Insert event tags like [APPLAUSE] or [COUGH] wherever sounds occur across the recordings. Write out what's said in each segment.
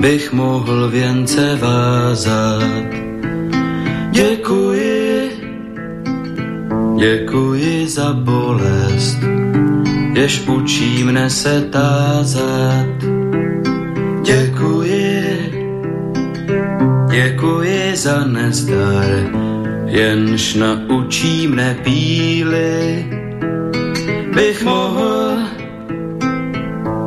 bych mohl věnce vázat. Děkuji, děkuji za bolest, jež učí mne se tázat. Děkuji, děkuji za nezdar, jenž naučí mne píly. Bych mohl,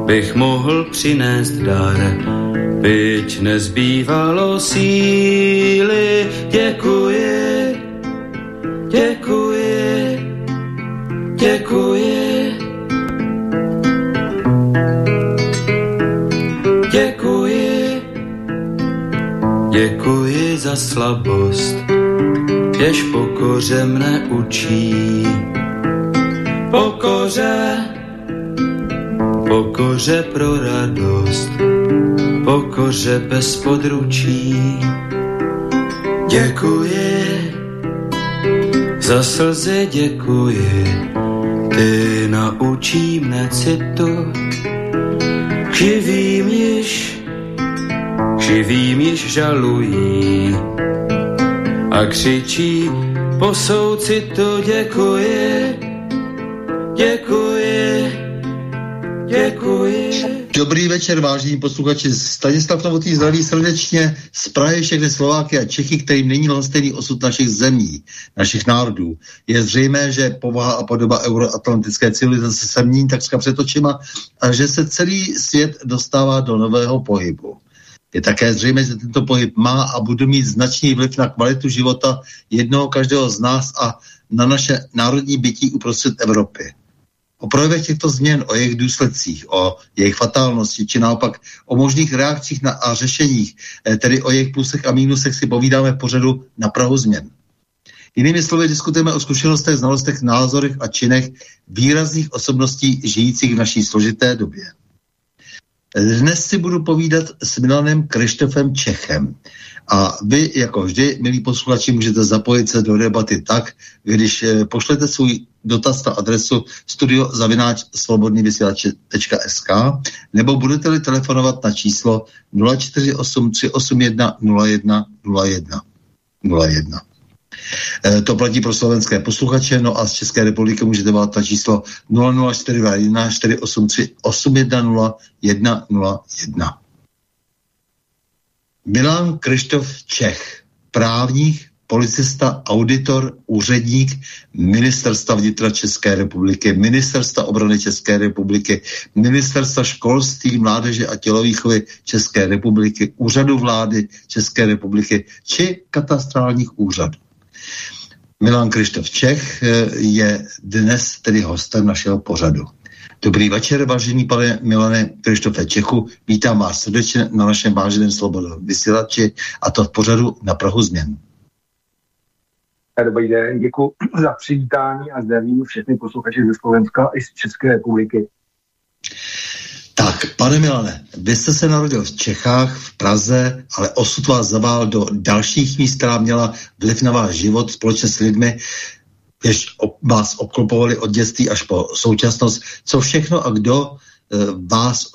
bych mohl přinést dar, byť nezbývalo síly. Děkuji, děkuji, děkuji. Děkuji, děkuji za slabost, jež pokoře mne učí. Pokoře, pokoře pro radost, pokoře bez područí. Děkuji, za slzy děkuji, ty naučí mne citu, živým již, živým již žalují a křičí po souci to děkuji, děkuji, Dobrý večer, vážení posluchači. Stanislav Novotný zdraví srdečně z Prahy všechny Slováky a Čechy, kterým není lhostejný osud našich zemí, našich národů. Je zřejmé, že povaha a podoba euroatlantické civilizace se mění takřka před očima a že se celý svět dostává do nového pohybu. Je také zřejmé, že tento pohyb má a bude mít značný vliv na kvalitu života jednoho každého z nás a na naše národní bytí uprostřed Evropy. O projevech těchto změn, o jejich důsledcích, o jejich fatálnosti, či naopak o možných reakcích na, a řešeních, eh, tedy o jejich plusech a mínusech si povídáme v pořadu na Prahu změn. Jinými slovy diskutujeme o zkušenostech, znalostech, názorech a činech výrazných osobností žijících v naší složité době. Dnes si budu povídat s Milanem Krištofem Čechem. A vy, jako vždy, milí posluchači, můžete zapojit se do debaty tak, když eh, pošlete svůj dotaz na adresu studiozavináč.slobodnývysílač.sk nebo budete-li telefonovat na číslo 048 381 01 01 01. To platí pro slovenské posluchače, no a z České republiky můžete volat na číslo 00421 483 810 101. Milan Krištof Čech, právník, policista, auditor, úředník Ministerstva vnitra České republiky, Ministerstva obrany České republiky, Ministerstva školství, mládeže a tělovýchovy České republiky, Úřadu vlády České republiky či katastrálních úřadů. Milan Krištof Čech eh, je dnes tedy hostem našeho pořadu. Dobrý večer, vážený pane Milane Krištofe Čechu. Vítám vás srdečně na našem váženém slobodném vysílači a to v pořadu na Prahu změn. Dobrý den, děkuji za přivítání a zdravím všechny posluchače ze Slovenska i z České republiky. Tak, pane Milane, vy jste se narodil v Čechách, v Praze, ale osud vás zavál do dalších míst, která měla vliv na váš život společně s lidmi, jež vás obklopovali od dětství až po současnost. Co všechno a kdo e, vás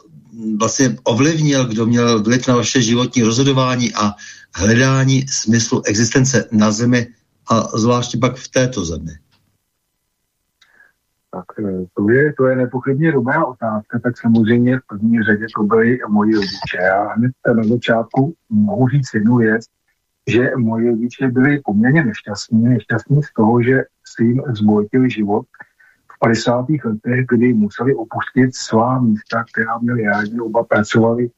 vlastně ovlivnil, kdo měl vliv na vaše životní rozhodování a hledání smyslu existence na zemi a zvláště pak v této zemi? Tak eh, to je, to je nepochybně dobrá otázka, tak samozřejmě v první řadě to byly moji rodiče. Já hned na začátku mohu říct jednu věc, že moji rodiče byli poměrně nešťastní, nešťastní z toho, že si jim život v 50. letech, kdy museli opustit svá místa, která měli rádi, oba pracovali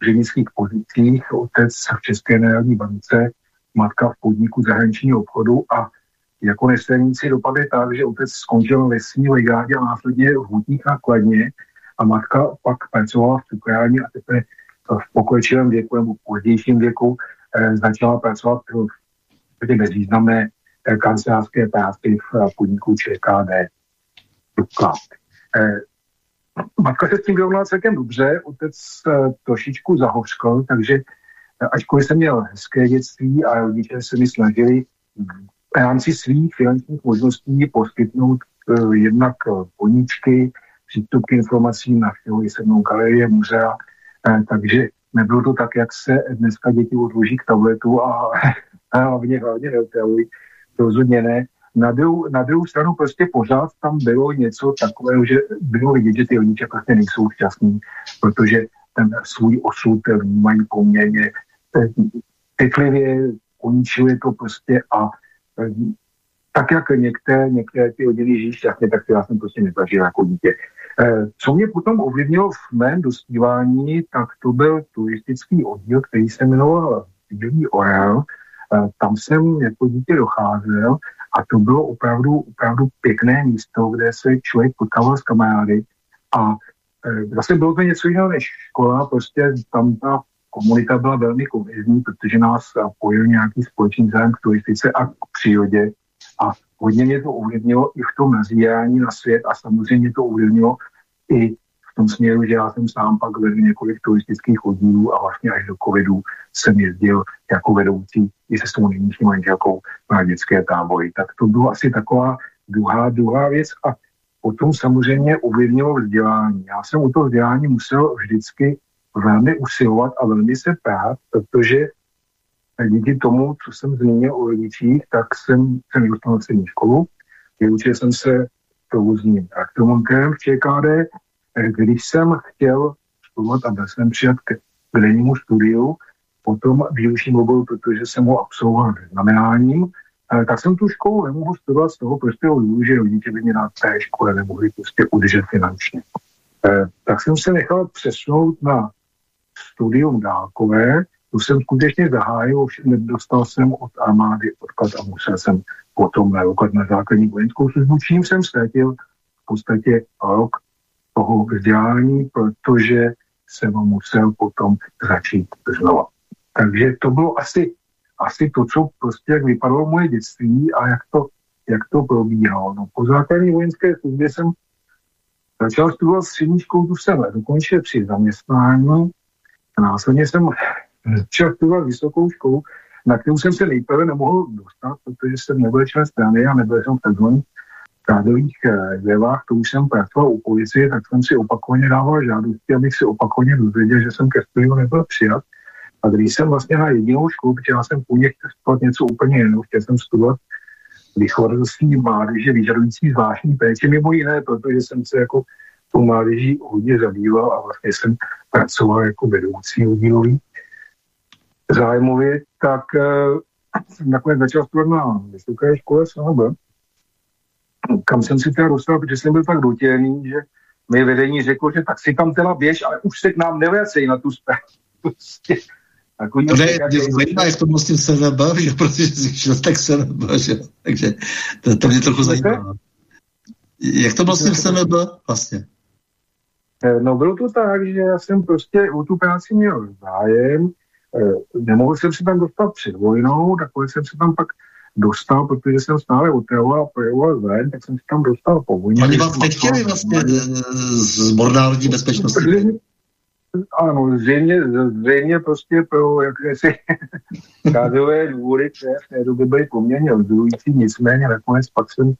v ženských pozicích, otec v České národní bance, matka v podniku zahraničního obchodu a jako nestraníci dopadly tak, že otec skončil v lesní legádě a následně v hutních na Kladně a matka pak pracovala v cukrárně a teprve v pokročilém věku nebo v pozdějším věku eh, začala pracovat v bezvýznamné eh, kancelářské práci v eh, podniku ČKD. Eh, matka se s tím vyrovnala celkem dobře, otec eh, trošičku zahořkl, takže ačkoliv jsem měl hezké dětství a rodiče se mi snažili v rámci svých finančních možností poskytnout jednak poníčky, přístup k informacím, navštěvují se mnou galerie, muzea, takže nebylo to tak, jak se dneska děti odloží k tabletu a, [LAUGHS] hlavně, hlavně neotravují. Rozhodně ne. Na druhou, na druhou stranu prostě pořád tam bylo něco takového, že bylo vidět, že ty rodiče prostě nejsou šťastní, protože ten svůj osud vnímají poměrně citlivě, končili to prostě a tak jak některé, některé ty rodiny žijí šťastně, tak to já jsem prostě nezažil jako dítě. Eh, co mě potom ovlivnilo v mém dospívání, tak to byl turistický oddíl, který se jmenoval Bílý orel. Eh, tam jsem jako dítě docházel a to bylo opravdu, opravdu pěkné místo, kde se člověk potkával s kamarády. A eh, zase bylo to něco jiného než škola, prostě tam ta komunita byla velmi kohezní, protože nás pojil nějaký společný zájem k turistice a k přírodě. A hodně mě to ovlivnilo i v tom nazírání na svět a samozřejmě to ovlivnilo i tom směru, že já jsem sám pak vedl několik turistických oddílů a vlastně až do covidu jsem jezdil jako vedoucí i se svou nejnižší manželkou na dětské tábory. Tak to bylo asi taková druhá, druhá věc a potom samozřejmě ovlivnilo vzdělání. Já jsem u toho vzdělání musel vždycky velmi usilovat a velmi se prát, protože díky tomu, co jsem zmínil o rodičích, tak jsem se nedostal na střední školu. Vyučil jsem se provozním traktomontérem v ČKD. Když jsem chtěl studovat a byl jsem přijat k vedení studiu, potom výučním oboru, protože jsem ho absolvoval znamenáním, eh, tak jsem tu školu nemohl studovat z toho prostého důvodu, že rodiče by mě na té škole nemohli prostě udržet finančně. Eh, tak jsem se nechal přesunout na studium dálkové, to jsem skutečně zahájil, ovšem dostal jsem od armády odklad a musel jsem potom na základní vojenskou službu, čím jsem ztratil v podstatě rok toho vzdělání, protože jsem musel potom začít znova. Takže to bylo asi, asi to, co prostě jak vypadalo moje dětství a jak to, jak to probíhalo. No, po základní vojenské službě jsem začal studovat střední školu, tu jsem dokončil při zaměstnání. A následně jsem začal studovat vysokou školu, na kterou jsem se nejprve nemohl dostat, protože jsem nebyl člen strany a nebyl jsem v takzvaných kádových jevách, to už jsem pracoval u policie, tak jsem si opakovaně dával žádosti, abych si opakovaně dozvěděl, že jsem ke studiu nebyl přijat. A když jsem vlastně na jedinou školu, protože já jsem původně chtěl studovat něco úplně jiného, chtěl jsem studovat vychovatelství mládeže vyžadující zvláštní péče, mimo jiné, protože jsem se jako tou mládeží hodně zabýval a vlastně jsem pracoval jako vedoucí oddílový zájmově, tak uh, jsem nakonec začal studovat na vysoké škole SNB, kam jsem si teda dostal, protože jsem byl tak dotěrný, že mi vedení řeklo, že tak si tam teda běž, ale už se k nám nevracej na tu zprávu. [LAUGHS] Prostě Takový to je zajímavé, jak to vlastně se SNB, [LAUGHS] že protože jsi šel tak SNB, že? Takže to, to mě trochu zajímá. Jak to vlastně v SNB vlastně? Eh, no bylo to tak, že já jsem prostě o tu práci měl zájem, Eh, nemohl jsem se tam dostat před vojnou, takhle jsem se tam pak dostal, protože jsem stále otravoval a projevoval zájem, tak jsem se tam dostal po vojně. Oni vás nechtěli vlastně z národní bezpečnosti? Ano, zřejmě, zřejmě prostě pro jakési [LAUGHS] kádové důvody, které v té době byly poměrně rozhodující, nicméně nakonec pak jsem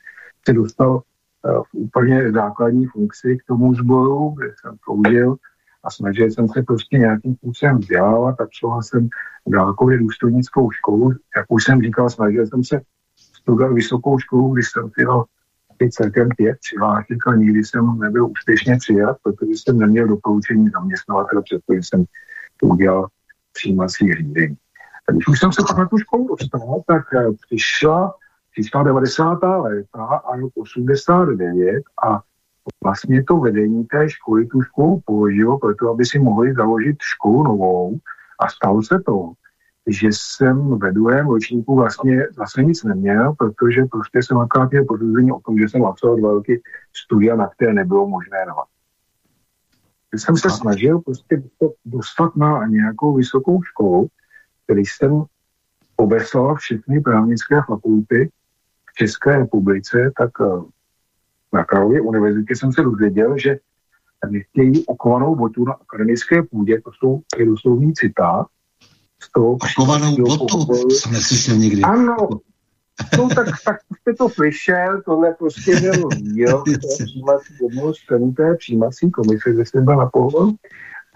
se dostal uh, v úplně základní funkci k tomu sboru, kde jsem sloužil a snažil jsem se prostě nějakým způsobem vzdělávat, absolvoval jsem dálkově důstojnickou školu, jak už jsem říkal, snažil jsem se studovat vysokou školu, když jsem měl celkem pět přihlášek a nikdy jsem nebyl úspěšně přijat, protože jsem neměl doporučení zaměstnavatele, přestože jsem to udělal přijímací řízení. A když už jsem se pak na tu školu dostal, tak eh, přišla, přišla 90. léta a rok 89 a vlastně to vedení té školy tu školu položilo proto, aby si mohli založit školu novou. A stalo se to, že jsem ve druhém ročníku vlastně zase nic neměl, protože prostě jsem akorát měl potvrzení o tom, že jsem absolvoval dva roky studia, na které nebylo možné na Když jsem se snažil prostě dostat na nějakou vysokou školu, který jsem obeslal všechny právnické fakulty v České republice, tak eh, na Karlově univerzitě jsem se dozvěděl, že nechtějí okovanou botu na akademické půdě, to jsou doslovný citát. Z toho, okovanou botu? Jsem neslyšel nikdy. Ano, No tak, tak jste to slyšel, tohle prostě byl výrok [LAUGHS] jednou z členů té přijímací komise, kde jsem byl na pohovoru.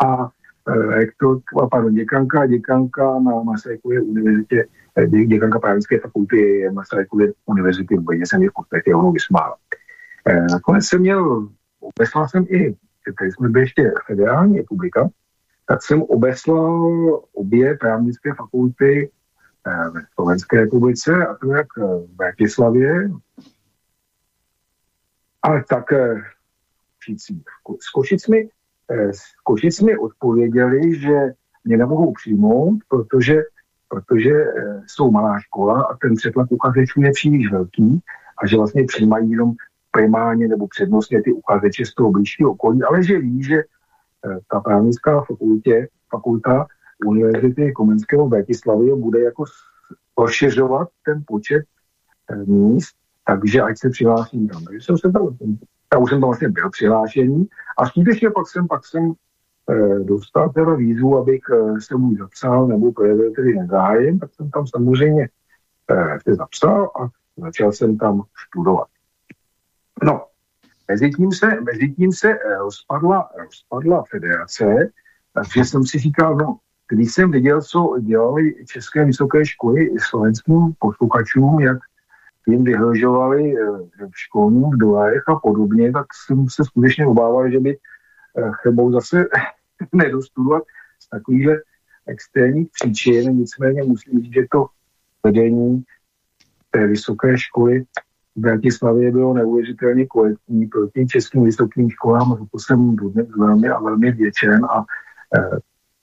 A rektor, pardon, děkanka, děkanka na Masarykově univerzitě, děkanka právnické fakulty Masarykově univerzity v Brně jsem je v podstatě ono vysmál. Nakonec jsem měl, obeslal jsem i, tady jsme byli ještě federální republika, tak jsem obeslal obě právnické fakulty ve Slovenské republice, a to jak v Bratislavě, ale tak s Košicmi, s Košicmi odpověděli, že mě nemohou přijmout, protože, protože jsou malá škola a ten přetlak uchazečů je příliš velký a že vlastně přijímají jenom primárně nebo přednostně ty uchazeče z toho blížšího okolí, ale že ví, že ta právnická fakultě, fakulta Univerzity Komenského v Bratislavě bude jako rozšiřovat ten počet míst, takže ať se přihlásím tam. Takže jsem se tam, já už jsem tam vlastně byl přihlášený a skutečně pak jsem, pak jsem e, dostal teda výzvu, abych se mu zapsal nebo projevil tedy nezájem, tak jsem tam samozřejmě se zapsal a začal jsem tam studovat. No, mezi tím se, mezi tím se rozpadla, rozpadla federace, takže jsem si říkal, no, když jsem viděl, co dělali české vysoké školy slovenským posluchačům, jak jim vyhrožovali v školních dolech a podobně, tak jsem se skutečně obával, že by chybou zase [LAUGHS] nedostudovat z takovýchhle extrémních příčin. Nicméně musím říct, že to vedení té vysoké školy Bratislavě bylo neuvěřitelně korektní proti českým vysokým školám, za to jsem velmi a velmi vděčen a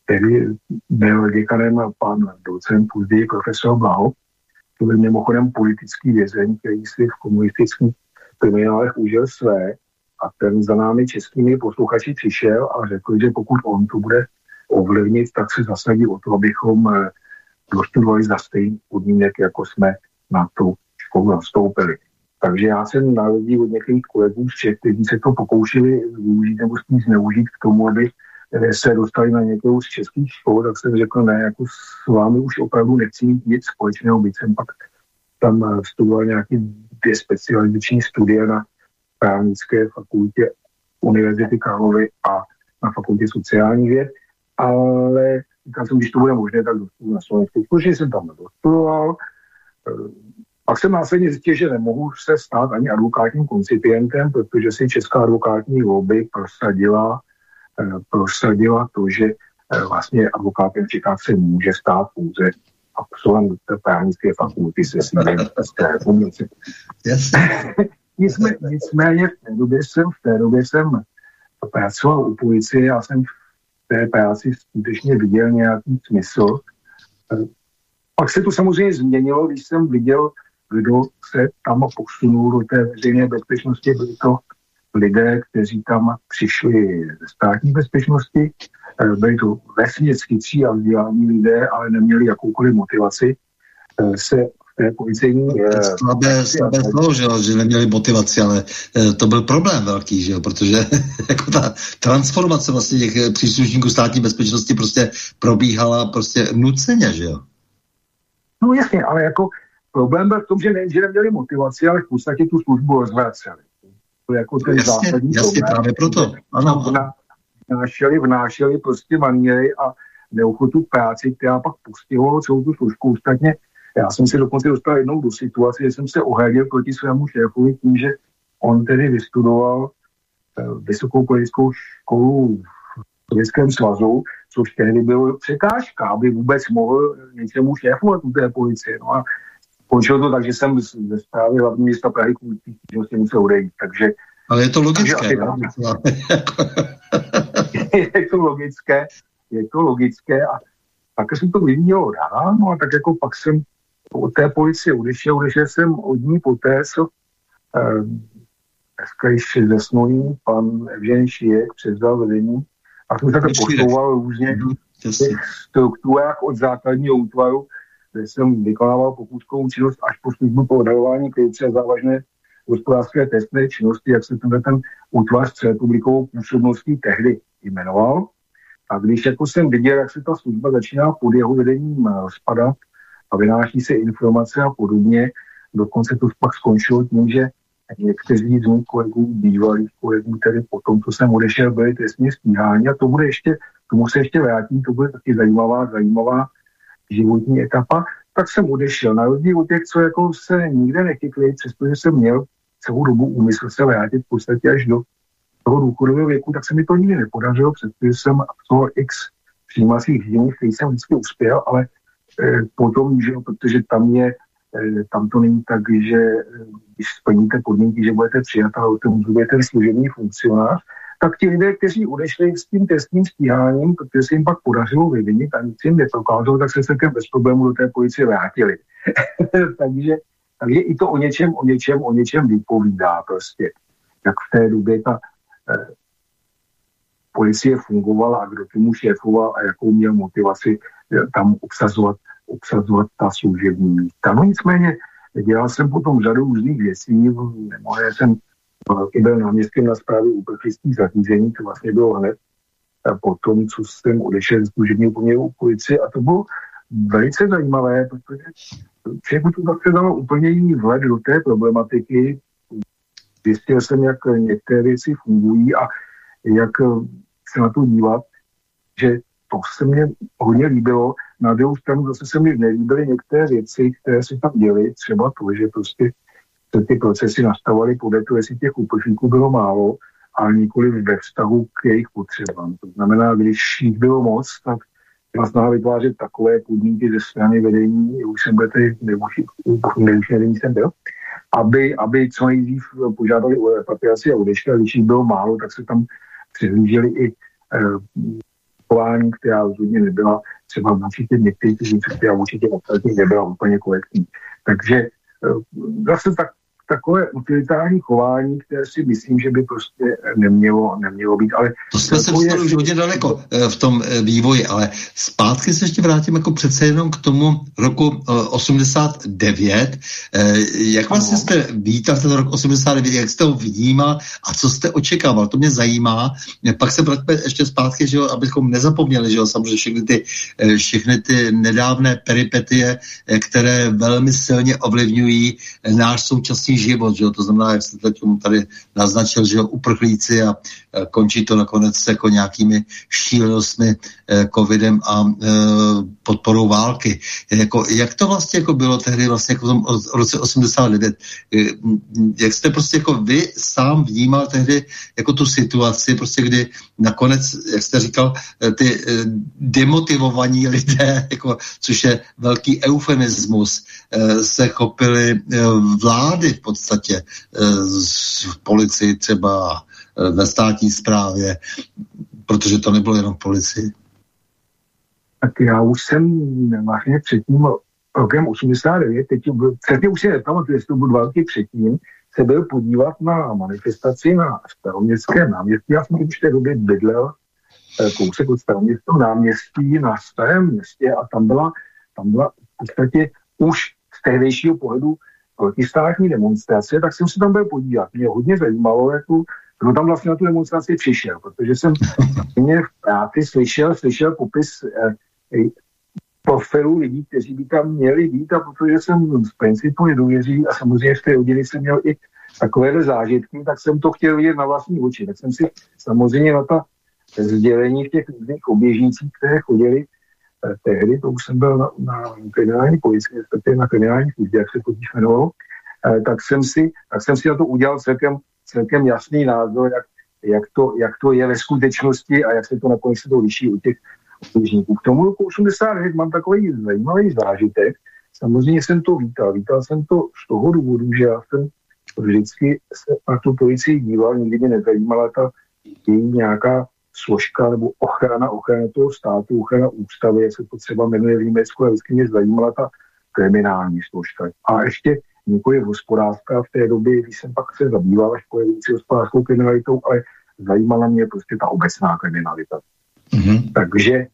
který byl děkanem pan docent, později profesor Blaho, to byl mimochodem politický vězeň, který si v komunistických kriminálech užil své a ten za námi českými posluchači přišel a řekl, že pokud on to bude ovlivnit, tak se zasadí o to, abychom dostudovali za stejný podmínek, jako jsme na tu školu nastoupili. Takže já jsem na rozdíl od některých kolegů z kteří se to pokoušeli využít nebo spíš zneužít k tomu, aby se dostali na některou z českých škol, tak jsem řekl, ne, jako s vámi už opravdu nechci mít nic společného, byť jsem pak tam studoval nějaký dvě specializační studie na právnické fakultě Univerzity Karlovy a na fakultě sociálních věd, ale říkal jsem, když to bude možné, tak dostudu na Slovensku. Skutečně jsem tam dostudoval, pak jsem následně zjistil, že nemohu se stát ani advokátním koncipientem, protože si Česká advokátní lobby prosadila, eh, prosadila to, že eh, vlastně advokátem v Čechách se může stát pouze absolvent právnické fakulty se sídlem z té republice. Nicméně, nicméně v té době jsem, v té době jsem pracoval u policie, já jsem v té práci skutečně viděl nějaký smysl. Eh, pak se to samozřejmě změnilo, když jsem viděl kdo se tam posunul do té veřejné bezpečnosti. Byli to lidé, kteří tam přišli ze státní bezpečnosti, eh, byli to vesměs chytří a vzdělání lidé, ale neměli jakoukoliv motivaci eh, se v té policejní... Eh, slabé, slabé slovo, že, že neměli motivaci, ale to byl problém velký, že jo, protože [LAUGHS] jako ta transformace vlastně těch příslušníků státní bezpečnosti prostě probíhala prostě nuceně, že jo. No jasně, ale jako Problém byl v tom, že nejenže neměli motivaci, ale v podstatě tu službu rozvraceli. To je jako ten jasně, zásadní jasně, problém. právě proto. Ano. Vnášeli, vnášeli prostě maniery a neochotu práci, která pak postihovala celou tu službu. Ostatně já jsem se dokonce dostal jednou do situace, že jsem se ohradil proti svému šéfovi tím, že on tedy vystudoval eh, vysokou politickou školu v Sovětském svazu, což tehdy bylo překážka, aby vůbec mohl něčemu šéfovat u té policie. No a Končilo to tak, že jsem ze zprávy hlavní města Prahy kvůli že musel odejít, takže... Ale je to logické. No? [LAUGHS] je to logické, je to logické a tak jsem to vyvíjelo dál, no a tak jako pak jsem od té policie odešel, odešel jsem od ní poté, co eh, dneska již zesnulý pan Evžen Šijek převzal vedení a jsem se takhle posouval různě v těch strukturách od základního útvaru jsem vykonával pokuskovou činnost až po službu po odhalování korupce a závažné hospodářské trestné činnosti, jak se tenhle ten útvar s republikovou působností tehdy jmenoval. A když jako jsem viděl, jak se ta služba začíná pod jeho vedením eh, spadat a vynáší se informace a podobně, dokonce to pak skončilo tím, že někteří z mých kolegů, bývalých kolegů, tedy po tom, co jsem odešel, byli trestně stíháni a to bude ještě tomu se ještě vrátím, to bude taky zajímavá, zajímavá životní etapa, tak jsem odešel. Na rozdíl od těch, co jako se nikde nechytli, přestože jsem měl celou dobu úmysl se vrátit v podstatě až do toho důchodového věku, tak se mi to nikdy nepodařilo, přestože jsem absolvoval x přijímacích řízení, který jsem vždycky uspěl, ale eh, potom, že, protože tam je eh, tam to není tak, že eh, když splníte podmínky, že budete přijat, ale to budete ten služební funkcionář, tak ti lidé, kteří odešli s tím trestním stíháním, protože se jim pak podařilo vyvinit a nic jim neprokázalo, tak se se bez problému do té policie vrátili. [LAUGHS] takže, takže i to o něčem, o něčem, o něčem vypovídá prostě. Jak v té době ta eh, policie fungovala a kdo tomu šéfoval a jakou měl motivaci eh, tam obsazovat, obsazovat ta služební místa. No nicméně dělal jsem potom řadu různých věcí, nebo jsem i byl náměstkem na zprávě uprchlických zařízení, to vlastně bylo hned po tom, co jsem odešel z služebního poměru policii a to bylo velice zajímavé, protože člověku to zase dalo úplně jiný vhled do té problematiky. Zjistil jsem, jak některé věci fungují a jak se na to dívat, že to se mně hodně líbilo. Na druhou stranu zase se mi nelíbily některé věci, které se tam děly, třeba to, že prostě se ty procesy nastavovaly podle toho, jestli těch uprchlíků bylo málo, ale nikoli ve vztahu k jejich potřebám. To znamená, když jich bylo moc, tak byla vytvářet takové podmínky ze strany vedení, už jsem byl tady, už vedení jsem byl, aby, aby co nejdřív požádali o repatriaci a odešli, a když jich bylo málo, tak se tam přihlíželi i eh, chování, která rozhodně nebyla třeba vůči těm některých, která vůči těm nebyla úplně korektní. Takže eh, zase tak takové utilitární chování, které si myslím, že by prostě nemělo, nemělo být. Ale to jsme se dostali už hodně daleko eh, v tom eh, vývoji, ale zpátky se ještě vrátím jako přece jenom k tomu roku 89. Eh, jak vlastně jste vítal ten rok 89, jak jste ho vnímal a co jste očekával? To mě zajímá. Pak se vraťme ještě zpátky, že jo, abychom nezapomněli, že jo, samozřejmě všechny ty, všechny ty nedávné peripetie, které velmi silně ovlivňují náš současný život, že jo? to znamená, jak jste tady naznačil, že jo, uprchlíci a končí to nakonec jako nějakými šílenostmi, e, covidem a e, podporou války. Jako, jak to vlastně jako bylo tehdy vlastně jako v tom roce 89? E, jak jste prostě jako vy sám vnímal tehdy jako tu situaci, prostě kdy nakonec, jak jste říkal, ty demotivovaní lidé, [LAUGHS] jako, což je velký eufemismus, se chopili vlády v podstatě eh, policii třeba eh, ve státní správě, protože to nebylo jenom policii. Tak já už jsem vlastně předtím rokem 89, teď přesně už si nepamatuju, jestli to byl dva roky předtím, se byl podívat na manifestaci na staroměstském náměstí. Já jsem už v té době bydlel eh, kousek od staroměstského náměstí na starém městě a tam byla, tam byla v podstatě už z tehdejšího pohledu protistátní demonstrace, tak jsem se tam byl podívat. Mě hodně zajímalo, jak kdo tam vlastně na tu demonstraci přišel, protože jsem mě v práci slyšel, slyšel popis eh, eh, profilu lidí, kteří by tam měli být a protože jsem z principu nedůvěří a samozřejmě v té hodiny jsem měl i takovéhle zážitky, tak jsem to chtěl vidět na vlastní oči. Tak jsem si samozřejmě na ta sdělení v těch různých oběžnících, které chodili, tehdy, to už jsem byl na, na kriminální policii, respektive na kriminální službě, jak se to jmenovalo, eh, tak jsem, si, tak jsem si na to udělal celkem, celkem jasný názor, jak, jak, to, jak to je ve skutečnosti a jak se to nakonec se to liší od těch oběžníků. K tomu roku 89 mám takový zajímavý zážitek. Samozřejmě jsem to vítal. Vítal jsem to z toho důvodu, že já jsem vždycky se na tu policii díval, nikdy mě nezajímala ta její nějaká složka nebo ochrana, ochrana toho státu, ochrana ústavy, jak se to třeba jmenuje v Německu, a vždycky mě zajímala ta kriminální složka. A ještě nikoli hospodářská v té době, když jsem pak se zabýval až více hospodářskou kriminalitou, ale zajímala mě prostě ta obecná kriminalita. Mm-hmm. Takže,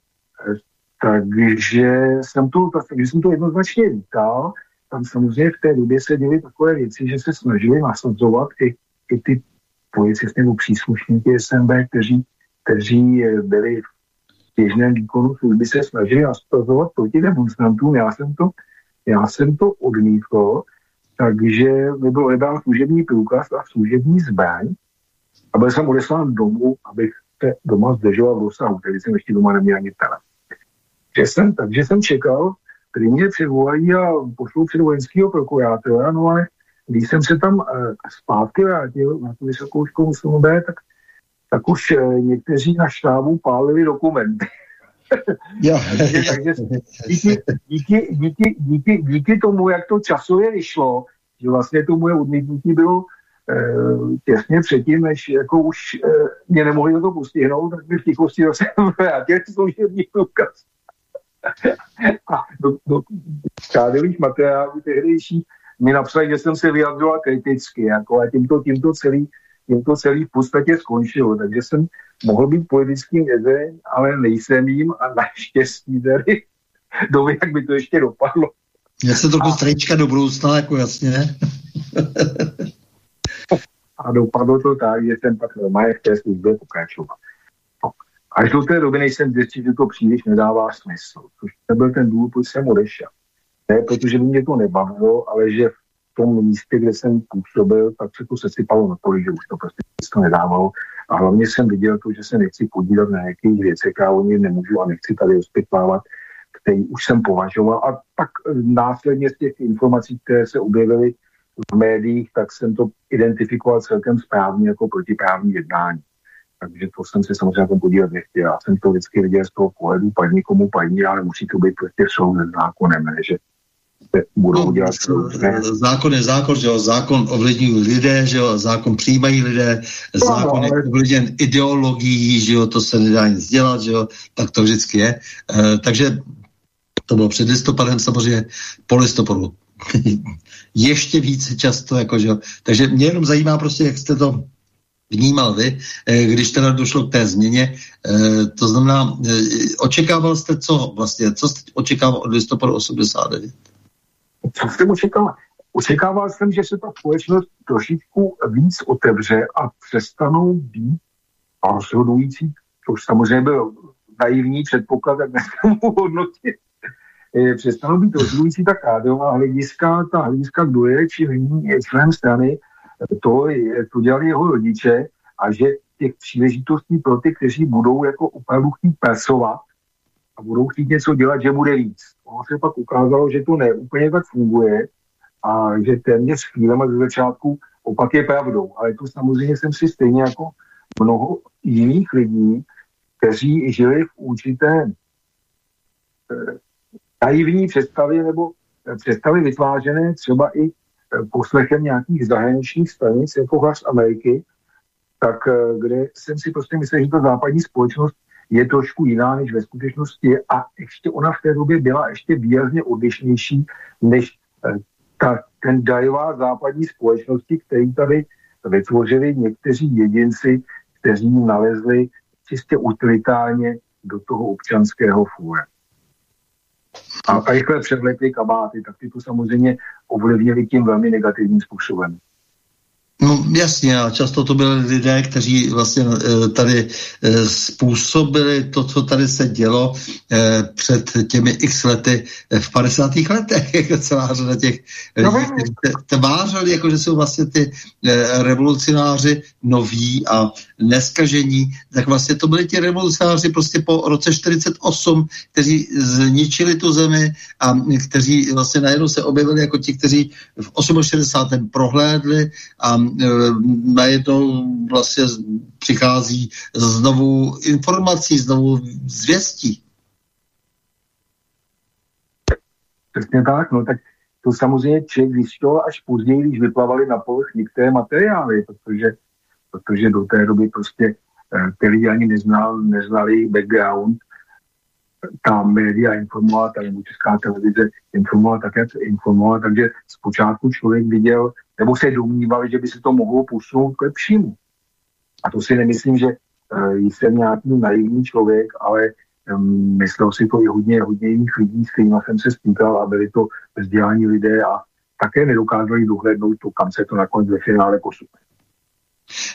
takže jsem to, takže jsem to jednoznačně vítal. Tam samozřejmě v té době se děly takové věci, že se snažili nasadzovat i, i ty policisty nebo příslušníky SMB, kteří kteří byli v běžném výkonu služby, se snažili nastavovat proti demonstrantům. Já jsem to, já jsem to odmítl, takže mi byl odebán služební průkaz a služební zbraň a byl jsem odeslán domů, abych se doma zdržovat v rozsahu, který jsem ještě doma neměl ani tele. Že jsem, takže jsem čekal, kdy mě předvolají a pošlou před vojenského prokurátora, no ale když jsem se tam uh, zpátky vrátil na tu vysokou školu tak, tak už uh, někteří na štábu pálili dokumenty. [LAUGHS] Takže díky, díky, díky, díky, díky tomu, jak to časově vyšlo, že vlastně to moje odmítnutí bylo eh, těsně předtím, než jako už eh, mě nemohli do toho postihnout, tak mi v tichosti zase vrátil služební průkaz. A do, do kádových materiálů tehdejší mi napsali, že jsem se vyjadřoval kriticky, jako a tímto, tímto celý, tímto celý v podstatě skončilo. Takže jsem mohl být politickým vězeň, ale nejsem jim a naštěstí tady [LAUGHS] doby, jak by to ještě dopadlo. Já se trochu strejčka do budoucna, jako jasně. [LAUGHS] a dopadlo to tak, že jsem pak normálně v té službě pokračoval. No, až do té doby nejsem zjistil, že to příliš nedává smysl, což nebyl ten důvod, proč jsem odešel. Ne, protože by mě to nebavilo, ale že v tom místě, kde jsem působil, tak se to sesypalo na to, že už to prostě to nedávalo. A hlavně jsem viděl to, že se nechci podílet na nějakých věcech, a oni nemůžu a nechci tady ospětvávat, který už jsem považoval. A pak následně z těch informací, které se objevily v médiích, tak jsem to identifikoval celkem správně jako protiprávní jednání. Takže to jsem se samozřejmě tam podívat nechtěl. Já jsem to vždycky viděl z toho pohledu, padni komu padni, ale musí to být prostě soud zákonem, ne? že budou no, dělat Zákon je zákon, že jo, zákon ovlivňují lidé, že jo, zákon přijímají lidé, no, zákon je ovlivněn ideologií, že jo, to se nedá nic dělat, že jo, tak to vždycky je. E, takže to bylo před listopadem, samozřejmě po listopadu. [LAUGHS] Ještě více často, jako, že jo. Takže mě jenom zajímá prostě, jak jste to vnímal vy, eh, když teda došlo k té změně. Eh, to znamená, očekával jste co vlastně, co jste očekával od listopadu 89? Co jsem očekával? Očekával jsem, že se ta společnost trošičku víc otevře a přestanou být rozhodující, což samozřejmě byl naivní předpoklad, jak dneska [LAUGHS] mu hodnotit, eh, přestanou být rozhodující ta kádrová hlediska, ta hlediska, kdo je či není člen strany, to, to dělali jeho rodiče a že těch příležitostí pro ty, kteří budou jako opravdu chtít pracovat budou chtít něco dělat, že bude víc ono se pak ukázalo, že to neúplně tak funguje a že téměř chvílema ze začátku opak je pravdou. Ale to samozřejmě jsem si stejně jako mnoho jiných lidí, kteří žili v určité eh, naivní představě nebo eh, představy vytvářené třeba i eh, poslechem nějakých zahraničních stanic jako hlas Ameriky, tak kde jsem si prostě myslel, že ta západní společnost je trošku jiná než ve skutečnosti a ještě ona v té době byla ještě výrazně odlišnější než eh, ta, ten dajová západní společnosti, který tady vytvořili někteří jedinci, kteří nalezli čistě utilitárně do toho občanského fůra. A, a rychle převlekli kabáty, tak ty to samozřejmě ovlivnili tím velmi negativním způsobem. No jasně, a často to byli lidé, kteří vlastně eh, tady eh, způsobili to, co tady se dělo eh, před těmi x lety v 50. letech, [LAUGHS] jako celá řada těch no, tvářili, jako že jsou vlastně ty revolucionáři noví a neskažení, tak vlastně to byli ti revolucionáři prostě po roce 48, kteří zničili tu zemi a kteří vlastně najednou se objevili jako ti, kteří v 68. prohlédli a e, najednou vlastně přichází znovu informací, znovu zvěstí. Přesně tak, no tak to samozřejmě člověk zjistil až později, když vyplavali na povrch některé materiály, protože protože do té doby prostě eh, ty lidi ani neznal, neznali background, ta média informovala, ta česká televize informovala tak, jak se informovala, takže zpočátku člověk viděl, nebo se domníval, že by se to mohlo posunout k lepšímu. A to si nemyslím, že uh, jsem nějaký naivní člověk, ale myslel si to i hodně, hodně jiných lidí, s kterými jsem se stýkal a byli to vzdělání lidé a také nedokázali dohlednout to, kam se to nakonec ve finále posune.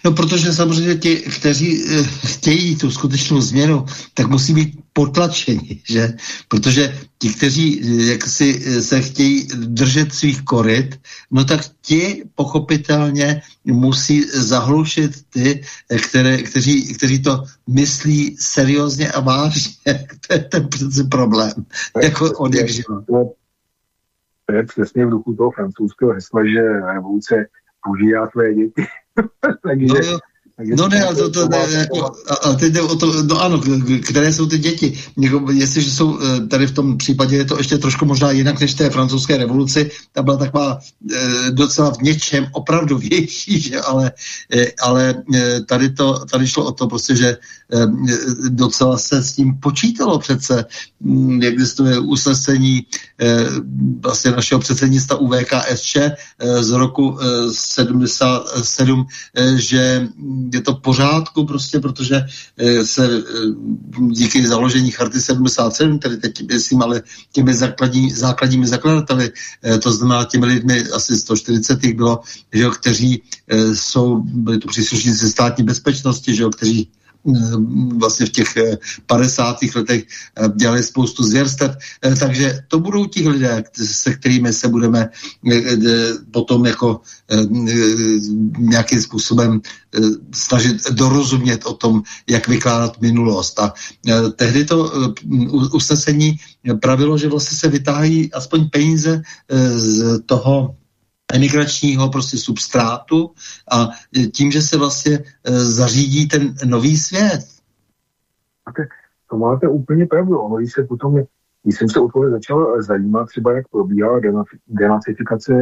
No, protože samozřejmě ti, kteří eh, chtějí tu skutečnou změnu, tak musí být potlačeni, [LAUGHS] že? Protože ti, kteří eh, jak si eh, se chtějí držet svých koryt, no tak ti pochopitelně musí zahlušit ty, které, kteří, kteří to myslí seriózně a vážně. [LAUGHS] to je ten přece problém. jako od jak To je přesně v duchu toho francouzského hesla, že revoluce používá své děti. [LAUGHS] Takže, no, oh, No ne, ale to, to, to, jako, ale teď jde o to, no ano, které jsou ty děti. Jako, jestliže jsou eh, tady v tom případě je to ještě trošku možná jinak než té francouzské revoluci, ta byla taková e, docela v něčem opravdu větší, [LAUGHS] že? ale, e, ale tady, to, tady šlo o to prostě, že e, docela se s tím počítalo přece. Mm, existuje usnesení e, vlastně našeho předsednictva UVKSČ e, z roku e, 77, e, že je to pořádku prostě, protože eh, se eh, díky založení Charty 77, tedy teď myslím, ale těmi základní, základními zakladateli, eh, to znamená těmi lidmi, asi 140 bylo, že jo, kteří jsou, byli to příslušníci státní bezpečnosti, že jo, kteří vlastně v těch 50. letech dělali spoustu zvěrstev, takže to budou ti lidé, se kterými se budeme potom jako nějakým způsobem snažit dorozumět o tom, jak vykládat minulost. A tehdy to usnesení pravilo, že vlastně se vytáhají aspoň peníze z toho emigračního prostě substrátu a tím, že se vlastně zařídí ten nový svět. To máte úplně pravdu. Ono, když se potom, když jsem se o tohle začal zajímat, třeba jak probíhala denacifikace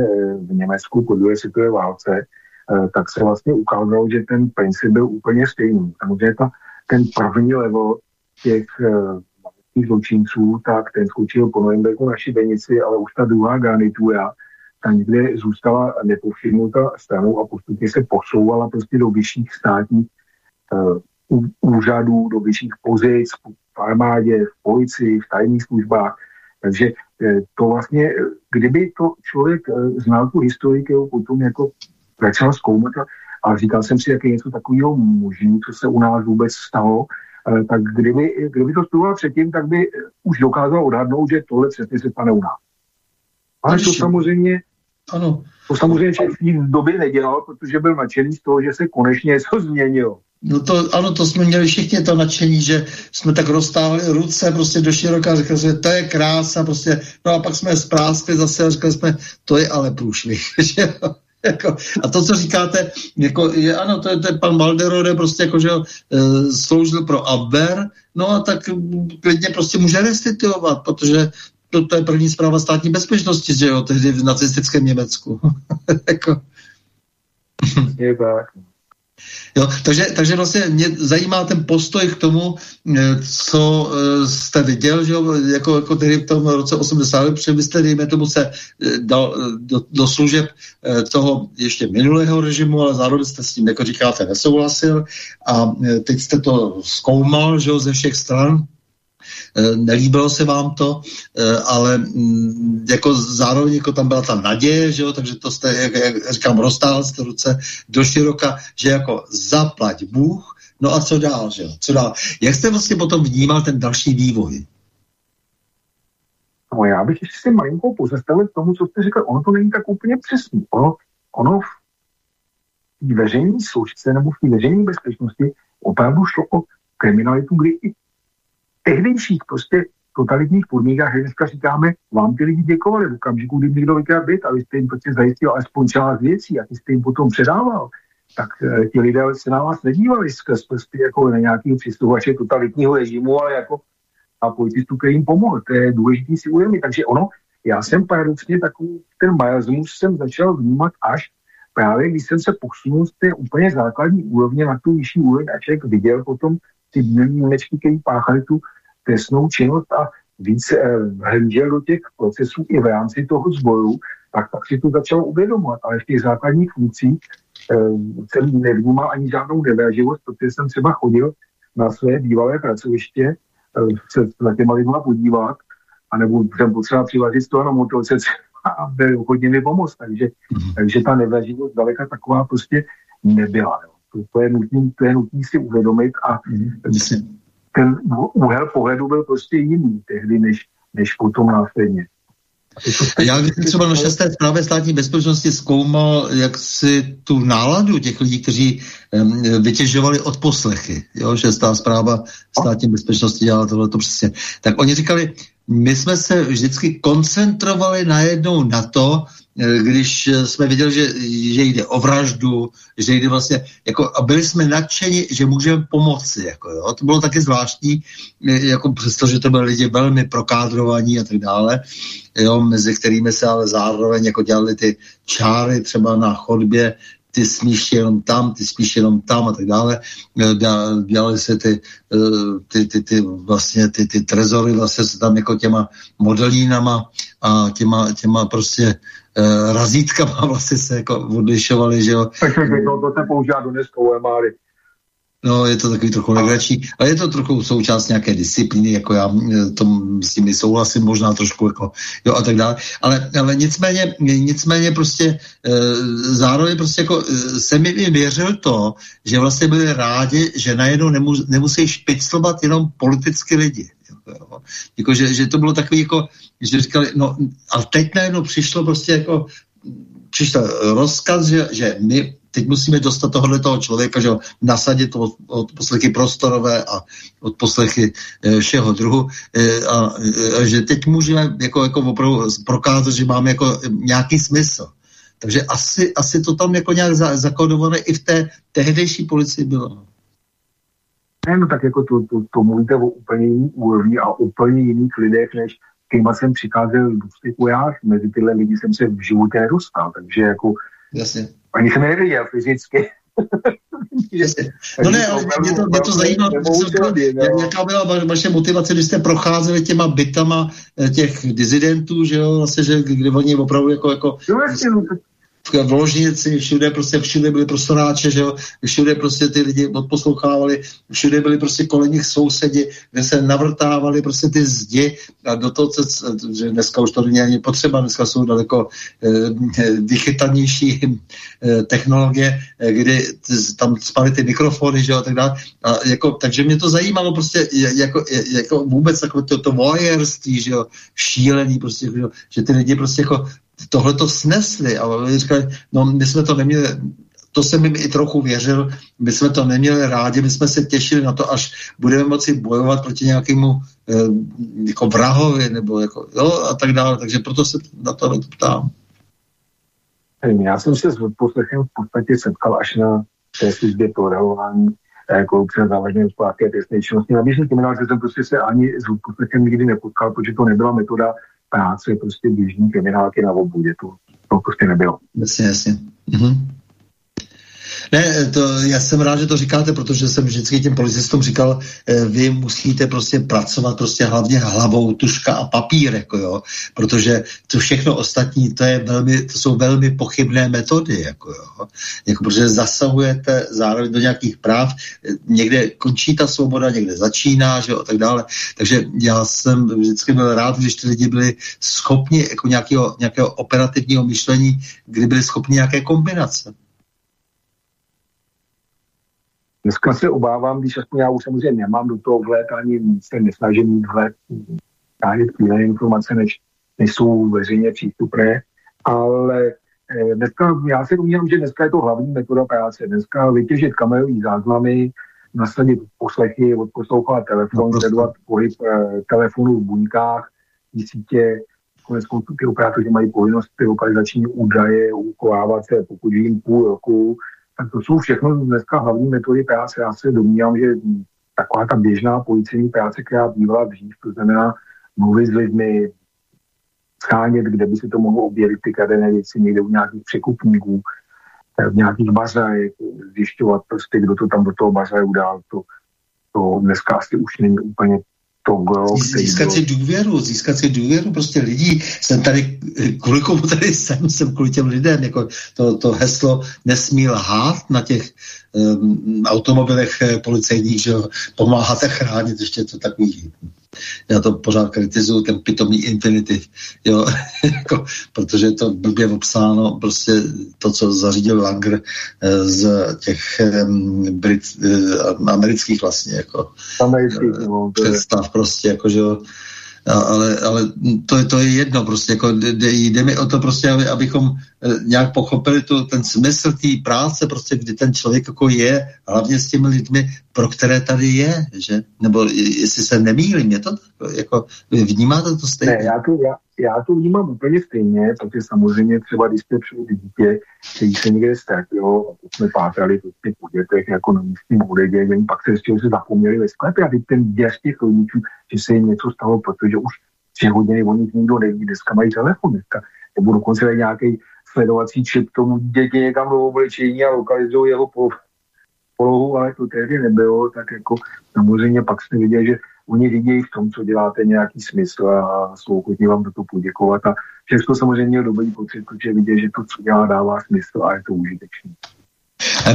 v Německu po druhé světové válce, tak se vlastně ukázalo, že ten princip byl úplně stejný. Samozřejmě ta, ten první level těch zločinců, tak ten skočil po Norimberku na šibenici, ale už ta druhá garnitura, ta někde zůstala nepovšimnuta stranou a postupně se posouvala prostě do vyšších státních uh, úřadů, do vyšších pozic v armádě, v policii, v tajných službách. Takže to vlastně, kdyby to člověk znal tu historii, potom jako začal zkoumat a říkal jsem si, jak je něco takového možný, co se u nás vůbec stalo, eh, tak kdyby, kdyby to studoval předtím, tak by už dokázal odhadnout, že tohle přesně se stane u nás. Ale to samozřejmě, ano. to samozřejmě v té době nedělal, protože byl nadšený z toho, že se konečně něco změnilo. No to, ano, to jsme měli všichni to nadšení, že jsme tak roztáhli ruce prostě do široka a řekli jsme, to je krása, prostě, no a pak jsme zpráskli zase a řekli jsme, to je ale průšvih, [LAUGHS] jako, a to, co říkáte, jako je, ano, to je, to je pan Valderode, prostě jako, že e, sloužil pro Abwehr, no a tak klidně prostě může restituovat, protože to, to je první zpráva státní bezpečnosti, že jo, tehdy v nacistickém Německu. [LAUGHS] jako. Je tak. Jo, takže, takže vlastně mě zajímá ten postoj k tomu, eh, co eh, jste viděl, že jo, jako, jako tedy v tom roce 80, protože vy jste, dejme tomu, se eh, dal do, do služeb toho ještě minulého režimu, ale zároveň jste s tím, jako říkáte, nesouhlasil a teď jste to zkoumal, že jo, ze všech stran nelíbilo se vám to, eh, ale mm, jako zároveň jako tam byla ta naděje, že jo, takže to jste, jak, jak říkám, roztáhl jste ruce do široka, že jako zaplať Bůh, no a co dál, že jo, co dál. Jak jste vlastně potom vnímal ten další vývoj? No já bych ještě si malinkou pozastavil k tomu, co jste říkal. Ono to není tak úplně přesný. Ono, ono v té veřejné složce nebo v té veřejné bezpečnosti opravdu šlo o kriminalitu, kdy i tehdejších prostě totalitních podmínkách, že dneska říkáme, vám ty lidi děkovali v okamžiku, kdy někdo vykradl byt a vy jste jim prostě zajistil alespoň část věcí a ty jste jim potom předával, tak e, ti lidé se na vás nedívali skrz prostě jako na nějaký přisluhovače totalitního režimu, ale jako a policistů, který jim pomohl. To je důležité si uvědomit. Takže ono, já jsem paradoxně takový ten marazmus jsem začal vnímat až právě, když jsem se posunul z té úplně základní úrovně na tu vyšší úroveň a člověk viděl potom ty který páchali tu trestnou činnost a víc eh, hlížel do těch procesů i v rámci toho zboru, tak pak si to začalo uvědomovat. Ale v těch základních funkcích eh, jsem nevnímal ani žádnou nevraživost, protože jsem třeba chodil na své bývalé pracoviště eh, se na těma lidma podívat, anebo jsem potřeba přivařit z toho na motorce a byl hodně mi pomoct. Takže, mm-hmm. takže ta nevraživost daleka taková prostě nebyla. Jo. To, to, je, nutný, to je nutný si uvědomit a mm, ten úhel pohledu byl prostě jiný tehdy, než, než potom následně. Já když třeba na šesté zprávě státní bezpečnosti zkoumal, jak si tu náladu těch lidí, kteří um, vytěžovali od poslechy, jo, šestá zpráva státní bezpečnosti dělala tohle to přesně, tak oni říkali, my jsme se vždycky koncentrovali najednou na to, když eh, jsme viděli, že, že jde o vraždu, že jde vlastně, jako, a byli jsme nadšeni, že můžeme pomoci, jako, jo. To bylo taky zvláštní, eh, jako přesto, že to byly lidi velmi prokádrovaní a tak dále, jo, mezi kterými se ale zároveň jako dělali ty čáry třeba na chodbě, ty smíš jenom tam, ty spíš jenom tam a tak dále. Dělali se ty, ty, ty, ty, vlastně ty, ty trezory vlastně se tam jako těma modelínama a těma, těma prostě uh, razítkama [LAUGHS] vlastně se jako odlišovaly, že jo. Takže to, to se používá do dneska u. No, je to takový trochu legrační, ale je to trochu součást nějaké disciplíny, jako já eh, tom s tím souhlasím, možná trošku jako, jo a tak dále, ale, ale nicméně, nicméně prostě e, zároveň prostě jako e, se mi věřil to, že vlastně byli rádi, že najednou nemus, nemusí špiclovat jenom politicky lidi. Jako, jako že, že to bylo takový jako, že říkali, no a teď najednou přišlo prostě jako, přišel rozkaz, že, že my teď musíme dostat tohohle toho člověka, že nasadit to od, od poslechy prostorové a od poslechy e, všeho druhu e, a e, že teď můžeme jako, jako opravdu prokázat, že máme jako nějaký smysl. Takže asi, asi to tam jako nějak za, zakodované i v té tehdejší policii bylo. Ne, no tak jako to, to, to mluvíte o úplně jiný úrovni a úplně jiných lidech, než kýma jsem přicházel do styku já. Mezi tyhle lidi jsem se v životě nedostal, takže jako Jasně. Ani jsem neviděl fyzicky. [LAUGHS] No ne, ale mě to, mě to zajímá, jaká byla vaše motivace, když jste procházeli těma bytama eh, těch dizidentů, že jo, vlastně, že kde oni opravdu jako, jako no, jasně, no, v ložnici, všude prostě všude byly prostoráče, že jo, všude prostě ty lidi odposlouchávali, všude byli prostě kolem nich sousedi, kde se navrtávali prostě ty zdi a do toho, že dneska už to není ani potřeba, dneska jsou daleko eh, vychytanější eh, technologie, eh, kdy tam spaly ty mikrofony, že jo, a tak dále. A jako, takže mě to zajímalo prostě jako, jako vůbec jako to, to voyeurství, že jo, šílený prostě, že, jo, že ty lidi prostě jako tohle to snesli a říkali, no my jsme to neměli, to jsem jim i trochu věřil, my jsme to neměli rádi, my jsme se těšili na to, až budeme moci bojovat proti nějakému eh, jako vrahovi, nebo jako, jo, a tak dále, takže proto se na to ptám. Já jsem se s odposlechem v podstatě setkal až na té službě prodahování eh, korupce závažné hospodářské trestné činnosti. Na běžný kriminálce jsem prostě se ani s odposlechem nikdy nepotkal, protože to nebyla metoda práce prostě běžní kriminálky na obvodě. To, to prostě nebylo. Jasně, jasně. Mhm. Ne, to, já jsem rád, že to říkáte, protože jsem vždycky těm policistům říkal, eh, vy musíte prostě pracovat prostě hlavně hlavou, tuška a papír, jako jo, protože to všechno ostatní, to, je velmi, to jsou velmi pochybné metody, jako jo, jako, protože zasahujete zároveň do nějakých práv, někde končí ta svoboda, někde začíná, že jo, a tak dále, takže já jsem vždycky byl rád, když ty lidi byli schopni jako nějakého, nějakého operativního myšlení, kdy byli schopni nějaké kombinace. Dneska se obávám, když aspoň já už samozřejmě nemám do toho vhled, ani se nesnažím mít vhled, táhit jiné informace, než, než jsou veřejně přístupné, ale eh, dneska, já se domnívám, že dneska je to hlavní metoda práce. Dneska vytěžit kamerový záznamy, nasadit poslechy, odposlouchat telefon, no, sledovat pohyb eh, telefonu v buňkách, sítě, konec konců ty operátoři mají povinnost ty lokalizační údaje uchovávat se, pokud vím, půl roku, tak to jsou všechno dneska hlavní metody práce. Já se domnívám, že taková ta běžná policejní práce, která bývala dřív, to znamená mluvit s lidmi, schánět, kde by se to mohlo objevit ty kradené věci, někde u nějakých překupníků, eh, v nějakých bařajích, zjišťovat prostě, kdo to tam do toho bazaje udál, to, to dneska asi už není úplně to gro, Získat si důvěru, získat si důvěru prostě lidí. Jsem tady, kvůli komu tady jsem, jsem kvůli těm lidem, jako to, to heslo nesmí lhát na těch um, automobilech eh, policejních, že pomáháte chránit, ještě to takový Já to pořád kritizuju, ten pitomý infinitiv, jo, [LAUGHS] jako, protože je to blbě obsáno, prostě to, co zařídil Langer eh, z těch Brit, uh, amerických vlastně, jako amerických, no, představ prostě, jako, že jo, ale, ale to, to je jedno, prostě jako jde, jde mi o to prostě, aby, abychom eh, nějak pochopili tu, ten smysl té práce, prostě kdy ten člověk jako je, hlavně s těmi lidmi, pro které tady je, že? Nebo jestli se nemýlím, je to tak, jako, vnímáte to stejně? Ne, já to, já, já to vnímám úplně stejně, protože samozřejmě třeba, když jste přijeli dítě, který se někde ztratilo, a to jsme pátrali prostě po dětech jako na místním úledě, pak se ještě se zapomněli ve sklepě a teď ten děs těch rodičů, že se jim něco stalo, protože už tři hodiny o nich nikdo neví, dneska mají telefon, dneska, nebo dokonce nějaký sledovací čip tomu děti někam do oblečení a lokalizují jeho polohu, ale to tehdy nebylo, tak jako samozřejmě pak jste viděli, že oni vidějí v tom, co děláte, nějaký smysl a jsou ochotní vám za to poděkovat. A všechno samozřejmě měl dobrý pocit, protože vidět, že to, co dělá, dává smysl a je to užitečné.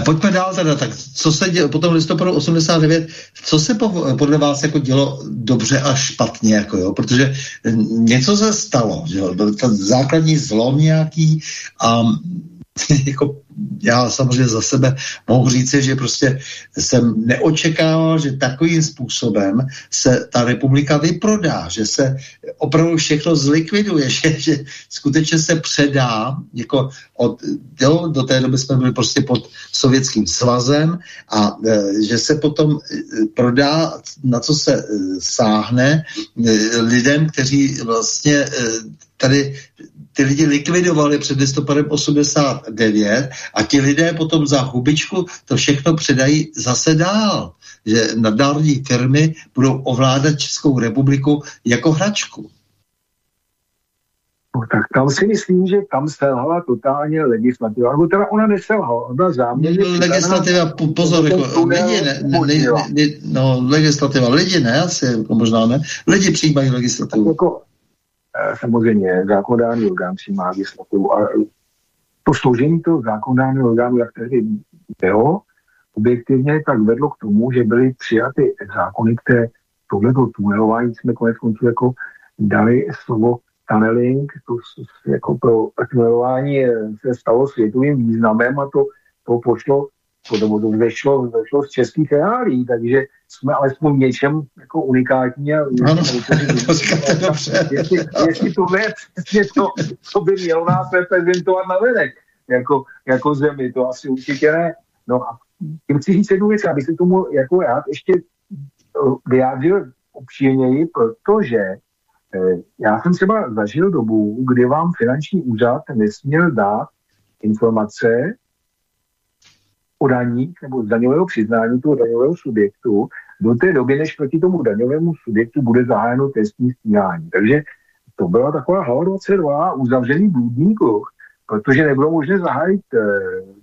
Pojďme dál teda, tak co se dělo potom listopadu 89, co se po, podle vás jako dělo dobře a špatně, jako jo, protože něco se stalo, že jo, byl ten základní zlom nějaký a [LAUGHS] jako já samozřejmě za sebe mohu říct, že prostě jsem neočekával, že takovým způsobem se ta republika vyprodá, že se opravdu všechno zlikviduje, [LAUGHS] že, že skutečně se předá, jako od, jo, do té doby jsme byli prostě pod sovětským svazem a e, že se potom e, prodá, na co se e, sáhne e, lidem, kteří vlastně e, tady ty lidi likvidovali před listopadem 89 a ti lidé potom za hubičku to všechno předají zase dál. Že nadnárodní firmy budou ovládat Českou republiku jako hračku. No, tak tam si myslím, že tam selhala totálně legislativa. Nebo teda ona neselhala, ona záměrně... Legislativa, po, pozor, jako, lidi ne, ne, ne, ne, no, legislativa, lidi ne, asi jako možná ne, lidi přijímají legislativu. Tak jako, samozřejmě zákonodárný orgán přijímá legislativu a to složení toho zákonodárného orgánu, jak tehdy bylo, objektivně tak vedlo k tomu, že byly přijaty zákony, které tohleto tunelování jsme konec konců jako dali slovo tunneling, to jako pro tunelování se stalo světovým významem a to, to pošlo to, to vešlo, vešlo z českých reálí, takže jsme alespoň v něčem jako unikátní. A ano, [LAUGHS] jestli, jestli tohle je přesně to, co by mělo nás reprezentovat na venek, jako, jako zemi, to asi určitě ne. No a tím chci říct jednu věc, aby se tomu jako rád ještě eh, vyjádřil obšírněji, protože eh, já jsem třeba zažil dobu, kdy vám finanční úřad nesměl dát informace o daních nebo z daňového přiznání toho daňového subjektu do té doby, než proti tomu daňovému subjektu bude zahájeno trestní stíhání. Takže to byla taková hlava 22 uzavřený bludný kruh, protože nebylo možné zahájit e,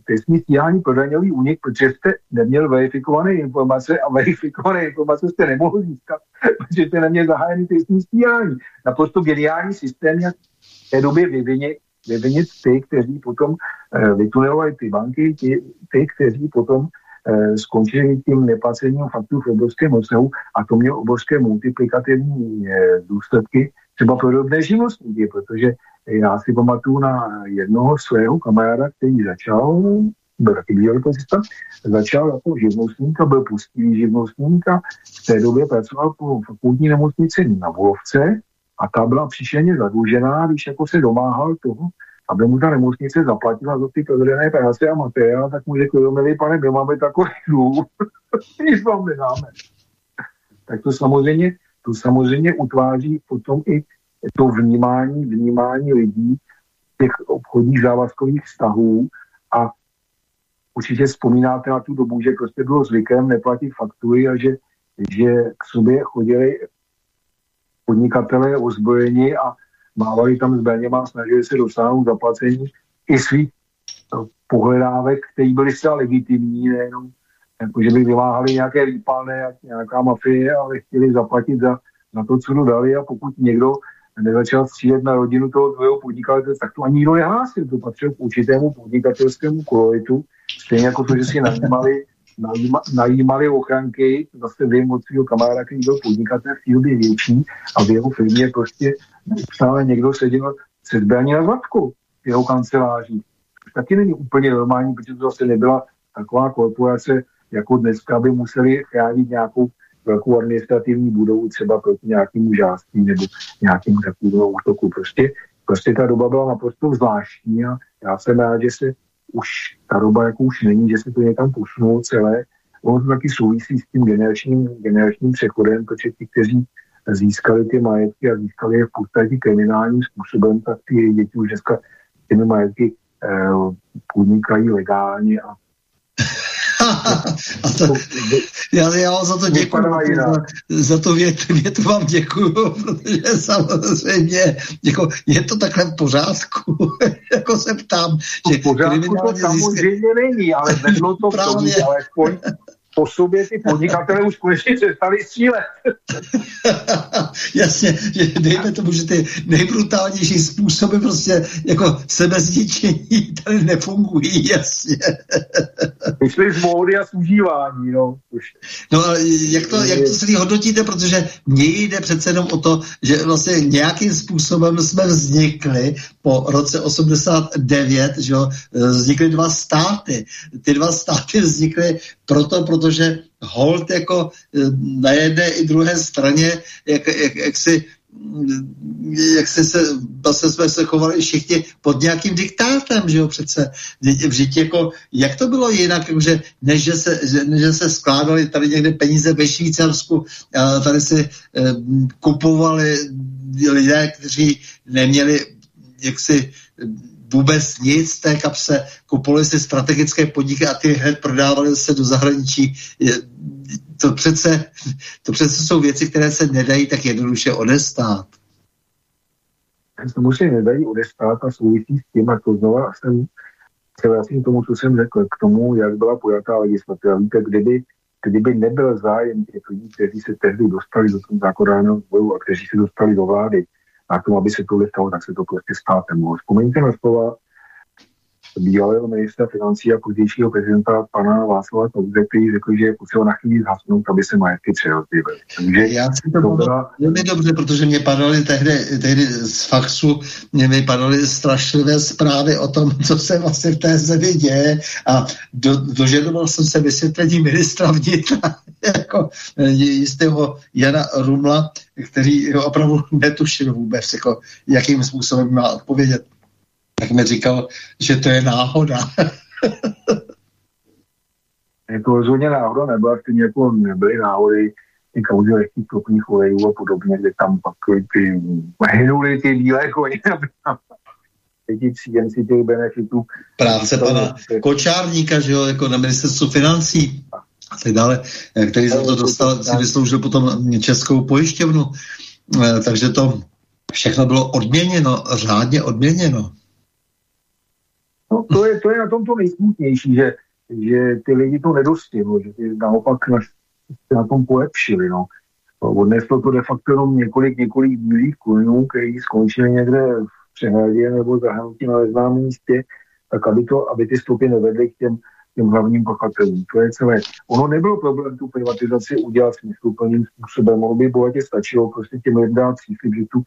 trestní stíhání pro daňový únik, protože jste neměl verifikované informace a verifikované informace jste nemohli získat, [LAUGHS] protože jste neměl zahájený trestní stíhání. Naprosto geniální systém, jak v té době vyvinit, vyvinit ty, kteří potom e, vytunelovali ty banky, ty, ty, kteří potom Eh, skončili tím neplacením faktů v obrovském obsahu a to mělo obrovské multiplikativní eh, důsledky třeba pro drobné živnostníky, protože já si pamatuju na jednoho svého kamaráda, který začal, byl taky bývalý policista, začal jako živnostník a byl pustý živnostník a v té době pracoval po fakultní nemocnici na Volovce a ta byla příšerně zadlužená, když jako se domáhal toho, aby mu ta nemocnice zaplatila za ty provedené práce a materiál, tak mu řekl, jo, milý pane, my máme takový dluh, [LAUGHS] nic vám nedáme. Tak to samozřejmě, to samozřejmě utváří potom i to vnímání, vnímání lidí těch obchodních závazkových vztahů a určitě vzpomínáte na tu dobu, že prostě bylo zvykem neplatit faktury a že, že k sobě chodili podnikatelé ozbrojeni a mávali tam zbraněma, snažili se dosáhnout zaplacení i svých no, pohledávek, které byly zcela legitimní, nejenom jako, že by vymáhali nějaké výpalné, nějaká mafie, ale chtěli zaplatit za, za to, co dali a pokud někdo nezačal střílet na rodinu toho druhého podnikatele, tak to ani nikdo nehlásil. To patřilo k určitému podnikatelskému koloritu, stejně jako to, že si najímali najíma, najímali ochranky, zase vím od svého kamaráda, který byl podnikatel v té větší a v jeho firmě prostě stále někdo seděl se zbraní na zlatku v jeho kanceláří. Taky není úplně normální, protože to zase nebyla taková korporace, jako dneska by museli chránit nějakou velkou administrativní budovu třeba proti nějakému žástí nebo nějakému takovému útoku. Prostě, prostě ta doba byla naprosto zvláštní a já jsem rád, že se už ta doba jako už není, že se to někam posunulo celé. Ono to taky souvisí s tím generačním, generačním přechodem, protože ti, kteří získali ty majetky a získali je v podstatě kriminálním způsobem, tak ty děti už dneska těmi majetky eh, podnikají legálně a a to, já, já vám za to děkuji, za, za to vět, větu vám děkuji, [LAUGHS] protože samozřejmě jako, je to takhle v pořádku, [LAUGHS] jako se ptám. Že v pořádku to samozřejmě získali... není, ale vedlo to k tomu, alespoň [LAUGHS] po sobě ty podnikatele už konečně přestali střílet. [LAUGHS] Jasně, že dejme tomu, že ty nejbrutálnější způsoby prostě jako sebezničení tady nefungují, [LAUGHS] jasně. Vyšli z módy a z užívání, no. Už. No a jak to, jak to celý hodnotíte, protože mně jde přece jenom o to, že vlastně nějakým způsobem jsme vznikli po roce 89, že jo, vznikly dva státy. Ty dva státy vznikly proto, protože hold jako eh, na jedné i druhé straně, jak, jak, jak si jak se, se, vlastně jsme se chovali všichni pod nějakým diktátem, že jo, přece. Vždyť jako, jak to bylo jinak, že než že se, než že se skládali tady někde peníze ve Švýcarsku, a tady si eh, kupovali lidé, kteří neměli jaksi vůbec nic té kapse, kupovali si strategické podniky a ty hned prodávali se do zahraničí. To přece, to přece jsou věci, které se nedají tak jednoduše odestát. To se nedají odestát a souvisí s tím, a to znova jsem se vracím k tomu, co jsem řekl, k tomu, jak byla pojatá legislativa. Víte, kdyby, kdyby nebyl zájem těch lidí, kteří se tehdy dostali do toho zákonodárného zboru a kteří se dostali do vlády, a k tomu, aby se to stalo, tak se to prostě stát nemohlo. Vzpomeňte na slova bývalého ministra financí a pozdějšího prezidenta pana Václava Klauze, který řekl, že je potřeba na chvíli zhasnout, aby se majetky přerozdělily. Takže Já si to, byla... velmi dobře, protože mě padaly tehdy, tehdy z faxu, mě padaly strašlivé zprávy o tom, co se vlastně v té zemi děje a do, dožadoval jsem se vysvětlení ministra vnitra, [LAUGHS] jako jistého Jana Rumla, který opravdu netušil vůbec, jako, jakým způsobem má odpovědět tak mi říkal, že to je náhoda. [LAUGHS] je to rozhodně náhoda, nebyla stejně jako nebyly náhody ty kauzy lehkých topných olejů a podobně, kde tam pak ty hynuly ty bílé koně, [LAUGHS] ti příjemci těch benefitů. Práce pana Kočárníka, že jo, jako na ministerstvu financí a tak dále, který za to dostal, si vysloužil potom českou pojišťovnu. Eh, takže to všechno bylo odměněno, řádně odměněno. No, to, je, to je na tom to nejsmutnější, že, že ty lidi to nedostihlo, že ty naopak na, na tom polepšili. No. Odneslo to de facto jenom několik, několik bílých kunů, který skončili někde v přehradě nebo zahrnutí na neznámém místě, tak aby, to, aby ty stopy nevedly k těm, těm hlavním pachatelům. To je celé. Ono nebylo problém tu privatizaci udělat smysluplným způsobem. Ono by bohatě stačilo prostě těm lidem dát příslip, že tu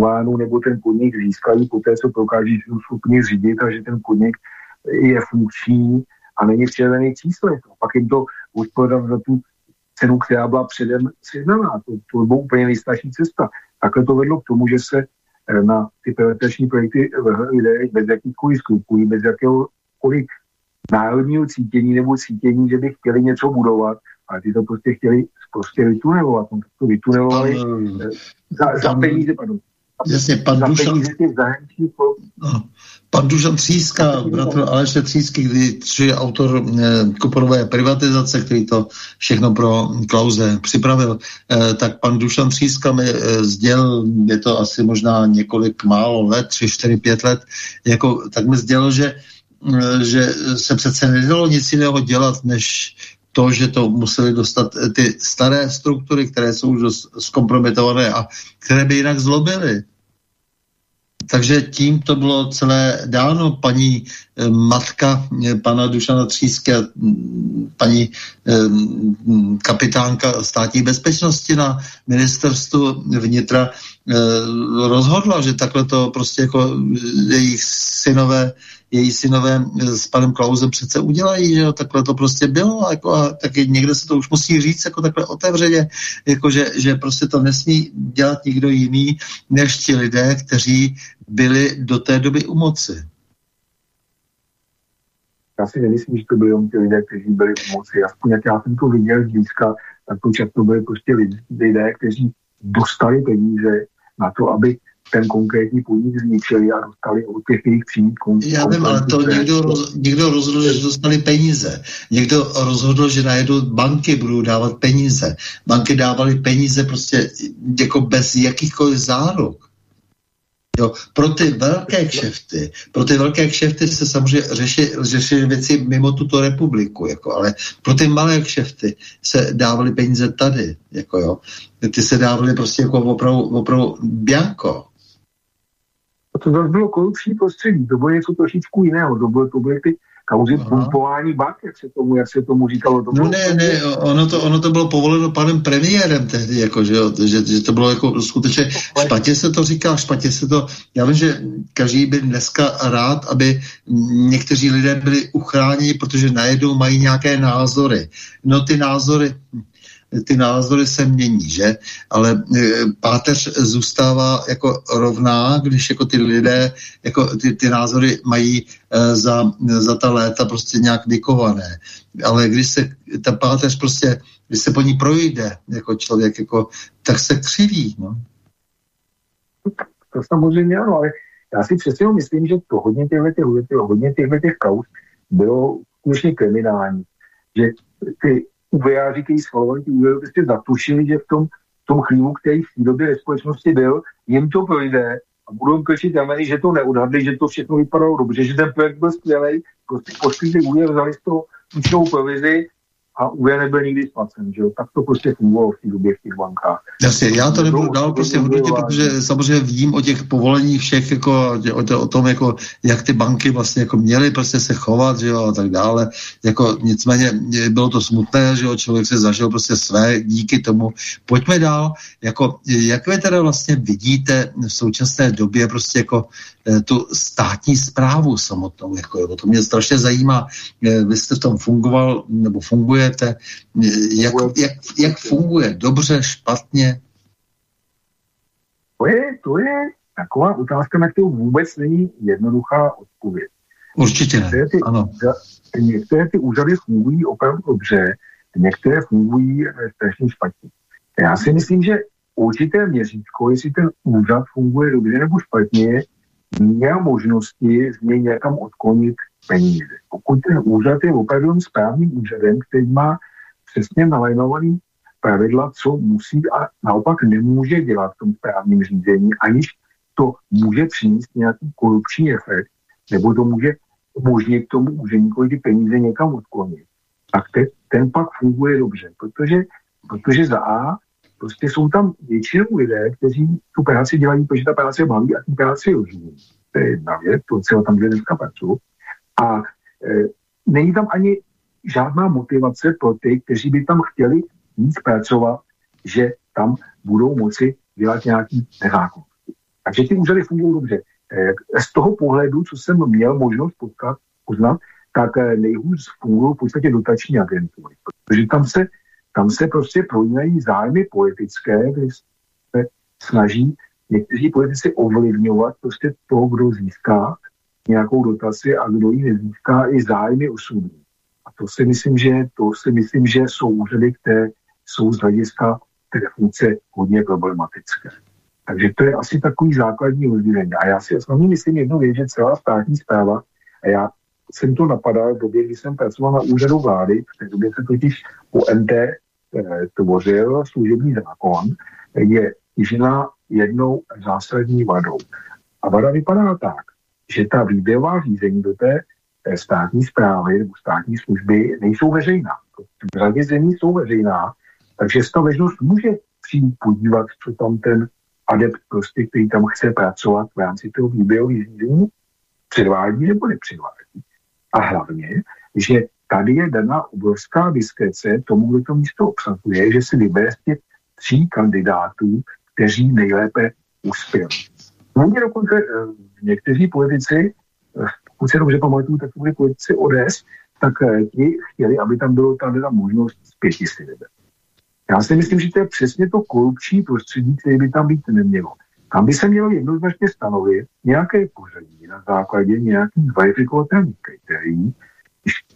vánu nebo ten podnik získají po té, co prokáží, že jsou schopni řídit a že ten podnik je funkční a není v červených číslech. A pak jim to odpovědám za tu cenu, která byla předem seznaná. To, to bylo úplně nejstarší cesta. Takhle to vedlo k tomu, že se eh, na ty privatizační projekty lidé bez jakýchkoliv skrupulí, bez jakéhokoliv národního cítění nebo cítění, že by chtěli něco budovat, ale ty to prostě chtěli prostě vytunelovat. To vytunelovali eh, za, za peníze, pardon, Jasně, pan Dušan, no, pan Dušan Tříska, bratr Aleše Třísky, když je autor eh, kuponové privatizace, který to všechno pro Klauze připravil, eh, tak pan Dušan Tříska mi eh, sdělil, je to asi možná několik málo let, tři, čtyři, pět let, jako, tak mi sdělil, že eh, že se přece nedalo nic jiného dělat, než to, že to museli dostat eh, ty staré struktury, které jsou už zkompromitované a které by jinak zlobily. takže tím to bylo celé dáno. Paní eh, matka eh, pana Dušana Tříské, mm, paní mm, kapitánka státní bezpečnosti na ministerstvu vnitra rozhodla, že takhle to prostě jako jejich synové její synové s panem Klausem přece udělají, že jo, takhle to prostě bylo, jako a taky někde se to už musí říct jako takhle otevřeně, jako že, že prostě to nesmí dělat nikdo jiný, než ti lidé, kteří byli do té doby u moci. Já si nemyslím, že to byli jen ti lidé, kteří byli u moci. Aspoň jak já jsem to viděl zblízka, tak to často byli prostě lidé, kteří dostali peníze na to, aby ten konkrétní podnik zničili a dostali od těch jejich přímých Já vím, ale to někdo, roz, někdo rozhodl, že dostali peníze. Někdo rozhodl, že najednou banky budou dávat peníze. Banky dávaly peníze prostě jako bez jakýchkoliv záruk. Jo, pro ty velké kšefty, pro ty velké kšefty se samozřejmě řeší, řeší věci mimo tuto republiku, jako, ale pro ty malé kšefty se dávaly peníze tady, jako jo. Ty se dávaly prostě jako opravdu, opravdu bianko. To zase bylo korupční prostředí, to bylo něco trošičku jiného, to, bylo, to byly ty kauzy pumpování bank, jak se tomu, jak se tomu říkalo. To no ne, ne, ono to, ono to bylo povoleno panem premiérem tehdy, jako, že, jo, že, že to bylo jako skutečně, špatně se to říká, špatně se to, já vím, že každý by dneska rád, aby někteří lidé byli uchráněni, protože najednou mají nějaké názory. No ty názory, ty názory se mění, že? Ale e, páteř zůstává jako rovná, když jako ty lidé jako ty, ty názory mají e, za, za ta léta prostě nějak vykované. Ale když se ta páteř prostě, když se po ní projde jako člověk, jako, tak se křiví, no. To samozřejmě ano, ale já si přesně myslím, že to hodně těchto těch, hodně těchto těch kaus bylo skutečně kriminální. Že ty UVA říkají schvalovaní, ty UVA prostě zatušili, že v tom, v tom chlívu, který v té době ve společnosti byl, jim to projde a budou krčit rameny, že to neodhadli, že to všechno vypadalo dobře, že ten projekt byl skvělý, prostě ty úvěr, vzali z toho provizi a úvěr nebyl nikdy splacen, že jo? Tak to prostě fungovalo v té době v těch bankách. Jasně, já to nebudu dál prostě hodnotit, protože samozřejmě vím o těch povoleních všech, jako o, o tom, jako, jak ty banky vlastně jako měly prostě se chovat, že jo, a tak dále. Jako, nicméně bylo to smutné, že jo, člověk se zažil prostě své díky tomu. Pojďme dál, jako, jak vy teda vlastně vidíte v současné době prostě jako Eh, tu státní zprávu samotnou. Jako, jo. To mě strašně zajímá. Eh, vy jste v tom fungoval, nebo fungujete. Eh, jak, jak, jak funguje? Dobře, špatně? To je, to je taková otázka, na kterou vůbec není jednoduchá odpověď. Určitě ne, některé ty, ano. Některé ty úřady fungují opravdu dobře, některé fungují strašně špatně. Já si myslím, že určité měřítko, jestli ten úřad funguje dobře nebo špatně, měl možnosti z něj někam odklonit peníze. Pokud ten úřad je opravdu správným úřadem, který má přesně nalajnovaný pravidla, co musí a naopak nemůže dělat v tom správním řízení, aniž to může přinést nějaký korupční efekt, nebo to může umožnit tomu úředníkovi ty peníze někam odklonit. Tak te, ten pak funguje dobře, protože, protože za A Prostě jsou tam většinou lidé, kteří tu práci dělají, protože ta práce baví a tu práci rozumí. To je jedna věc, to se tam dneska pracuji. A e, není tam ani žádná motivace pro ty, kteří by tam chtěli víc pracovat, že tam budou moci dělat nějaký nezákonnosti. Takže ty úřady fungují dobře. E, z toho pohledu, co jsem měl možnost potkat, uznat, tak e, nejhůř fungují v podstatě dotační agentury, protože tam se tam se prostě projímají zájmy politické, kde se snaží někteří politici ovlivňovat prostě toho, kdo získá nějakou dotaci a kdo ji nezíská, i zájmy osobní. A to si myslím, že, to si myslím, že jsou úřady, které jsou z hlediska té funkce hodně problematické. Takže to je asi takový základní rozdělení. A já si hlavně myslím jednu věc, že celá státní zpráva, a já jsem to napadal v době, kdy jsem pracoval na úřadu vlády, v té době se totiž po MT eh, tvořil služební zákon, je žena jednou zásadní vadou. A vada vypadá tak, že ta výběrová řízení do té státní zprávy nebo státní služby nejsou veřejná. V řadě zemí jsou veřejná, takže ta veřejnost může přijít podívat, co tam ten adept prostě, který tam chce pracovat v rámci toho výběrového řízení, předvádí nebo nepředvádí. A hlavně, že tady je daná obrovská diskrece tomu, kdo to místo obsazuje, že si vybere z těch tří kandidátů, kteří nejlépe uspěli. Mně dokonce eh, někteří politici, eh, pokud se dobře pamatuju, tak byli politici ODS, tak eh, ti chtěli, aby tam bylo tady ta možnost z pěti Já si myslím, že to je přesně to korupční prostředí, které by tam být nemělo. Tam by se mělo jednoznačně stanovit nějaké pořadí na základě nějakých verifikovatelných kritérií.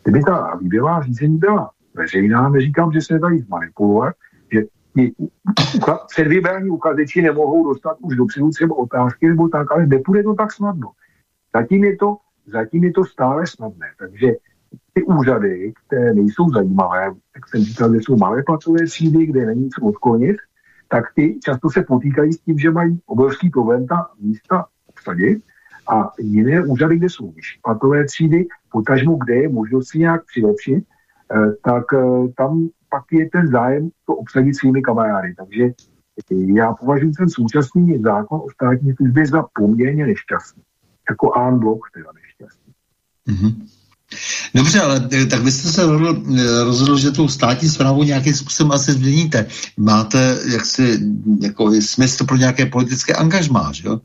Kdyby ta výběrová řízení byla veřejná, neříkám, že se dají zmanipulovat, že předvybraní uchazeči nemohou dostat už dopředu třeba otázky nebo tak, ale nepůjde to tak snadno. Zatím je to, zatím je to stále snadné. Takže ty úřady, které nejsou zajímavé, jak jsem říkal, že jsou malé platové třídy, kde není co odklonit, tak ty často se potýkají s tím, že mají obrovský problém ta místa obsadit a jiné úřady, kde jsou vyšší platové třídy, potažmo, kde je možnost si nějak přilepšit, eh, tak eh, tam pak je ten zájem to obsadit svými kamarády. Takže já považuji ten současný zákon o státní službě za poměrně nešťastný. Jako An blok teda nešťastný. Mm-hmm. Dobře, ale eh, tak byste se rozhodl, eh, rozhodl, že tu státní zprávu nějakým způsobem asi změníte. Máte jaksi jako smysl pro nějaké politické angažmá, že jo?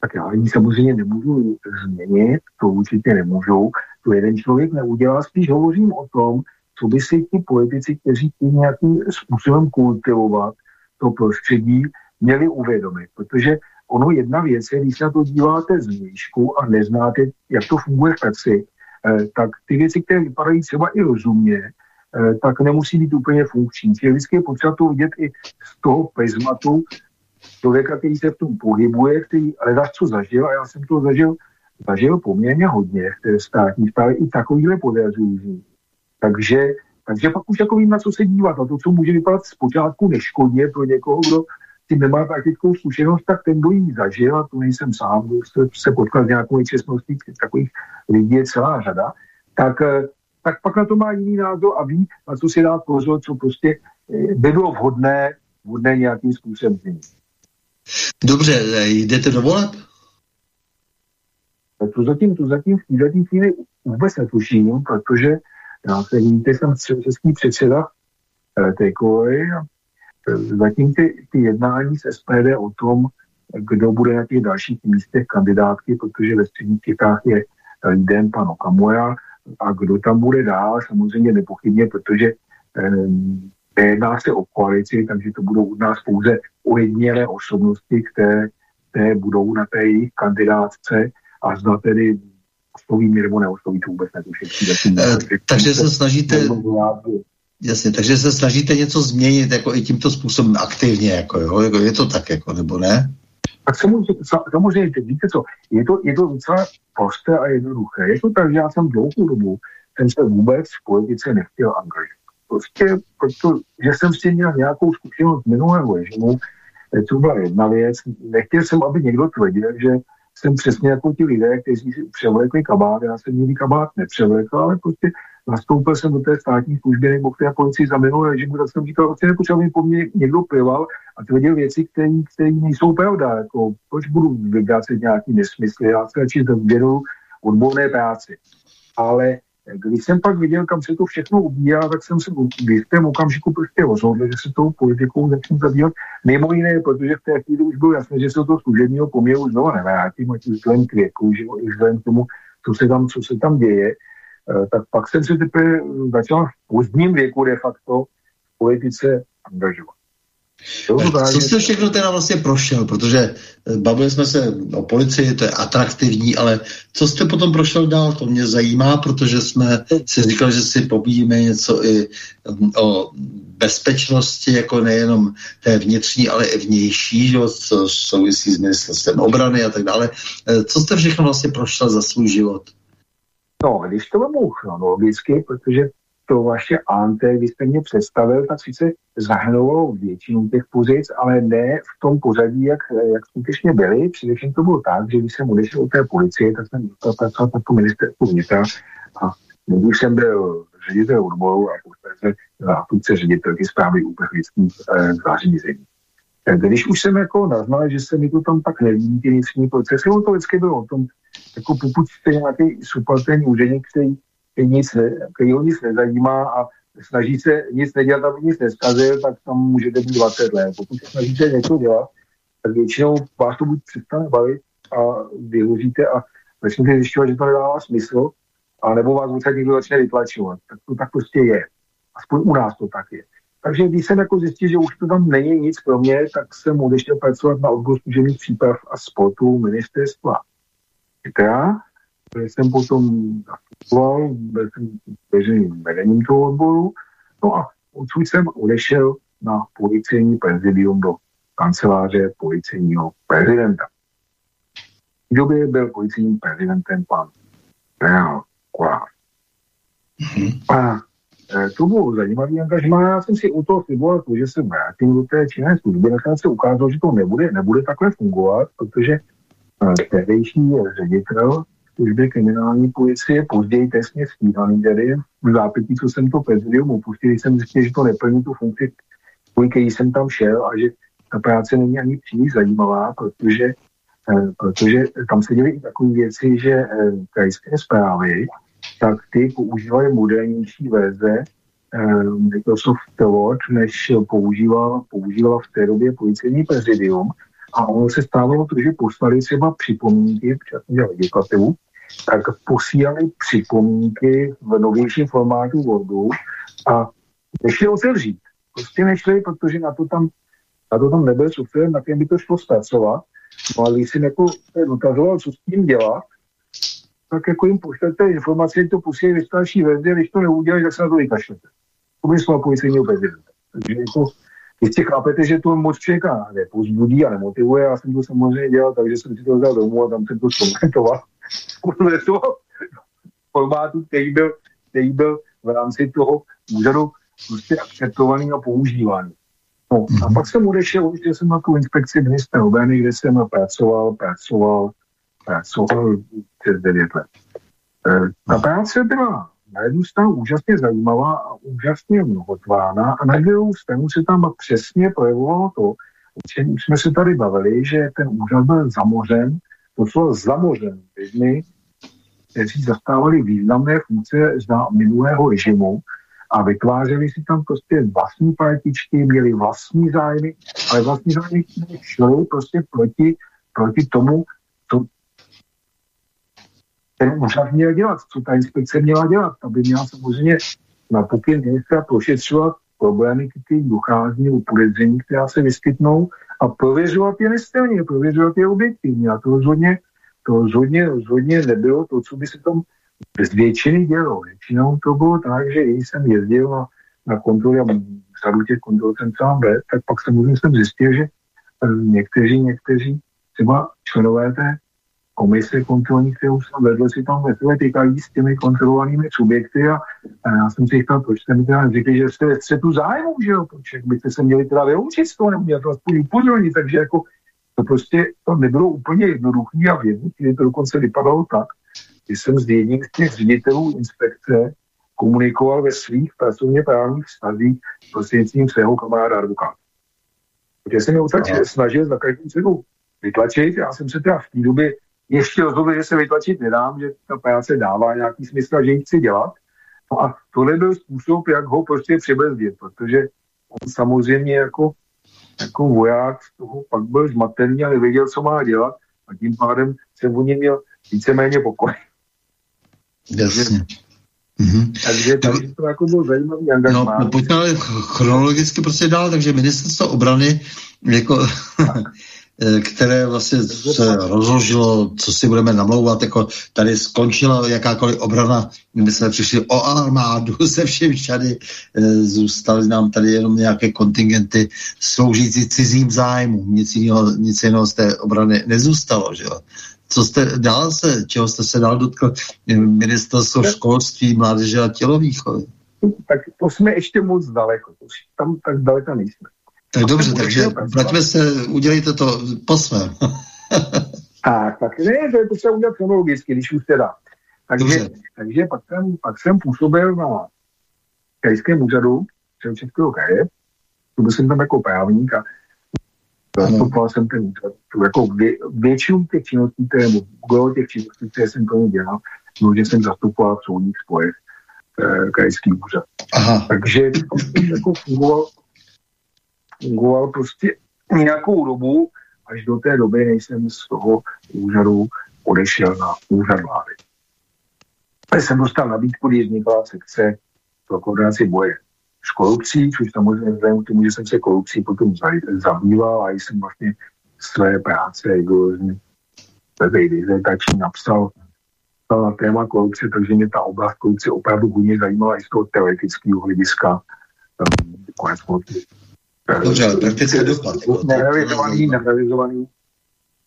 Tak já ani samozřejmě nemůžu změnit, to určitě nemůžu. To jeden člověk neudělá, spíš hovořím o tom, co by si ti politici, kteří chtějí nějakým způsobem kultivovat to prostředí, měli uvědomit. Protože ono jedna věc je, když na to díváte z výšku a neznáte, jak to funguje v praxi, eh, tak ty věci, které vypadají třeba i rozumně, eh, tak nemusí být úplně funkční. Čili vždycky je potřeba to vidět i z toho prismatu člověka, který se v tom pohybuje, který ale co zažil, a já jsem to zažil, zažil poměrně hodně v té státní správě i takovýhle podaření. Takže, takže pak už jako vím, na co se dívat. A to, co může vypadat zpočátku neškodně pro někoho, kdo tím nemá praktickou zkušenost, tak ten, kdo ji zažil, a to nejsem sám, kdo se potkal s nějakou nečestností, takových lidí je celá řada, tak, eh, tak pak na to má jiný názor a ví, na co si dát pozor, co prostě eh, by bylo vhodné, vhodné nějakým způsobem změnit. Dobře, eh, jdete do voleb? To zatím, to zatím, zatím chvíli vůbec netuším, protože já se víte, jsem český předseda eh, Takeaway a eh, zatím ty, ty jednání s SPD o tom, kdo bude na těch dalších místech kandidátky, protože ve středních Čechách je lídem pan Okamura a kdo tam bude dál, samozřejmě nepochybně, protože eh, nejedná se o koalici, takže to budou u nás pouze ujedinělé osobnosti, které, které budou na té jejich kandidátce a zda tedy osloví mě nebo neosloví, to vůbec netuším. E, takže se snažíte... Jasně, takže se snažíte něco změnit jako i tímto způsobem aktivně, jako, jo? Jako je to tak, jako, nebo ne? Tak samozřejmě, samozřejmě víte co, je to, je to docela prosté a jednoduché. Je to tak, že já jsem dlouhou dobu jsem se vůbec v politice nechtěl angažovat. Prostě, protože jsem si měl nějakou zkušenost minulého režimu, to byla jedna věc. Nechtěl jsem, aby někdo tvrdil, že jsem přesně jako ti lidé, kteří si převlekli kabát, já jsem nikdy kabát nepřevlekl, ale prostě nastoupil jsem do té státní služby nebo k té policii za minulé režimu, tak jsem říkal, prostě nepotřeba, aby po mně někdo plival a tvrdil věci, které nejsou pravda. Jako, proč budu vygácet nějaký nesmysly? Já se radši věnu odborné práci. Ale když jsem pak viděl, kam se to všechno ubírá, tak jsem se v jistém okamžiku prostě rozhodl, že se tou politikou začnu zabývat. Mimo jiné, protože v té chvíli už bylo jasné, že se to služebního poměru znova nevrátím, ať už vzhledem k věku, že i vzhledem k tomu, co se tam, co se tam děje. Eh, tak pak jsem se teprve začal v pozdním věku de facto v politice angažovat. Co jste všechno teda vlastně prošel, protože eh, bavili jsme se o policii, to je atraktivní, ale co jste potom prošel dál, to mě zajímá, protože jsme si říkali, že si pobíjíme něco i mm, o bezpečnosti, jako nejenom té vnitřní, ale i vnější, že, co souvisí s ministerstvem obrany a tak dále. Eh, co jste všechno vlastně prošel za svůj život? No, když to vemu chronologicky, protože to vaše ante, když jste mě představil, tak sice zahrnovalo většinu těch pozic, ale ne v tom pořadí, jak, jak skutečně byly. Především to bylo tak, že když jsem odešel od té policie, tak jsem pracoval jako ministerstvu vnitra a když jsem byl ředitel odboru a posledně zástupce ředitelky zprávy uprchlických eh, zařízení. Když už jsem jako naznal, že se mi to tam tak nelíbí, ty vnitřní procesy, to vždycky bylo o tom, jako pokud jste nějaký subalterní úředník, který, nic který ho nic nezajímá a snaží se nic nedělat, aby nic neskazil, tak tam můžete být 20 let. Pokud se snažíte něco dělat, tak většinou vás to buď přestane bavit a vyhoříte a začnete zjišťovat, že to nedává smysl, a nebo vás vůbec někdo začne vytlačovat. Tak to tak prostě je. Aspoň u nás to tak je. Takže když jsem jako zjistil, že už to tam není nic pro mě, tak jsem odešel pracovat na odbor služebních příprav a sportu ministerstva kde jsem potom zastupoval, byl jsem veřejným vedením toho odboru. No a odsud jsem odešel na policejní prezidium do kanceláře policejního prezidenta. V době byl policejním prezidentem pan Real Kolář. Mm-hmm. A e, to bylo zajímavý angažmá. Já jsem si u toho sliboval to, že se vrátím do té činné služby. Nakonec se ukázalo, že to nebude, nebude takhle fungovat, protože e, tehdejší ředitel služby kriminální policie, později trestně stíhaný tedy v zápětí, co jsem to prezidium opustil, jsem zjistil, že to neplní tu funkci, kvůli který jsem tam šel a že ta práce není ani příliš zajímavá, protože, eh, protože tam se děly i takové věci, že eh, krajské zprávy, tak ty používají modernější verze eh, Microsoft Word, než používal, používala v té době policejní prezidium. A ono se stávalo to, že poslali třeba připomínky, dělal legislativu, tak posílali připomínky v novějším formátu Wordu a nešli otevřít. Prostě nešli, protože na to tam, na to tam nebyl software, na kterém by to šlo zpracovat. No a když si jako dotazoval, co s tím dělat, tak jako jim pošlete informace, to posílí ve starší verzi, když to neudělají, tak se na to vykašlete. To by policejního prezidenta. Takže jako, jistě chápete, že to moc člověka nepozbudí a nemotivuje. Já jsem to samozřejmě dělal, takže jsem si to vzal domů a tam jsem to zkomentoval [LAUGHS] podle toho formátu, který byl, který byl v rámci toho úřadu prostě akceptovaný a používaný. No, a mhm. pak jsem odešel, odešel jsem na tu inspekci ministra obrany, kde jsem pracoval, pracoval, pracoval přes 9 let. E, ta práce byla na jednu stranu úžasně zajímavá a úžasně mnohotvána a na druhou stranu se tam přesně projevovalo to, o čem jsme se tady bavili, že ten úřad byl zamořen doslova zamořen lidmi, kteří zastávali významné funkce za minulého režimu a vytvářeli si tam prostě vlastní partičky, měli vlastní zájmy, ale vlastní zájmy šly prostě proti, proti tomu, co ten úřad měl dělat, co ta inspekce měla dělat, aby měla samozřejmě na pokyn ministra prošetřovat problémy, které dochází nebo podezření, která se vyskytnou a prověřovat je nestranně, prověřovat je objektivně. A to rozhodně, to rozhodně, rozhodně nebylo to, co by se tam z většiny dělo. Většinou to bylo tak, že jsem jezdil na, na kontroly a řadu těch kontrol jsem sám byl, tak pak samozřejmě jsem zjistil, že eh, někteří, někteří třeba členové té komise kontrolní, kterou jsem vedl, si tam ve týkají s těmi kontrolovanými subjekty a, a já jsem si říkal, proč jste mi teda řekli, že jste ve střetu zájmu, že jo, proč byste se měli teda vyloučit z toho, nebo mě to aspoň upozornit, takže jako to prostě to nebylo úplně jednoduché a v jednu chvíli to dokonce vypadalo tak, že jsem s jedním z těch ředitelů inspekce komunikoval ve svých pracovně právních vztazích prostřednictvím svého kamaráda advokáta. Protože jsem tak snažil za každou cenu vytlačit, já jsem se teda v té době ještě rozhodl, že se vytlačit nedám, že ta práce dává nějaký smysl a že ji chci dělat. No a tohle byl způsob, jak ho prostě přibrzdit, protože on samozřejmě jako, jako voják z toho pak byl zmatený a nevěděl, co má dělat a tím pádem jsem o něm měl víceméně pokoj. Jasně. Mm-hmm. Takže, takže to jako byl zajímavý angažmá. No, no pojďme chronologicky prostě dál, takže ministerstvo obrany jako které vlastně se rozložilo, co si budeme namlouvat, jako tady skončila jakákoliv obrana, my jsme přišli o armádu [LAUGHS] se všem všady, eh, zůstaly nám tady jenom nějaké kontingenty sloužící cizím zájmům, nic jiného, nic jiného z té obrany nezůstalo, že jo. Co jste dál se, čeho jste se dál dotkl? Ministerstvo školství, mládeže a tělovýchovy. Tak to jsme ještě moc daleko, tam tak daleko nejsme. Tak dobře, takže vraťme se, udělejte to po svém. [LAUGHS] tak, tak ne, to je potřeba udělat chronologicky, když už teda. Takže, takže pak, jsem, pak jsem působil na krajském úřadu Českého kraje, to byl jsem tam jako právník a Zastupoval jsem ten úřad. Jako vě, většinu těch činností, které, nebo těch činností, které jsem tomu dělal, no, že jsem zastupoval v soudních spojech eh, krajský úřad. Aha. Takže jako fungoval, fungoval prostě nějakou dobu, až do té doby, než jsem z toho úřadu odešel na úřad vlády. Já jsem dostal nabídku, když vznikla sekce pro koordinaci boje s korupcí, což samozřejmě vzhledem k tomu, že jsem se korupcí potom zabýval a jsem vlastně své práce rigorozně ve dizertační napsal na téma korupce, takže mě ta oblast korupce opravdu hodně zajímala i z toho teoretického hlediska. Konec Dobře, ale praktické dopad. Nerealizovaný, nerealizovaný,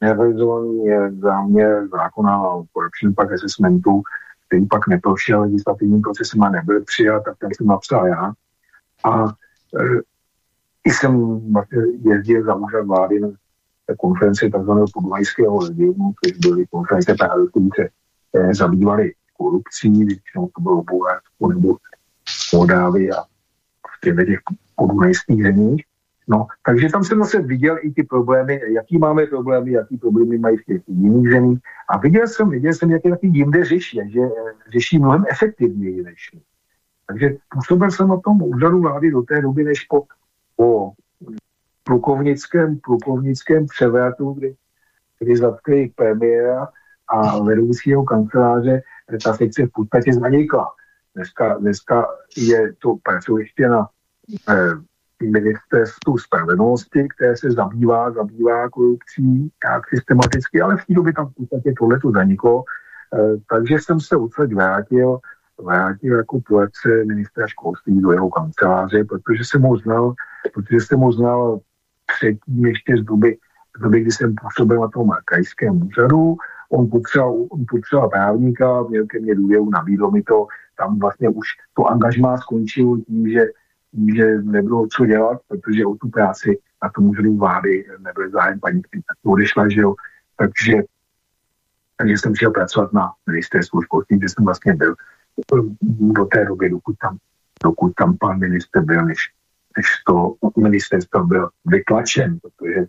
nerealizovaný je záměr zákona o korupčním pak assessmentu, který pak neprošel legislativním procesem a nebyl přijat, tak ten jsem napsal já. A e, jsem vlastně jezdil za úřad vlády na konferenci tzv. podunajského regionu, což byly konference právě, které se zabývaly korupcí, většinou to bylo Bulharsko nebo Moldávy a v těch podunajských zemích. No, takže tam jsem zase viděl i ty problémy, jaký máme problémy, jaký problémy mají v těch jiných zemích. A viděl jsem, viděl jsem, jak je taky jinde řeší, že řeší mnohem efektivněji než. Takže působil jsem na tom úřadu vlády do té doby, než po, po plukovnickém, plukovnickém převratu, kdy, kdy zatkli premiéra a vedoucího kanceláře, ta sekce v podstatě zanikla. Dneska, dneska je to ještě na eh, ministerstvu spravedlnosti, které se zabývá, zabývá korupcí nějak systematicky, ale v té době tam v podstatě tohle to zaniklo. E, takže jsem se odsaď vrátil, vrátil jako poradce ministra školství do jeho kanceláře, protože jsem ho znal, protože jsem ho znal předtím ještě z doby, z doby, kdy jsem působil na tom krajském úřadu. On potřeboval, on potřeboval právníka, měl ke mně důvěru, nabídl mi to, tam vlastně už to angažmá skončilo tím, že že nebylo co dělat, protože o tu práci na tom úřadu vlády nebyl zájem paní, tak to odešla, že jo. Takže, takže jsem chtěl pracovat na ministerstvu školství, kde jsem vlastně byl do té doby, dokud tam, dokud tam pan minister byl, než, než to ministerstvo byl vytlačen, protože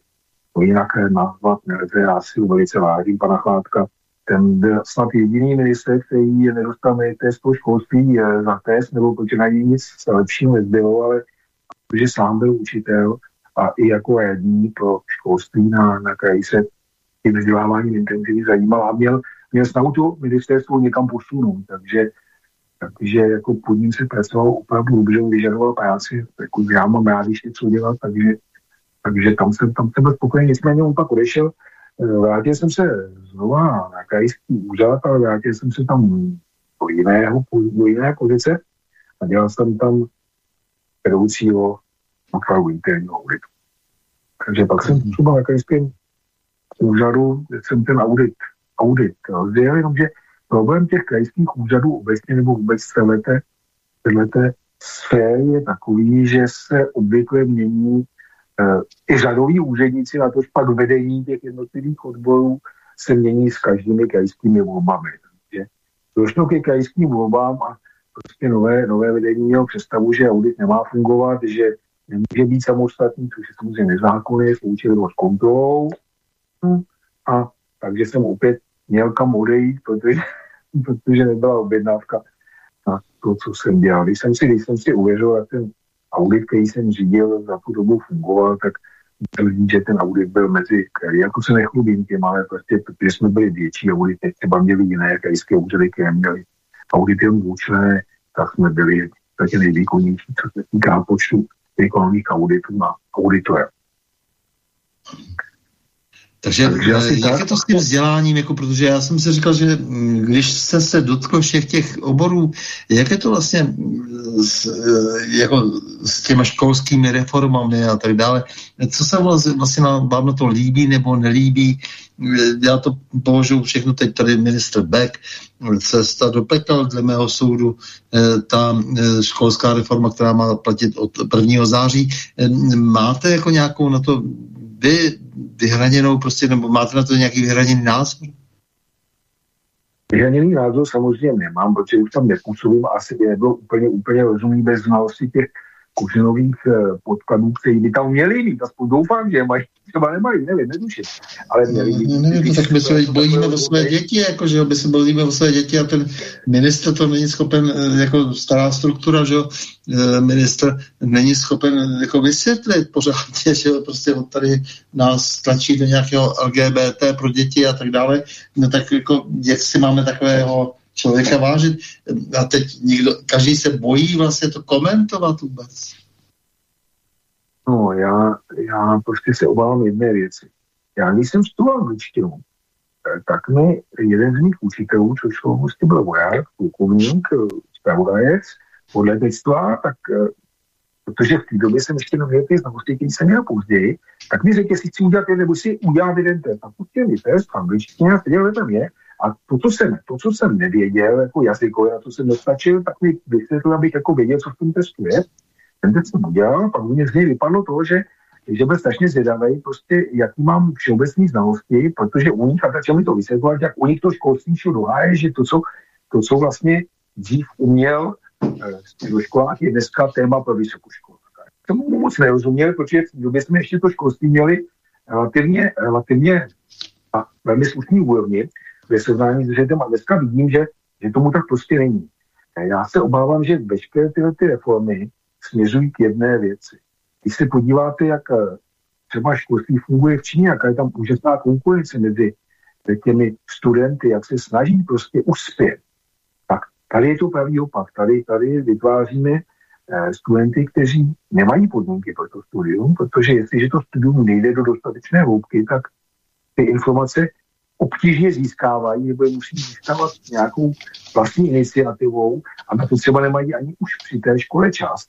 to jinak nazvat nelze. Já si velice vážím pana Chládka, ten byl snad jediný minister, který nedostal ministerstvo školství eh, za test, nebo protože na něj nic lepšího nezbylo, ale protože sám byl učitel a i jako radní pro školství na, na kraji se tím vzděláváním intenzivně zajímal a měl, měl snahu to ministerstvo někam posunout, takže takže jako pod ním se pracoval opravdu dobře, vyžadoval práci, jako já mám rád ještě co dělat, takže, takže tam jsem, tam jsem byl spokojený, nicméně on pak odešel Vrátil jsem se znova na krajský úřad, ale vrátil jsem se tam do, jiného, do jiné pozice a dělal jsem tam vedoucího útvaru interního auditu. Takže pak jsem působil na krajském úřadu, kde jsem ten audit, audit rozdělil, jenomže problém těch krajských úřadů obecně nebo vůbec celé té, celé té sféry je takový, že se obvykle mění i řadoví úředníci, na to pak vedení těch jednotlivých odborů se mění s každými krajskými volbami. Takže došlo ke krajským volbám a prostě nové, nové vedení mělo představu, že audit nemá fungovat, že nemůže být samostatný, což je samozřejmě nezákonné, sloučil s kontrolou. A takže jsem opět měl kam odejít, protože, [LAUGHS] protože nebyla objednávka na to, co jsem dělal. Když jsem si, když jsem si uvěřil, jak ten audit, který jsem řídil, za tu dobu fungoval, tak musel říct, že ten audit byl mezi. Jako se nechlubím tím, ale prostě, protože jsme byli větší audity, třeba měli jiné krajské úřady, které měli audity dvoučlené, tak jsme byli taky nejvýkonnější, co se týká počtu výkonových auditů na auditora. Takže, Takže eh, jak tak, je to s tím vzděláním, jako protože já jsem si říkal, že mm, když jste se dotkl všech těch oborů, jak je to vlastně mm, s, eh, jako s těma školskými reformami a tak dále, co se vlastně, vlastně vám na to líbí nebo nelíbí, já to považuji všechno teď tady ministr Beck, cesta do pekel, dle mého soudu, eh, ta školská reforma, která má platit od 1. září. Máte jako nějakou na to vy vyhraněnou prostě, nebo máte na to nějaký vyhraněný názor? Vyhraněný názor samozřejmě nemám, protože už tam nepůsobím a asi by nebylo úplně, úplně rozumný bez znalosti těch koženových eh, podkladů, který by tam měli mít, aspoň doufám, že mají, třeba nemají, nevím, netuším, ale měli mít. No, nevím, tak my se bojíme o své děti, jako, že my se bojíme o své děti a ten minister to není schopen, eh, jako stará struktura, že eh, minister není schopen jako vysvětlit pořádně, [LAUGHS] že prostě on tady nás tlačí do nějakého LGBT pro děti a tak dále, no tak jako, jak si máme takového člověka vážit. A teď nikdo, každý se bojí vlastně to komentovat vůbec. No, já, já prostě se obávám jedné věci. Já když jsem studoval angličtinu, eh, tak mi jeden z mých učitelů, což vlastně byl voják, plukovník, eh, zpravodajec, podle textua, tak eh, protože v té době jsem ještě neměl ty znalosti, které jsem měl později, tak mi řekl, jestli chci udělat nebo si udělat jeden test. A pustil mi test v angličtině a seděl vedle mě a to, co jsem, to, co jsem nevěděl jako jazykově, na to jsem nestačil, tak mi vysvětlil, abych jako věděl, co v tom testu je. Ten test jsem udělal, pak mě z něj vypadlo to, že že byl strašně zvědavý, prostě jaký mám všeobecné znalosti, protože u nich, a začal mi to vysvětlovat, jak u nich to školství šlo do háje, že to, co, to, co vlastně dřív uměl eh, do školách, je dneska téma pro vysokou školu. Tomu moc nerozuměl, protože v době jsme ještě to školství měli relativně, relativně a velmi slušný úrovni, ve srovnání s Židem a dneska vidím, že, že tomu tak prostě není. Já se obávám, že veškeré tyhle ty reformy směřují k jedné věci. Když se podíváte, jak eh, třeba školství funguje v Číně, jaká je tam úžasná konkurence mezi těmi studenty, jak se snaží prostě uspět, tak tady je to pravý opak. Tady, tady vytváříme eh, studenty, kteří nemají podmínky pro to studium, protože jestliže to studium nejde do dostatečné hloubky, tak ty informace obtížně získávají nebo je musí získávat nějakou vlastní iniciativou a na to třeba nemají ani už při té škole čas.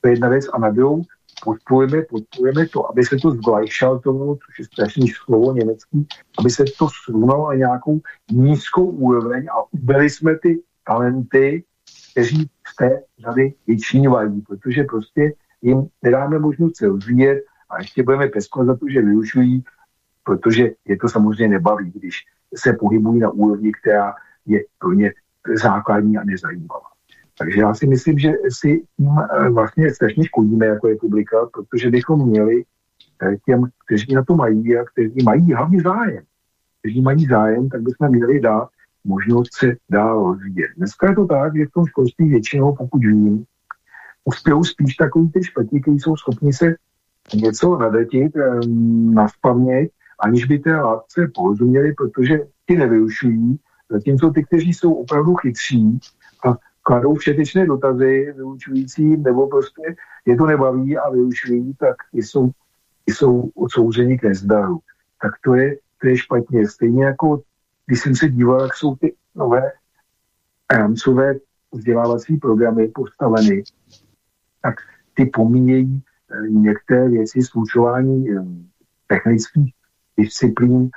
To je jedna věc a na druhou podporujeme, podporujeme to, aby se to zglajšaltovalo, což je strašný slovo německý, aby se to srovnalo na nějakou nízkou úroveň a ubili jsme ty talenty, kteří z té řady vyčíňovají, protože prostě jim nedáme možnost se rozvíjet a ještě budeme peskovat za to, že využují protože je to samozřejmě nebaví, když se pohybují na úrovni, která je pro ně základní a nezajímavá. Takže já si myslím, že si tím eh, vlastně strašně škodíme jako republika, protože bychom měli eh, těm, kteří na to mají a kteří mají hlavně zájem, kteří mají zájem, tak bychom měli dát možnost se dál rozvíjet. Dneska je to tak, že v tom školství většinou, pokud vím, uspějou spíš takový ty špatí, kteří jsou schopni se něco nadetit, eh, naspamět aniž by té látce porozuměli, protože ty nevyušují, zatímco ty, kteří jsou opravdu chytří a kladou všetečné dotazy vyučujícím, nebo prostě je to nebaví a vyučují, tak jsou, jsou odsouzeni k nezdaru. Tak to je, to je špatně. Stejně jako když jsem se díval, jak jsou ty nové rámcové vzdělávací programy postaveny, tak ty pomíjejí eh, některé věci slučování eh, technických disciplín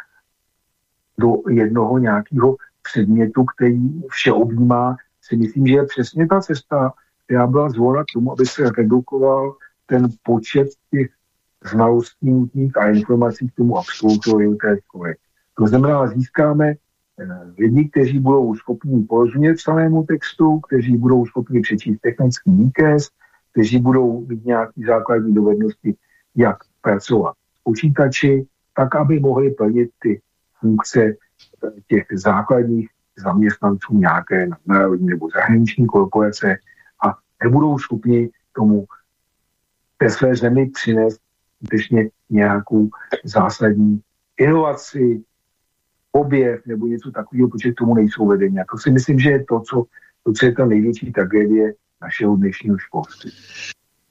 do jednoho nějakého předmětu, který vše objímá, si myslím, že je přesně ta cesta, která byla zvolena k tomu, aby se redukoval ten počet těch znalostí nutných a informací k tomu absolutoriu té školy. To znamená, získáme eh, lidi, kteří budou schopni porozumět psanému textu, kteří budou schopni přečíst technický výkaz, kteří budou mít nějaké základní dovednosti, jak pracovat s počítači, tak aby mohli plnit ty funkce eh, těch základních zaměstnanců nějaké národní nebo zahraniční korporace a nebudou schopni tomu té své zemi přinést skutečně nějakou zásadní inovaci, objev nebo něco takového, protože k tomu nejsou vedení. A to si myslím, že je to, co, to, co je ta největší tragédie našeho dnešního školství.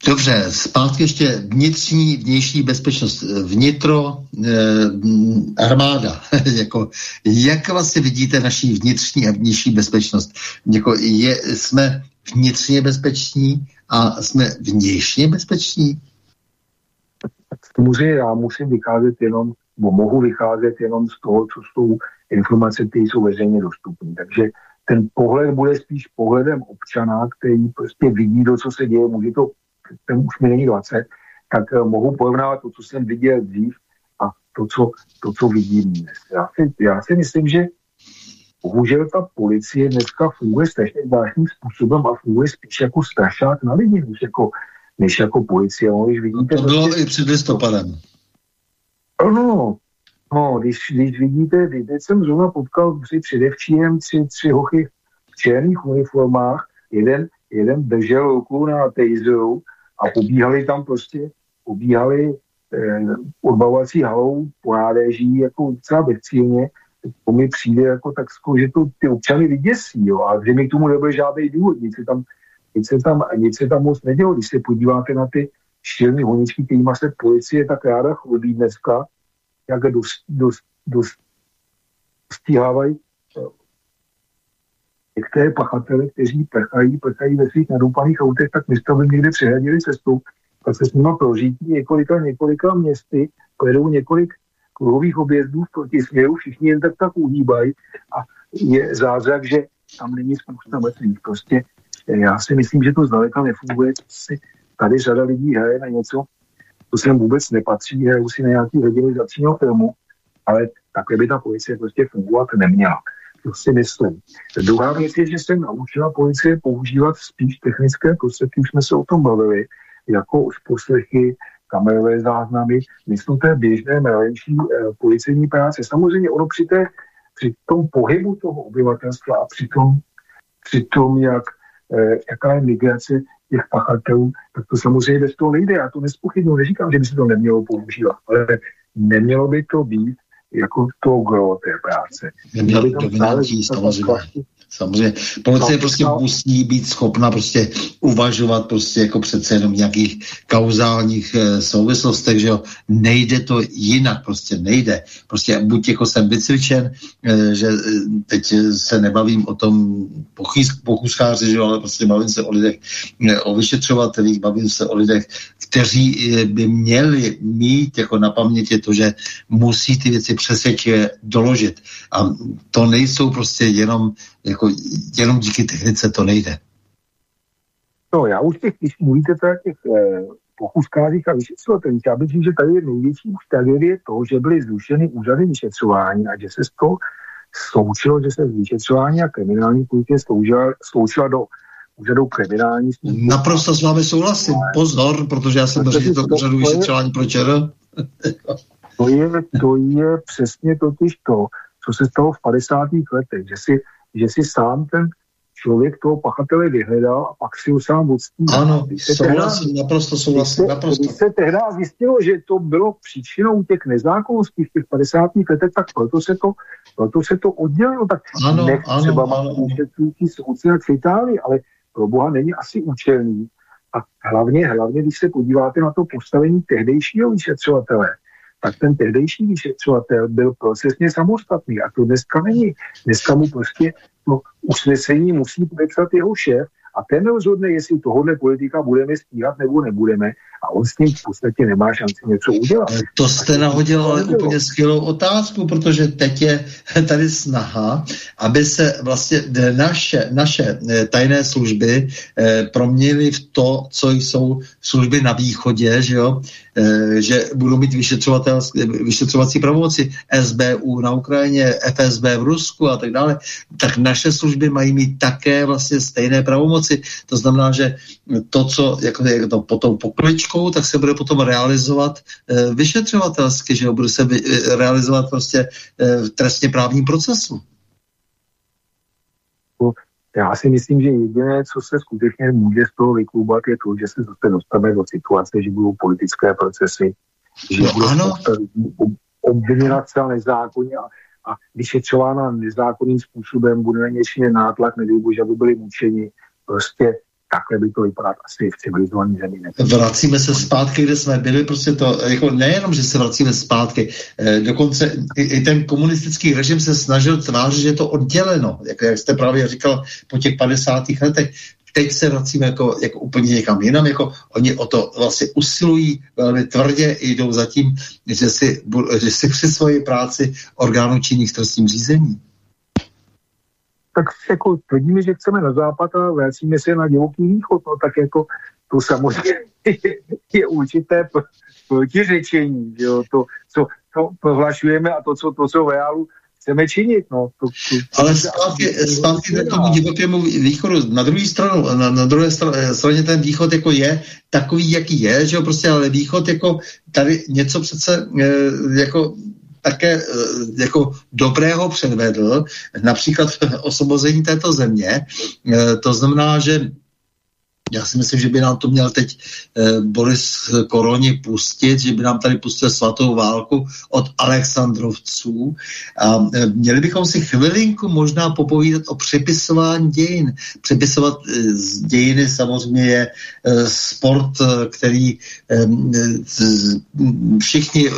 Dobře, zpátky ještě vnitřní, vnější bezpečnost. Vnitro, eh, armáda. [LAUGHS] jako, jak vlastně vidíte naší vnitřní a vnější bezpečnost? Jako, je, jsme vnitřně bezpeční a jsme vnějšně bezpeční? Samozřejmě já musím vycházet jenom, nebo mohu vycházet jenom z toho, co jsou informace, které jsou veřejně dostupné. Takže ten pohled bude spíš pohledem občana, který prostě vidí to, co se děje, může to už mi není 20, tak uh, mohu porovnávat to, co jsem viděl dřív a to, co, to, co vidím dnes. Já si, já si myslím, že bohužel ta policie dneska funguje strašně zvláštním způsobem a funguje spíš jako strašák na lidi, než jako, než jako policie. No, když vidíte, to bylo prostě, i před listopadem. No, no když, když vidíte, teď jsem zrovna potkal při předevčím tři, tři hochy v černých uniformách, jeden, jeden držel ruku na tejzru a pobíhali tam prostě, pobíhali eh, odbavovací halou po nádeží jako docela bezcílně, to mi přijde jako tak, že to ty občany vyděsí, jo, a že mi k tomu nebyl žádný důvod, nic se tam, nic se tam, nic se tam moc nedělo. Když se podíváte na ty šílené honičky, kterýma se policie tak ráda chlubí dneska, jak dost, dost, dost stíhávají některé pachatele, kteří prchají, prchají ve svých nadoupaných autech, tak my jsme někde přehradili cestu, tak se s nimi prožítí několika, několika městy, pojedou několik kruhových objezdů v protisměru, všichni jen tak tak uhýbají a je zázrak, že tam není spousta mrtvých. Prostě eh, já si myslím, že to zdaleka nefunguje. Tady řada lidí hraje na něco, to sem vůbec nepatří, hrajou si na nějaký regionalizačního filmu, ale takhle by ta policie prostě fungovat neměla. Si myslím. Druhá věc je, že se naučila policie používat spíš technické prostředky, už jsme se o tom bavili, jako už poslechy, kamerové záznamy, místo té běžné mravenčí eh, policejní práce. Samozřejmě ono při, té, při tom pohybu toho obyvatelstva a při tom, při tom jak, eh, jaká je migrace těch pachatelů, tak to samozřejmě bez toho nejde. Já to nespochybnu, neříkám, že by se to nemělo používat, ale nemělo by to být jako to gro té práce. To dominantní, samozřejmě. Samozřejmě. Policie prostě musí být schopna prostě uvažovat prostě jako přece jenom v nějakých kauzálních e, souvislostech, že jo. Nejde to jinak, prostě nejde. Prostě buď jako jsem vycvičen, e, že e, teď se nebavím o tom pochůzkáři, že jo, ale prostě bavím se o lidech, e, o vyšetřovatelích, bavím se o lidech, kteří by měli mít jako na paměti to, že musí ty věci přesvědčivě doložit. A to nejsou prostě jenom jako jenom díky technice to nejde. No, já už těch, když mluvíte o těch eh, pochůzkářích a vyšetřovatelích, já bych říct, že tady je největší už tragédie to, že byly zrušeny úřady vyšetřování a že se z toho sloučilo, že se vyšetřování a kriminální policie sloučila, sloučila do úřadu kriminální. Naprosto s vámi souhlasím. Pozor, protože já jsem ředitel úřadu vyšetřování pro ČR. [LAUGHS] To je, to je přesně totiž to, co se stalo v 50. letech, že si že si sám ten člověk toho pachatele vyhledal a pak si ho sám odstíl. Ano, souhlasím, naprosto souhlasím, naprosto. Když se tehdy zjistilo, že to bylo příčinou těch nezákonností v těch 50. letech, tak proto se to, proto se to oddělilo. Tak ano, nech ano, třeba máme vyšetřující soudce jak v Itálii, ale pro Boha není asi účelný. A hlavně, hlavně, když se podíváte na to postavení tehdejšího vyšetřovatele, tak ten tehdejší vyšetřovatel byl procesně samostatný a to dneska není. Dneska mu prostě to usnesení musí podepsat jeho šéf a ten rozhodne, jestli tohohle politika budeme stíhat nebo nebudeme a on s tím v podstatě nemá šanci něco udělat. To jste nahodil ale úplně skvělou otázku, protože teď je tady snaha, aby se vlastně naše, naše eh, tajné služby eh, proměnily v to, co jsou služby na východě, že, jo? Eh, že budou mít vyšetřovací pravomoci SBU na Ukrajině, FSB v Rusku a tak dále, tak naše služby mají mít také vlastně stejné pravomoci. To znamená, že to, co jako je to potom pokličkou, tak se bude potom realizovat e, vyšetřovatelsky, že jo, bude se vy, e, realizovat prostě e, v trestně právním procesu. Já si myslím, že jediné, co se skutečně může z toho vyklubat, je to, že se zase dostaneme do situace, že budou politické procesy, že no, ano. obviněna celá nezákonně a, a vyšetřována nezákonným způsobem, bude na něčí nátlak, nedej bože, aby byli mučeni. Prostě takhle by to vypadat asi v civilizované zemi. Vracíme se zpátky, kde jsme byli, prostě to, jako nejenom, že se vracíme zpátky, eh, dokonce i, i ten komunistický režim se snažil tvářit, že je to odděleno, jak, jak jste právě říkal, po těch 50. letech. Teď se vracíme jako, jako úplně někam jinam, jako oni o to vlastně usilují velmi tvrdě, jdou za tím, že si, že si při svoji práci orgánů činných trestním řízení tak jako tvrdíme, že chceme na západ a vracíme se na divoký východ, no tak jako to samozřejmě [LAUGHS] je určité protiřečení, jo, to, co to prohlašujeme a to, co, to, co v reálu chceme činit. No. To, to, Ale zpátky, zpátky k tomu divokému východu. Na druhé stranu, na, na druhé straně ten východ jako je takový, jaký je, že jo, prostě, ale východ jako tady něco přece e, jako také e, jako dobrého předvedl, například [LAUGHS] osvobození této země. E, to znamená, že já si myslím, že by nám to měl teď eh, Boris Koroni pustit, že by nám tady pustil svatou válku od Alexandrovců. A eh, měli bychom si chvilinku možná popovídat o přepisování dějin. Přepisovat eh, dějiny samozřejmě je sport, který všichni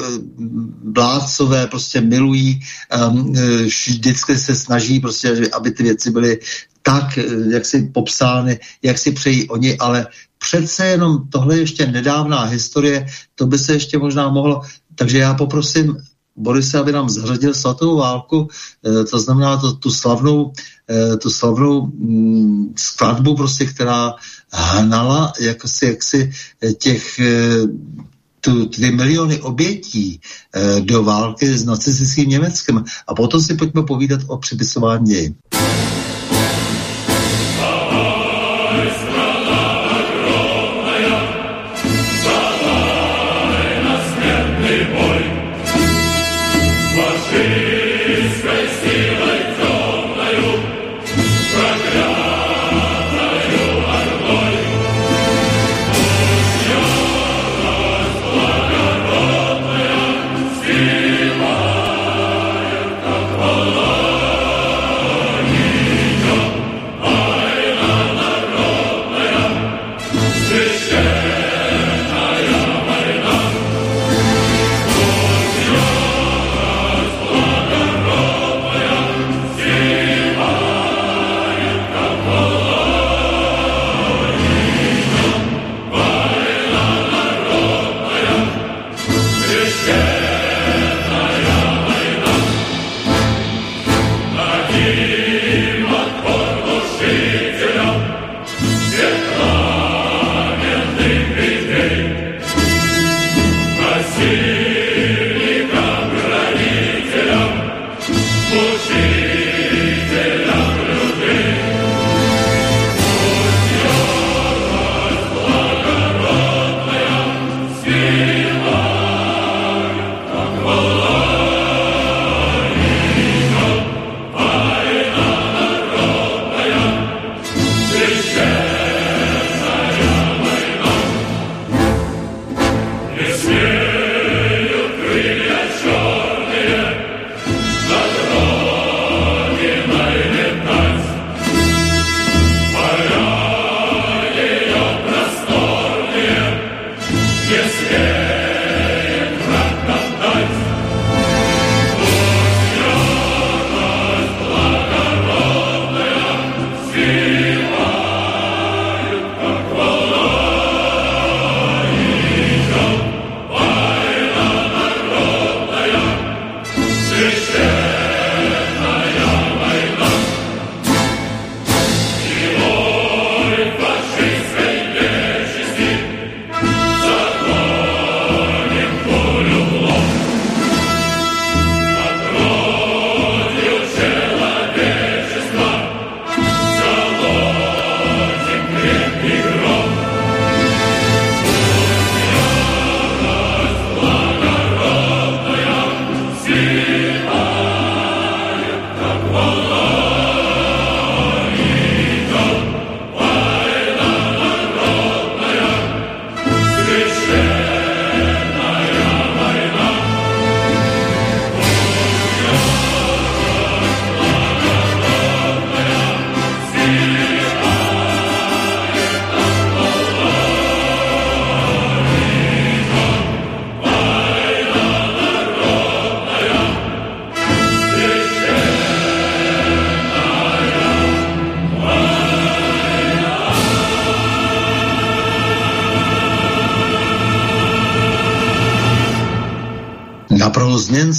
vládcové prostě milují, eh, vždycky se snaží prostě, aby ty věci byly tak, eh, jak si popsány, jak si přejí oni, ale přece jenom tohle ještě nedávná historie, to by se ještě možná mohlo, takže já poprosím Borise, aby nám zařadil svatou válku, eh, to znamená to, tu slavnou, eh, tu slavnou mm, skladbu, prostě, která hnala jaksi, jaksi těch tu dvě miliony obětí do války s nacistickým Německem. A potom si pojďme povídat o připisování dějin.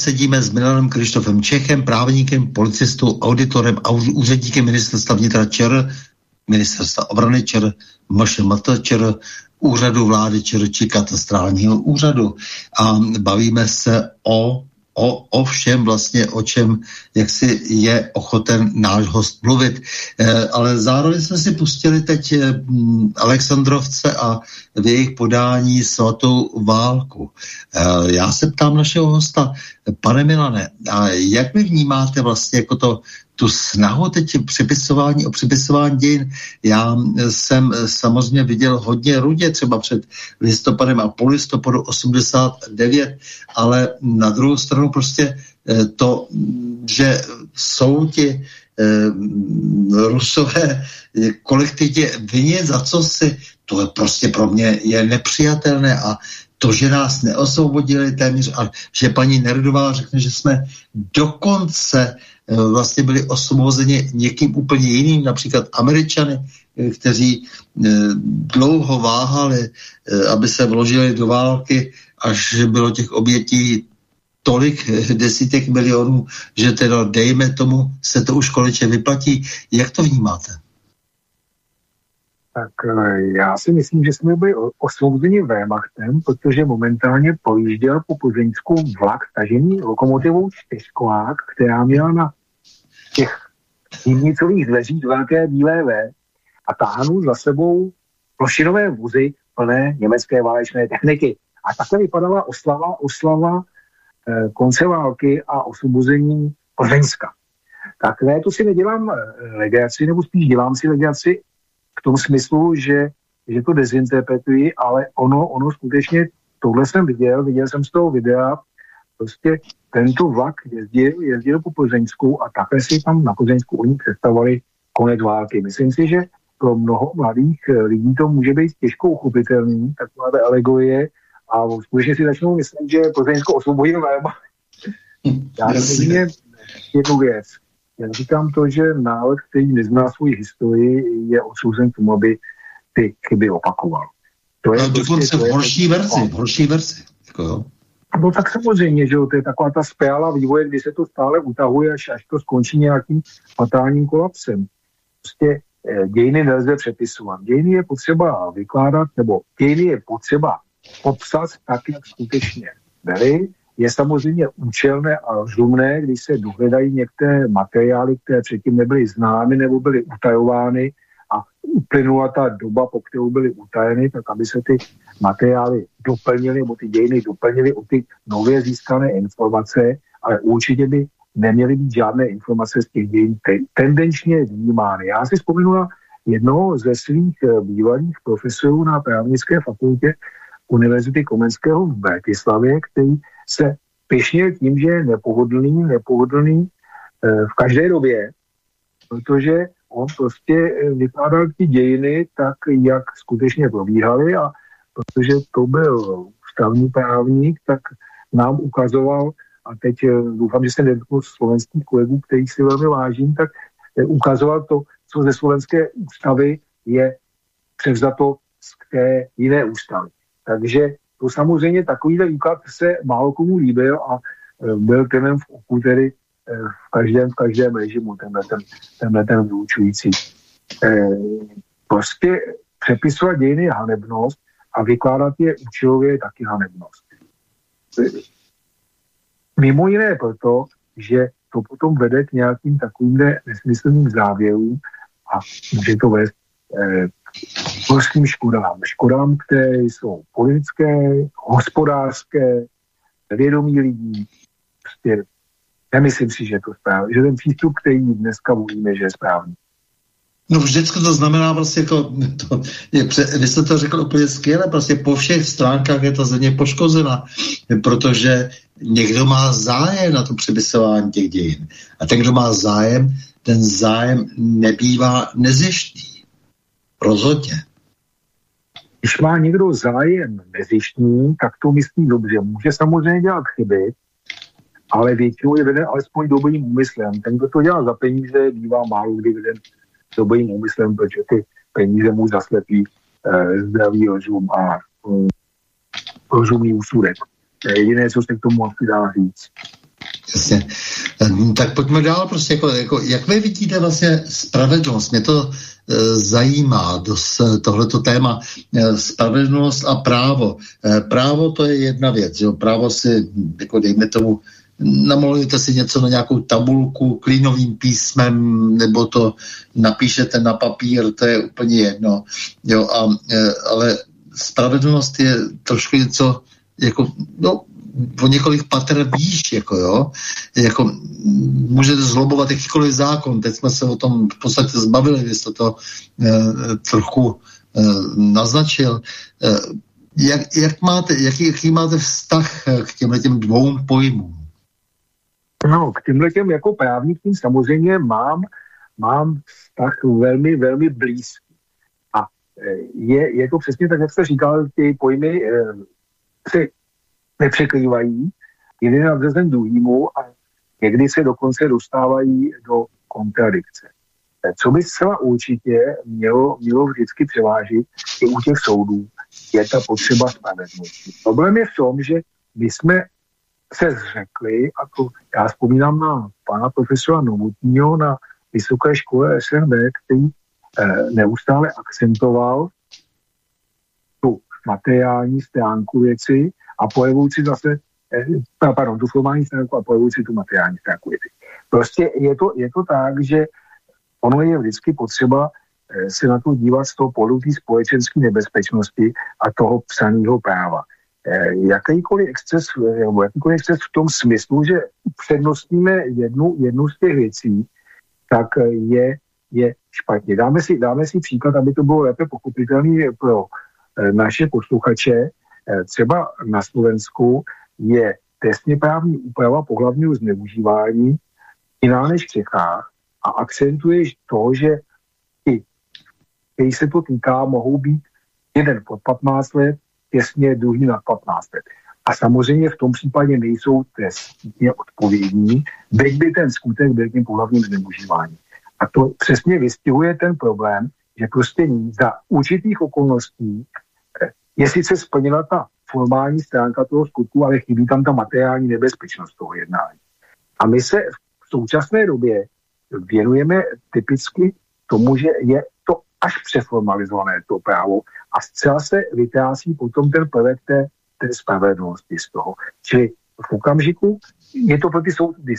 Sedíme s Milanem Krištofem Čechem, právníkem, policistou, auditorem a úředníkem ministerstva vnitra ČR, ministerstva obrany ČR, MŠMT ČR, úřadu vlády ČR či katastrálního úřadu. A bavíme se o o, o všem vlastně, o čem jak si je ochoten náš host mluvit. E, ale zároveň jsme si pustili teď e, Alexandrovce a v jejich podání svatou válku. E, já se ptám našeho hosta, pane Milane, a jak vy vnímáte vlastně jako to tu snahu teď přepisování o přepisování dějin. Já jsem samozřejmě viděl hodně rudě třeba před listopadem a po listopadu 89, ale na druhou stranu prostě eh, to, že jsou ti eh, rusové kolektivně vině za co si, to je prostě pro mě je nepřijatelné a to, že nás neosvobodili téměř a že paní Nerdová řekne, že jsme dokonce Eh, vlastně byli osvobozeni někým úplně jiným, například Američany, eh, kteří eh, dlouho váhali, aby se vložili do války, až bylo těch obětí tolik desítek milionů, že teda dejme tomu, se to už konečně vyplatí. Jak to vnímáte? Tak já si myslím, že jsme byli osvobozeni Wehrmachtem, protože momentálně pojížděl po Plzeňsku vlak tažený lokomotivou čtyřkolák, která měla na těch dívnicových dveří velké bílé V a táhnu za sebou plošinové vozy plné německé válečné techniky. A takhle vypadala oslava, oslava eh, konce války a osvobození Plzeňska. Tak ne, to si nedělám eh, legaci, nebo spíš dělám si legaci v tom smyslu, že, že to dezinterpretuji, ale ono, ono skutečně, tohle jsem viděl, viděl jsem z toho videa, prostě tento vlak jezdil, jezdil po Plzeňsku a také si tam na Plzeňsku oni představovali konec války. Myslím si, že pro mnoho mladých eh, lidí to může být těžko uchopitelný, taková alegorie, a skutečně si začnou myslet, že Plzeňsko osvobodil Véma. Já si jednu věc. Já říkám to, že národ, který nezná svoji historii, je odsouzen k tomu, aby ty chyby opakoval. To je, no, prostě, to je v horší verzi, v horší verzi. Jako, jo. No tak samozřejmě, že jo, to je taková ta spirala vývoje, kdy se to stále utahuje, až, až to skončí nějakým fatálním kolapsem. Prostě eh, dějiny nelze přepisovat. Dějiny je potřeba vykládat, nebo dějiny je potřeba popsat tak, jak skutečně byly. Je samozřejmě účelné a rozumné, když se dohledají některé materiály, které předtím nebyly známy nebo byly utajovány a uplynula ta doba, po kterou byly utajeny, tak aby se ty materiály doplnily, nebo ty dějiny doplnily o ty nově získané informace, ale určitě by neměly být žádné informace z těch dějin tendenčně vnímány. Já si vzpomenu na jednoho ze svých eh, bývalých profesorů na právnické fakultě Univerzity Komenského v Bratislavě, který se pěšnil tím, že je nepohodlný, nepohodlný eh, v každé době, protože on prostě eh, vykládal ty dějiny tak, jak skutečně probíhaly a protože to byl ústavní právník, tak nám ukazoval, a teď eh, doufám, že se nedotknu slovenských kolegů, kterých si velmi vážím, tak ukazoval to, co ze slovenské ústavy je převzato z té jiné ústavy. Takže to samozřejmě takovýhle výklad se málo komu líbil a byl ten v oku tedy v každém, v každém režimu tenhle ten, tenhle ten vyučující. E, prostě přepisovat dějiny je hanebnost a vykládat je účelově je taky hanebnost. Mimo jiné proto, že to potom vede k nějakým takovým nesmyslným závěrům a může to vést k škodám. Škodám, které jsou politické, hospodářské, vědomí lidí, prostě Nemyslím si, že to správně, že ten přístup, který dneska volíme, že je správný. No vždycky to znamená prostě jako, to, je, vy jste to řekl úplně skvěle, prostě po všech stránkách je ta země poškozena, protože někdo má zájem na to přepisování těch dějin. A ten, kdo má zájem, ten zájem nebývá nezištný. Rozhodně. Když má někdo zájem nezištný, tak to myslí dobře. Může samozřejmě dělat chyby, ale většinou je veden alespoň dobrým úmyslem. Ten, kdo to dělá za peníze, bývá málo kdy veden dobrým úmyslem, protože ty peníze mu zaslepí eh, zdravý rozum a eh, rozumný úsudek. To je jediné, co se k tomu asi dá říct. Jasně. Hm, tak pojďme dál, prostě jako, jako, jak vy vidíte vlastně spravedlnost? Mě to e, zajímá, dos, tohleto téma, e, spravedlnost a právo. E, právo to je jedna věc, jo? právo si, jako dejme tomu, namalujete si něco na nějakou tabulku klínovým písmem, nebo to napíšete na papír, to je úplně jedno. Jo, a, e, ale spravedlnost je trošku něco jako, no, o několik pater výš, jako jo, jako můžete zlobovat jakýkoliv zákon, teď jsme se o tom v podstatě zbavili, vy jste to e, trochu e, naznačil. E, jak, jak máte, jaký, jaký máte vztah k těmhle těm dvou pojmům? No, k těmhle těm jako právníkům samozřejmě mám, mám vztah velmi, velmi blízký. A je, je to přesně tak, jak jste říkal, ty pojmy e, nepřekrývají, jeden nadřazen druhýmu a někdy se dokonce dostávají do kontradikce. Co by zcela určitě mělo, mělo vždycky převážit i u těch soudů, je ta potřeba spravedlnosti. Problém je v tom, že my jsme se zřekli, a to já vzpomínám na pana profesora Novotního na Vysoké škole SNB, který eh, neustále akcentoval tu materiální stránku věci a pojevující zase, eh, pardon, tu formální stránku a pojevující tu materiální stránku. Prostě je to, je to tak, že ono je vždycky potřeba eh, se na to dívat z toho pohledu té společenské nebezpečnosti a toho psaného práva. Eh, jakýkoliv exces, nebo jakýkoliv exces v tom smyslu, že přednostníme jednu, jednu z těch věcí, tak je, je špatně. Dáme si, dáme si příklad, aby to bylo lépe pochopitelné pro naše posluchače. Třeba na Slovensku je trestně právní úprava pohlavního zneužívání jiná než v Čechách a akcentuješ to, že ty, který se to týká, mohou být jeden pod 15 let, těsně druhý na 15 let. A samozřejmě v tom případě nejsou trestně odpovědní, byť by ten skutek byl tím pohlavním zneužíváním. A to přesně vystihuje ten problém, že prostě za určitých okolností eh, je sice splněna ta formální stránka toho skutku, ale chybí tam ta materiální nebezpečnost toho jednání. A my se v současné době věnujeme typicky tomu, že je to až přeformalizované to právo a zcela se vytrácí potom ten prvek té, té spravedlnosti z toho. Čili v okamžiku je to pro ty soudy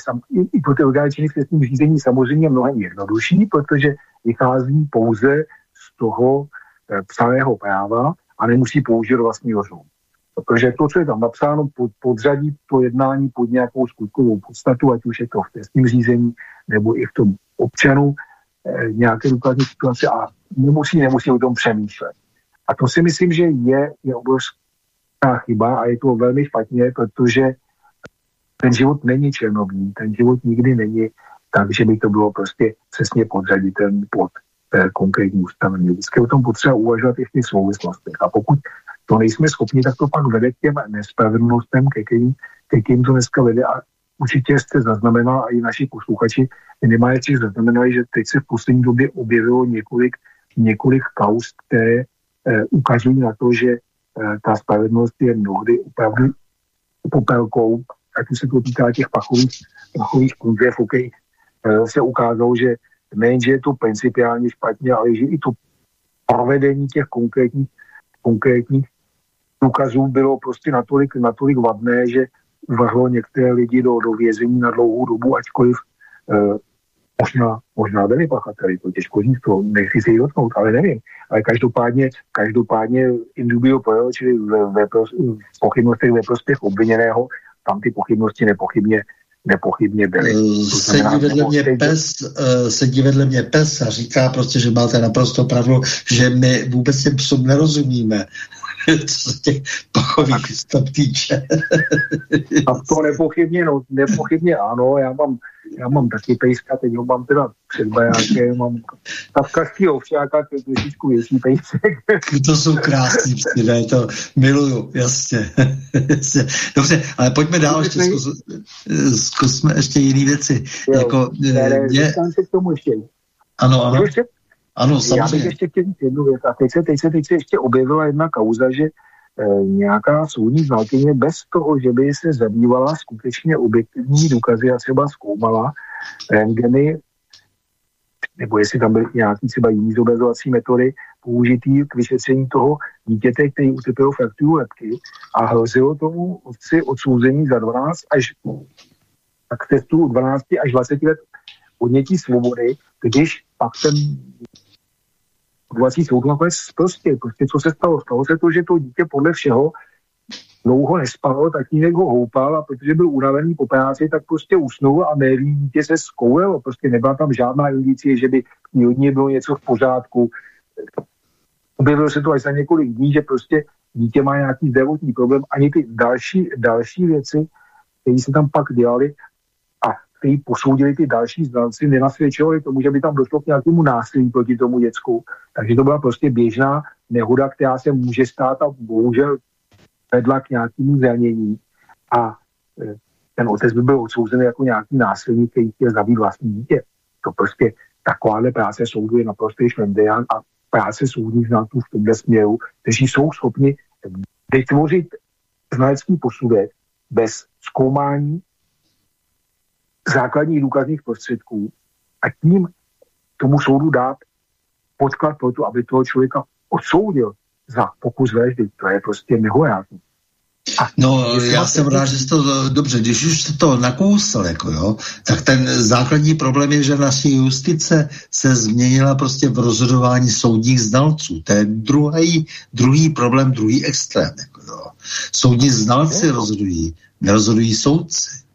i pro ty orgány činné v řízení samozřejmě mnohem jednodušší, protože vychází pouze z toho psaného práva a nemusí použít vlastní rozum. Protože to, co je tam napsáno, pod, podřadí to jednání pod nějakou skutkovou podstatu, ať už je to v trestním řízení nebo i v tom občanu, e, nějaké důkazní situace a nemusí, nemusí o tom přemýšlet. A to si myslím, že je, je obrovská chyba a je to velmi špatně, protože ten život není černobný, ten život nikdy není tak, že by to bylo prostě přesně podřaditelný pod konkrétní ustavení. Vždycky o tom potřeba uvažovat i v těch souvislostech. A pokud to nejsme schopni, tak to pak vede k těm nespravedlnostem, ke kterým, ke kterým to dneska vede. A určitě jste zaznamenal, a i naši posluchači minimálně zaznamenali, že teď se v poslední době objevilo několik, několik kaus, které eh, ukazují na to, že eh, ta spravedlnost je mnohdy opravdu popelkou, ať už se to týká těch pachových, pachových kůže, okay, eh, se ukázalo, že nejenže je to principiálně špatně, ale že i to provedení těch konkrétních, konkrétních důkazů bylo prostě natolik, natolik vadné, že uvrhlo některé lidi do, do vězení na dlouhou dobu, ačkoliv eh, možná, možná byli pachateli, to těžko říct, to nechci se jí dotknout, ale nevím. Ale každopádně, každopádně indubio pro, čili ve, ve, v pochybnostech ve prospěch obviněného, tam ty pochybnosti nepochybně nepochybně byly. Eh, sedí vedle, mě pes, uh, sedí vedle mě pes a říká prostě, že máte naprosto pravdu, že my vůbec těm psům nerozumíme. [LAUGHS] co se těch pachových stav týče. A to nepochybně, no, nepochybně ano, já mám, já mám taky pejska, teď ho mám teda před bajákem, mám kavkazský ovčáka, to je trošičku větší pejsek. to jsou krásný psy, ne, to miluju, jasně. [LAUGHS] Dobře, ale pojďme dál, ještě zkus, zkusme ještě jiné věci. Jo, jako, ne, ne, je... se k tomu ještě. Ano, ano. Ještě ano, samozřejmě. Já bych ještě chtěl jednu věc. A teď se, teď, se, teď se ještě objevila jedna kauza, že e, nějaká soudní znalkyně bez toho, že by se zabývala skutečně objektivní důkazy a třeba zkoumala rentgeny, nebo jestli tam byly nějaký třeba jiný zobrazovací metody použitý k vyšetření toho dítěte, který utrpěl frakturu lepky a hrozilo tomu otci odsouzení za 12 až tak testu 12 až 20 let odnětí svobody, když pak ten odvolací soud prostě, prostě co se stalo? Stalo se to, že to dítě podle všeho dlouho nespalo, tatínek ho houpal a protože byl unavený po práci, tak prostě usnul a médií dítě se zkoulelo. Prostě nebyla tam žádná indicie, že by od něj bylo něco v pořádku. Objevilo se to až za několik dní, že prostě dítě má nějaký zdravotní problém. Ani ty další, další věci, které se tam pak dělali který posoudili ty další znalci, nenasvědčovali tomu, že by tam došlo k nějakému násilí proti tomu děcku. Takže to byla prostě běžná nehoda, která se může stát a bohužel vedla k nějakému zranění a e, ten otec by byl odsouzen jako nějaký násilník, který chtěl zabít vlastní dítě. To prostě takováhle práce soudu je naprosto šlendián a práce soudních znalců v tomhle směru, kteří jsou schopni vytvořit znalecký posudek bez zkoumání základních důkazních prostředků a tím tomu soudu dát podklad pro to, aby toho člověka odsoudil za pokus vraždy. To je prostě nehorázný. No, já jsem rád, že jsi to dobře, když už jste to nakousl, jako jo, tak ten základní problém je, že naší justice se změnila prostě v rozhodování soudních znalců. To je druhý, druhý problém, druhý extrém. Jako jo. Soudní znalci rozhodují, nerozhodují soudci.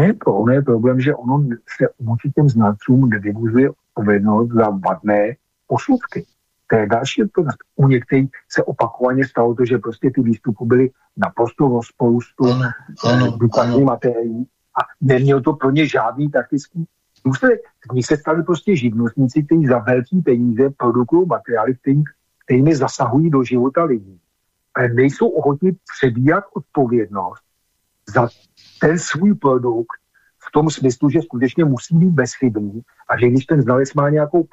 Ne, to ono je problém, že ono se vůči těm znalcům nevybuzuje odpovědnost za vadné posudky. To je další odpovědnost. U některých se opakovaně stalo to, že prostě ty výstupy byly naprosto rozporu s důkazní materií a neměl to pro ně žádný taktický důsledek. Z nich se stali prostě živnostníci, kteří za velký peníze produkují materiály, který, kterými zasahují do života lidí. Ale nejsou ochotní přebírat odpovědnost za ten svůj produkt v tom smyslu, že skutečně musí být bezchybný a že když ten znalec má nějakou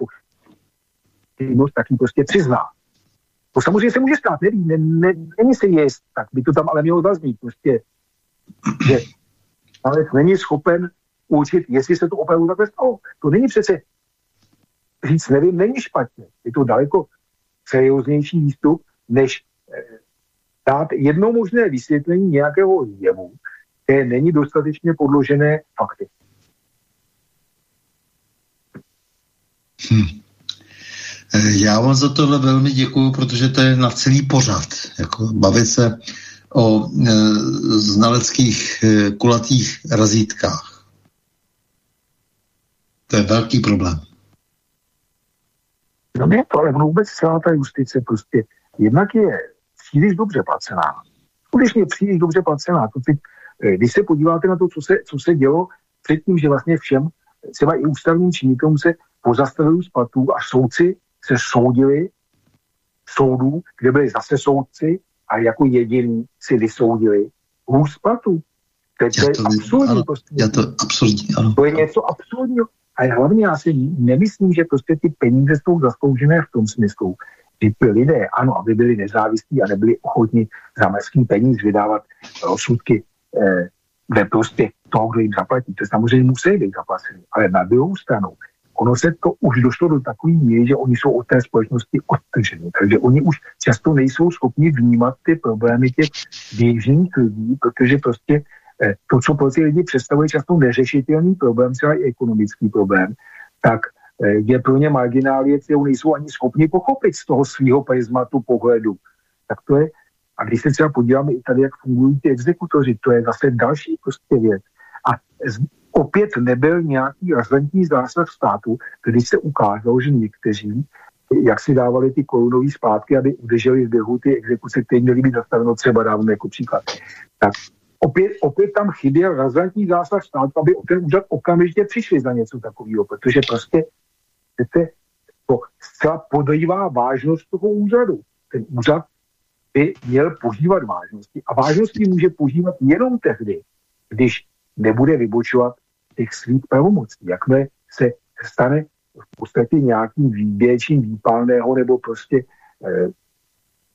pochybnost, tak ji prostě přizná. To samozřejmě se může stát, neví, ne, ne, není se jest, tak by to tam ale mělo zaznít, prostě, že ale není schopen určit, jestli se to opravdu takhle stalo. To není přece říct, nevím, není špatně. Je to daleko serióznější výstup, než eh, dát jedno možné vysvětlení nějakého jevu, které není dostatečně podložené fakty. Hm. Já vám za tohle velmi děkuju, protože to je na celý pořad. Jako bavit se o e, znaleckých e, kulatých razítkách. To je velký problém. No ne, to ale vůbec celá ta justice prostě jednak je příliš dobře placená. Skutečně příliš dobře placená. To teď, e, když se podíváte na to, co se, co se dělo předtím, že vlastně všem, třeba i ústavním činitelům se pozastavili z platů a soudci se soudili soudů, kde byli zase soudci a jako jediný si vysoudili hůř platu. To, je, to je absurdní. Ano, prostě. Je to absurdní, ano. To je něco absurdního. A hlavně já si nemyslím, že prostě ty peníze jsou zasloužené v tom smyslu, že ty lidé, ano, aby byli nezávislí a nebyli ochotni za mestský peníz vydávat rozsudky eh, ve prospěch toho, kdo jim zaplatí. To samozřejmě musí být zaplaceni. Ale na druhou stranu, ono se to už došlo do takové míry, že oni jsou od té společnosti odtrženi. Takže oni už často nejsou schopni vnímat ty problémy těch běžných lidí, protože prostě eh, to, co pro ty lidi představuje často neřešitelný problém, třeba i ekonomický problém, tak eh, je pro ně marginálie, kterou nejsou ani schopni pochopit z toho svého prismatu pohledu. Tak to je, a když se třeba podíváme i tady, jak fungují ty exekutoři, to je zase další prostě věc. A opět nebyl nějaký razantní zásah státu, když se ukázalo, že někteří, jak si dávali ty korunové zpátky, aby udrželi v běhu ty exekuce, které měly být zastaveno třeba dávno jako příklad. Tak opět, opět tam chyběl razantní zásah státu, aby ten úřad okamžitě přišli za něco takového, protože prostě víte, to zcela podrývá vážnost toho úřadu. Ten úřad by měl požívat vážnosti. A vážnosti může požívat jenom tehdy, když nebude vybočovat těch svých pravomocí. Jakmile se stane v podstatě nějakým výběčím výpalného nebo prostě eh,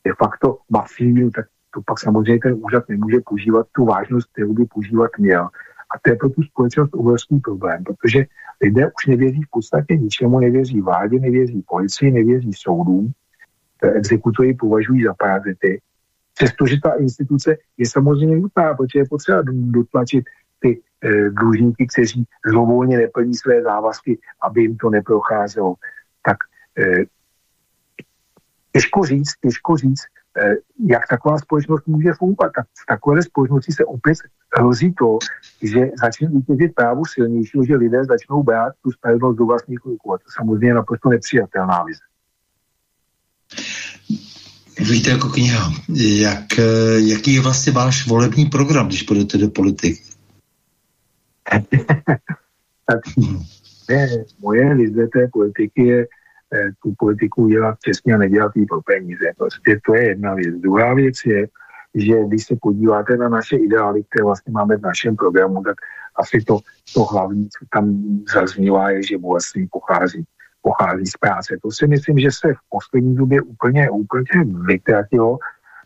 de facto mafínu, tak to pak samozřejmě ten úřad nemůže používat tu vážnost, kterou by používat měl. A to je pro tu společnost obrovský problém, protože lidé už nevěří v podstatě ničemu, nevěří vládě, nevěří policii, nevěří soudům, exekutory považují za parazity, přestože ta instituce je samozřejmě nutná, protože je potřeba dotlačit ty e, dlužníky, kteří zlovolně neplní své závazky, aby jim to neprocházelo. Tak e, těžko říct, těžko říct, e, jak taková společnost může fungovat. Tak v takové společnosti se opět hrozí to, že začne vítězit právo silnějšího, že lidé začnou brát tu spravedlnost do vlastních rukou. A to samozřejmě naprosto nepřijatelná vize. Víte jako kniha, jak, jaký je vlastně váš volební program, když půjdete do politiky? [LAUGHS] tak ne, moje vize té politiky je eh, tu politiku dělat čestně a nedělat jí pro peníze. Prostě to je jedna věc. Druhá věc je, že když se podíváte na naše ideály, které vlastně máme v našem programu, tak asi to, to hlavní, co tam zaznívá, je, že bohatství pochází pochází z práce. To si myslím, že se v poslední době úplně, úplně vytratilo.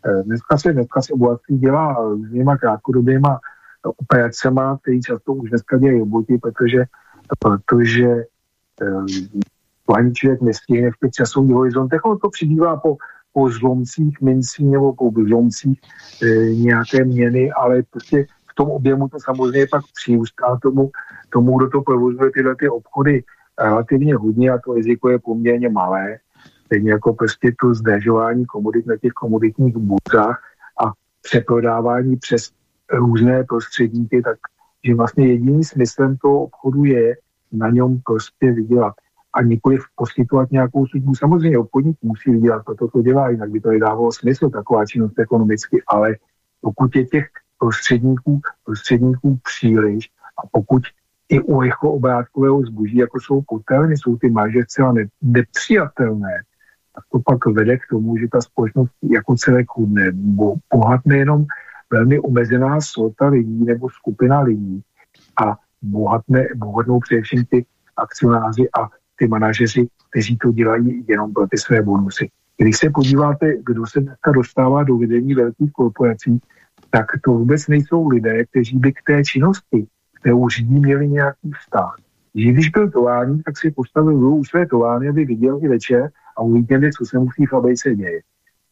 Eh, dneska se, dneska se bohatství dělá různýma krátkodobýma operacema, který často už dneska dělají roboti, protože, protože ani člověk nestihne v těch časových horizontech, ono to přibývá po, po zlomcích mincí nebo po zlomcích e, nějaké měny, ale prostě v tom objemu to samozřejmě pak přiůstá tomu, tomu kdo to provozuje tyhle ty obchody relativně hodně a to riziko je poměrně malé. Stejně jako prostě to zdražování komodit na těch komoditních burzách a přeprodávání přes různé prostředníky, tak že vlastně jediným smyslem toho obchodu je na něm prostě vydělat a nikoli poskytovat nějakou službu. Samozřejmě obchodník musí vydělat, proto to dělá, jinak by to nedávalo smysl taková činnost ekonomicky, ale pokud je těch prostředníků, prostředníků příliš a pokud i u rychloobrátkového zboží, jako jsou potraviny, jsou ty marže zcela ne, nepřijatelné, tak to pak vede k tomu, že ta společnost jako celek chudne. Bo bohatne jenom velmi omezená sorta lidí nebo skupina lidí a bohatne, bohatnou především ty akcionáři a ty manažeři, kteří to dělají jenom pro ty své bonusy. Když se podíváte, kdo se dneska dostává do vedení velkých korporací, tak to vůbec nejsou lidé, kteří by k té činnosti kterou řídí, měli nějaký vztah. Že když byl továrník, tak si postavil u své továrny, aby viděl i večer a u víkendy, co se musí v fabrice děje.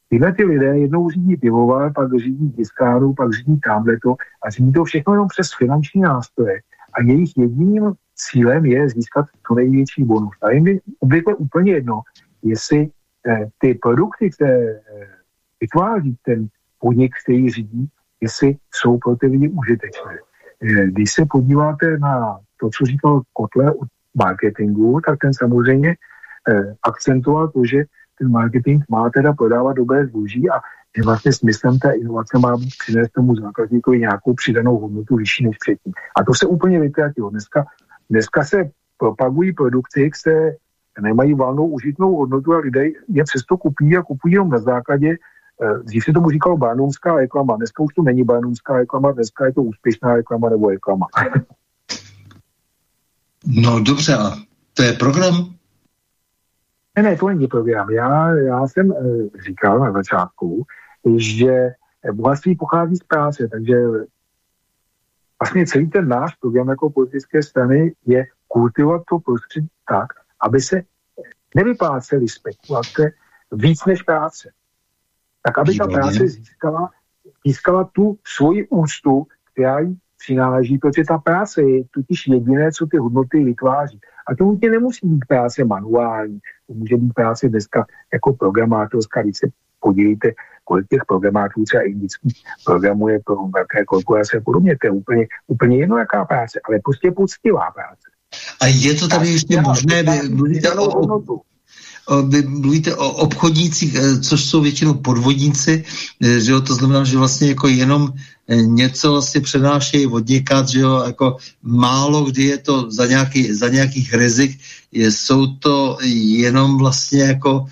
Tyhle ty lidé jednou řídí pivovar, pak řídí tiskárnu, pak řídí tamhleto a řídí to všechno jenom přes finanční nástroje. A jejich jediným cílem je získat co největší bonus. A jim je obvykle úplně jedno, jestli eh, ty produkty, které eh, vytváří ten podnik, který řídí, jestli jsou pro ty lidi užitečné. Když se podíváte na to, co říkal Kotle o marketingu, tak ten samozřejmě eh, akcentoval to, že ten marketing má teda prodávat dobré zboží a že vlastně smyslem té inovace má přinést tomu zákazníkovi nějakou přidanou hodnotu vyšší než předtím. A to se úplně vytratilo. Dneska, dneska se propagují produkty, které nemají valnou užitnou hodnotu a lidé je přesto kupují a kupují jenom na základě Eh, dřív se tomu říkalo barnumská reklama, dneska už to není barnumská reklama, dneska je to úspěšná reklama nebo reklama. [LAUGHS] No dobře, a to je program? Ne, ne, to není program. Já, já jsem e, říkal na začátku, že bohatství pochází z práce, takže vlastně celý ten náš program jako politické strany je kultivovat to prostředí tak, aby se nevyplácely spekulace víc než práce. Tak aby ta práce získala, získala tu svoji úctu, která jí přináleží, protože ta práce je totiž jediné, co ty hodnoty vytváří. A to nutně nemusí být práce manuální, to může být práce dneska jako programátorská, když se podívejte, kolik těch programátorů třeba indický programuje pro velké korporace a podobně, to je úplně, úplně jedno, jaká práce, ale prostě poctivá práce. A je to tady ještě možné, mluvíte o, vy mluvíte o obchodnících, eh, což jsou většinou podvodníci, eh, že jo, to znamená, že vlastně jako jenom eh, něco vlastně přenášejí od někat, že jo, jako málo kdy je to za, nějaký, za nějakých rizik, jsou to jenom vlastně jako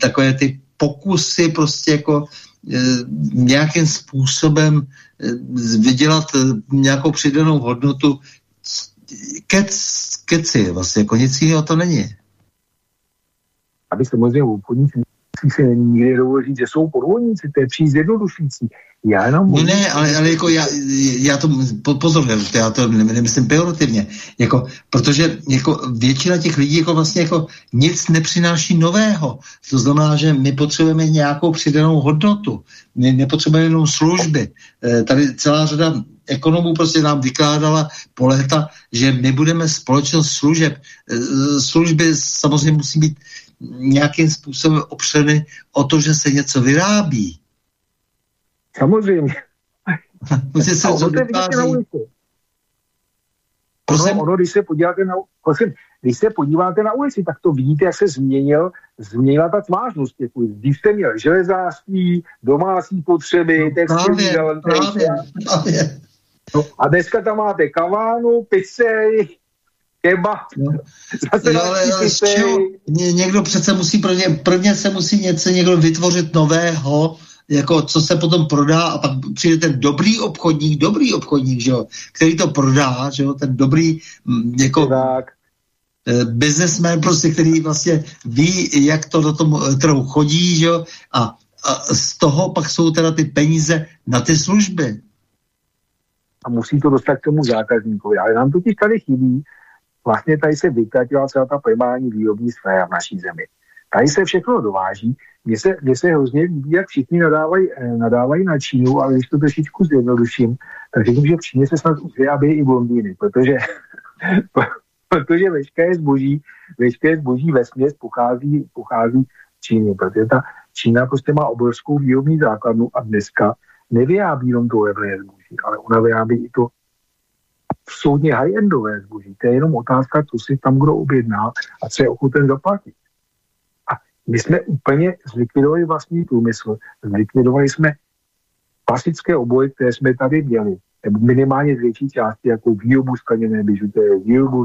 takové ty pokusy prostě jako nějakým způsobem vydělat nějakou přidanou hodnotu. Kec, keci vlastně, jako nic jiného to není. Aby samozřejmě obchodníci si nikdy dovolí říct, že jsou podvodníci, to je příliš zjednodušující. Já jenom... No ne, ale, ale jako já, já to, pozor, já to nemyslím pejorativně, jako, protože jako většina těch lidí jako vlastně jako nic nepřináší nového. To znamená, že my potřebujeme nějakou přidanou hodnotu. My nepotřebujeme jenom služby. E, tady celá řada ekonomů prostě nám vykládala po léta, že my budeme společnost služeb. E, služby samozřejmě musí být nějakým způsobem opřeny o to, že se něco vyrábí. Samozřejmě. [LAUGHS] Musí se to na ulici. Ono, ono, když se podíváte na, prosím, když se podíváte na ulici, tak to vidíte, jak se změnil, změnila ta tvářnost těch ulic. Když jste měl železářství, domácí potřeby, no, textilní no, a dneska tam máte kavánu, pizzerii, kebab, no. zase no, ale, ale Ně, někdo přece musí, prvně, prvně se musí něco někdo vytvořit nového, jako co se potom prodá a pak přijde ten dobrý obchodník, dobrý obchodník, že jo, který to prodá, že jo, ten dobrý mm, jako tak. Eh, businessman prostě, který vlastně ví, jak to do tomu eh, trhu chodí, že jo, a, a z toho pak jsou teda ty peníze na ty služby. A musí to dostat k tomu zákazníkovi. Ale nám totiž tady chybí, vlastně tady se vytratila celá ta primární výrobní sféra v naší zemi. Tady se všechno dováží. Mně se, mně se hrozně líbí, jak všichni nadávají, eh, nadávají na Čínu, ale když to trošičku zjednoduším, tak řeknu, že v Číně se snad vyrábějí i blondýny, protože, [LAUGHS] protože veškeré zboží, veškeré zboží ve směs pochází, pochází z Číny, protože ta Čína prostě má obrovskou výrobní základnu a dneska nevyrábí jenom to levné zboží, ale ona vyrábí i to soudně high-endové zboží. To je jenom otázka, co si tam kdo objedná a co je ochoten zaplatit. My jsme úplně zlikvidovali vlastní průmysl, zlikvidovali jsme klasické oboje, které jsme tady měli, nebo minimálně z větší části, jako výrobu skleněné bižuterie, výrobu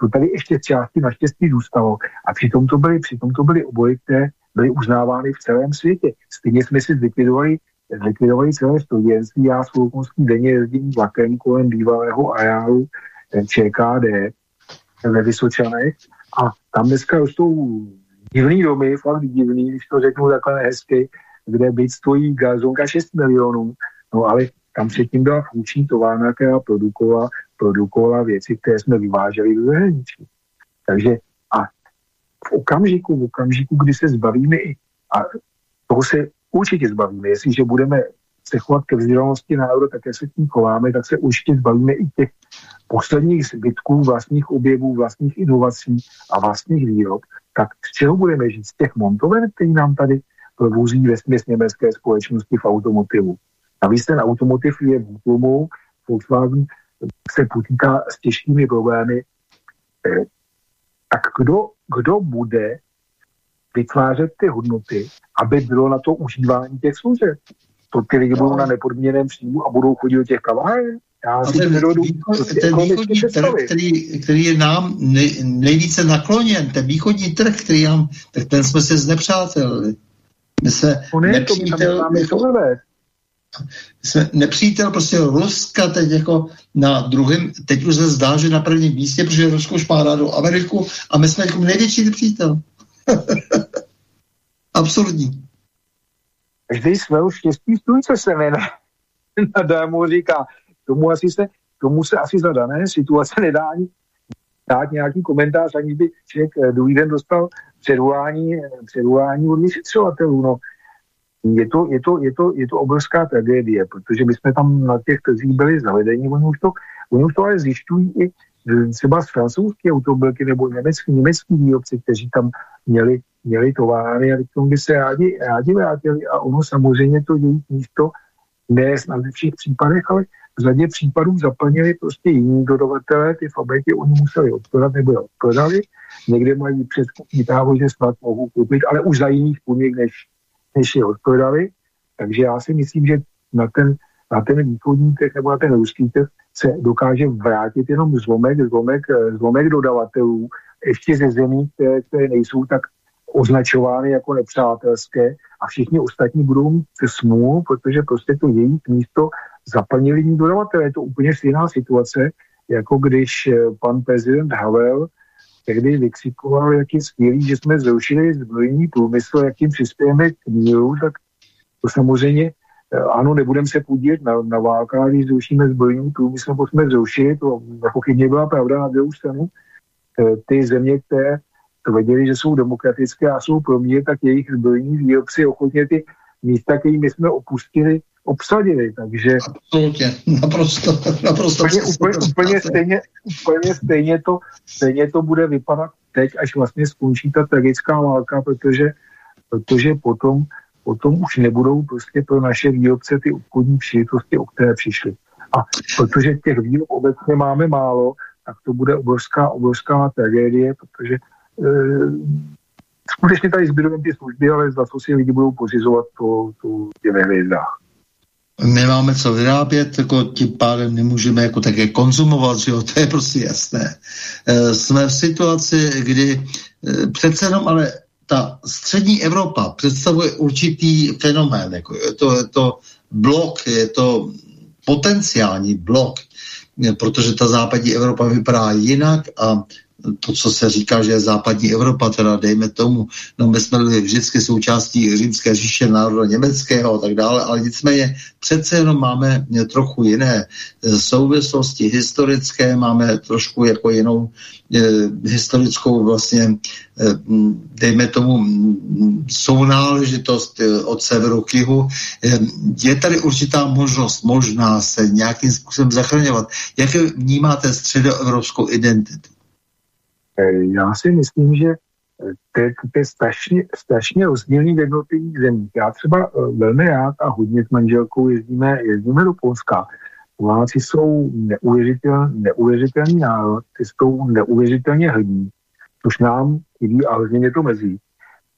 to tady ještě části naštěstí zůstalo. A přitom to byly, přitom to byly oboje, které byly uznávány v celém světě. Stejně jsme si zlikvidovali, zlikvidovali celé studenství. Já svou denně jezdím vlakem kolem bývalého areálu ČKD ve Vysočanech a tam dneska rostou divný domy, fakt divný, když to řeknu takhle hezky, kde byt stojí gazonka 6 milionů, no ale tam předtím byla funkční továrna, která produkovala, produkovala věci, které jsme vyváželi do zahraničí. Takže a v okamžiku, v okamžiku, kdy se zbavíme i, a toho se určitě zbavíme, jestliže budeme se chovat ke vzdělanosti národa, také se tím chováme, tak se určitě zbavíme i těch posledních zbytků vlastních objevů, vlastních inovací a vlastních výrob, tak z čeho budeme žít? Z těch montoven, který nám tady vůzí ve směs německé společnosti v automotivu. Navíc ten automotiv je v útlumu, Volkswagen se potýká s těžkými problémy. Eh, tak kdo, kdo bude vytvářet ty hodnoty, aby bylo na to užívání těch služeb? To ty lidi budou na nepodmíněném příjmu a budou chodit do těch kaváren? Já ten, východ, ten východní trh, který, který je nám nej, nejvíce nakloněn, ten východní trh, který nám, tak ten jsme se znepřátelili. My se On nepřítel, jako, jsme nepřítel prostě Ruska teď jako na druhém, teď už se zdá, že na prvním místě, protože Rusko špárá do Ameriku a my jsme jako největší nepřítel. [LAUGHS] Absurdní. Každý svého štěstí stůjce se jmenuje. [LAUGHS] Na dámu říká, tomu, asi se, tomu se asi za dané situace nedá ani dát nějaký komentář, aniž by člověk eh, druhý den dostal předvolání, eh, předvolání od vyšetřovatelů. No, je to, je, to, je, to, je to obrovská tragédie, protože my jsme tam na těch trzích byli zavedení, oni už to, oni už to ale zjišťují i třeba z francouzské automobilky nebo německý, německý výrobci, kteří tam měli, měli továrny a tomu by se rádi, rádi vrátili a ono samozřejmě to jejich místo ne v všech případech, ale v řadě případů zaplnili prostě jiní dodavatelé, ty fabriky oni museli odprodat nebo je odprodali. Někde mají předkupní právo, že snad mohou koupit, ale už za jiných podmínek, než, než je odprodali. Takže já si myslím, že na ten, na ten východní trh nebo na ten ruský trh se dokáže vrátit jenom zlomek, zlomek, zlomek dodavatelů, ještě ze zemí, které, které nejsou tak označovány jako nepřátelské a všichni ostatní budou mít smůlu, protože prostě to jejich místo zaplnili jiní dodavatelé. Je to úplně stejná situace, jako když eh, pan prezident Havel tehdy vykřikoval, jak je skvělý, že jsme zrušili zbrojní průmysl, jak jim přispějeme k míru, tak to samozřejmě eh, ano, nebudeme se podílet na, na válkách, když zrušíme zbrojní průmysl, nebo jsme zrušili, to nepochybně byla pravda na druhou stranu. Eh, ty země, které to věděli, že jsou demokratické a jsou pro mě, tak jejich zbrojní výrobci ochotně ty místa, které my jsme opustili, obsadili, takže... Absolutně, naprosto, naprosto. Úplně, úplně, úplně, stejně, úplně stejně, to, stejně to bude vypadat teď, až vlastně skončí ta tragická válka, protože, protože potom, potom už nebudou prostě pro naše výrobce ty obchodní příležitosti, o které přišly. A protože těch výrob obecně máme málo, tak to bude obrovská, obrovská tragédie, protože e, skutečně tady zbydujeme ty služby, ale za to si lidi budou pořizovat to, to ty ve hvězdách. My máme co vyrábět, jako tím pádem nemůžeme jako také konzumovat, že jo, [LAUGHS] to je prostě jasné. E, jsme v situaci, kdy e, přece jenom ale ta střední Evropa představuje určitý fenomén, jako je to, je to blok, je to potenciální blok, protože ta západní Evropa vypadá jinak a to, co se říká, že je západní Evropa, teda dejme tomu, no my jsme byli vždycky součástí římské říše národa německého a tak dále, ale nicméně přece jenom máme trochu jiné e, souvislosti historické, máme trošku jako jinou eh, historickou vlastně, eh, dejme tomu, sounáležitost eh, od severu k jihu. Eh, je tady určitá možnost, možná se nějakým způsobem zachraňovat. Jak vnímáte středoevropskou identitu? Eh, já si myslím, že to je, to je strašně, strašně rozdílný v jednotlivých zemích. Já třeba eh, velmi rád a hodně s manželkou jezdíme, jezdíme do Polska. Poláci jsou neuvěřitel, neuvěřitelný národ, ty jsou neuvěřitelně hrdí, což nám chybí a hrozně mě to mezí.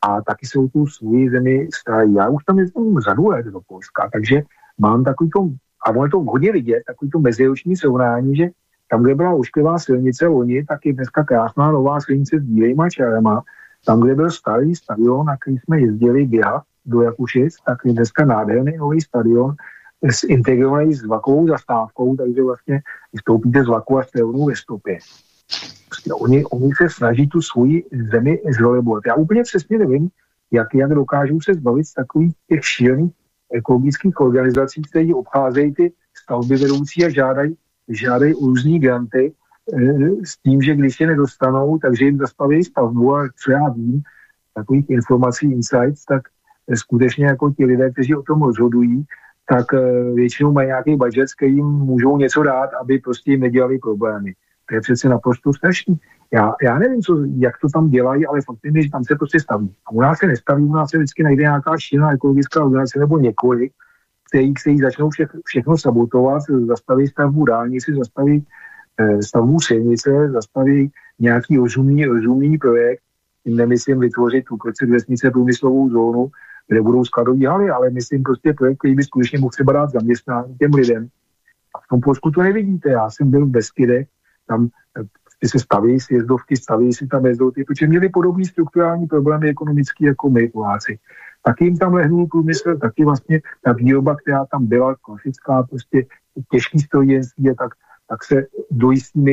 A taky jsou tu svoji zemi starají. Já už tam jezdím řadu let do Polska, takže mám takový to, a ono je to hodně vidět, takový to meziroční srovnání, že tam, kde byla ošklivá silnice loni, tak je dneska krásná nová silnice s bílejma čarama. Tam, kde byl starý stadion, na který jsme jezdili běhat do Jakušic, tak je dneska nádherný nový stadion integrovaný s vlakovou zastávkou, takže vlastně vystoupíte z vlaku a jste rovnou ve stopě. Prostě oni, oni se snaží tu svoji zemi zvolebovat. Já úplně přesně nevím, jak, jak dokážou se zbavit z takových těch šílených ekologických organizací, které obcházejí ty stavby vedoucí a žádají žádají o různý granty e, s tím, že když je nedostanou, takže jim zastaví stavbu a co já vím, takových informací, insights, tak skutečně jako ti lidé, kteří o tom rozhodují, tak e, většinou mají nějaký budget, s kterým můžou něco dát, aby prostě jim nedělali problémy. To je přece naprosto strašný. Já, já nevím, co, jak to tam dělají, ale fakt je, že tam se prostě staví. A u nás se nestaví, u nás se vždycky najde nějaká šílená ekologická organizace nebo několik, který, který začnou vše, všechno sabotovat, zastaví stavbu dálnici, zastaví eh, stavbu silnice, zastaví nějaký rozumný, rozumný projekt, nemyslím vytvořit tu uprostřed vesnice průmyslovou zónu, kde budou skladové haly, ale myslím prostě projekt, který by skutečně mohl třeba dát zaměstnání těm lidem. A v tom Polsku to nevidíte. Já jsem byl v Beskydech, tam prostě se staví sjezdovky, staví si tam jezdovky, protože měli podobný strukturální problémy ekonomický jako my Poláci taky jim tam lehnul průmysl, taky vlastně ta výroba, která tam byla, klasická, prostě těžký strojenství, tak, tak se do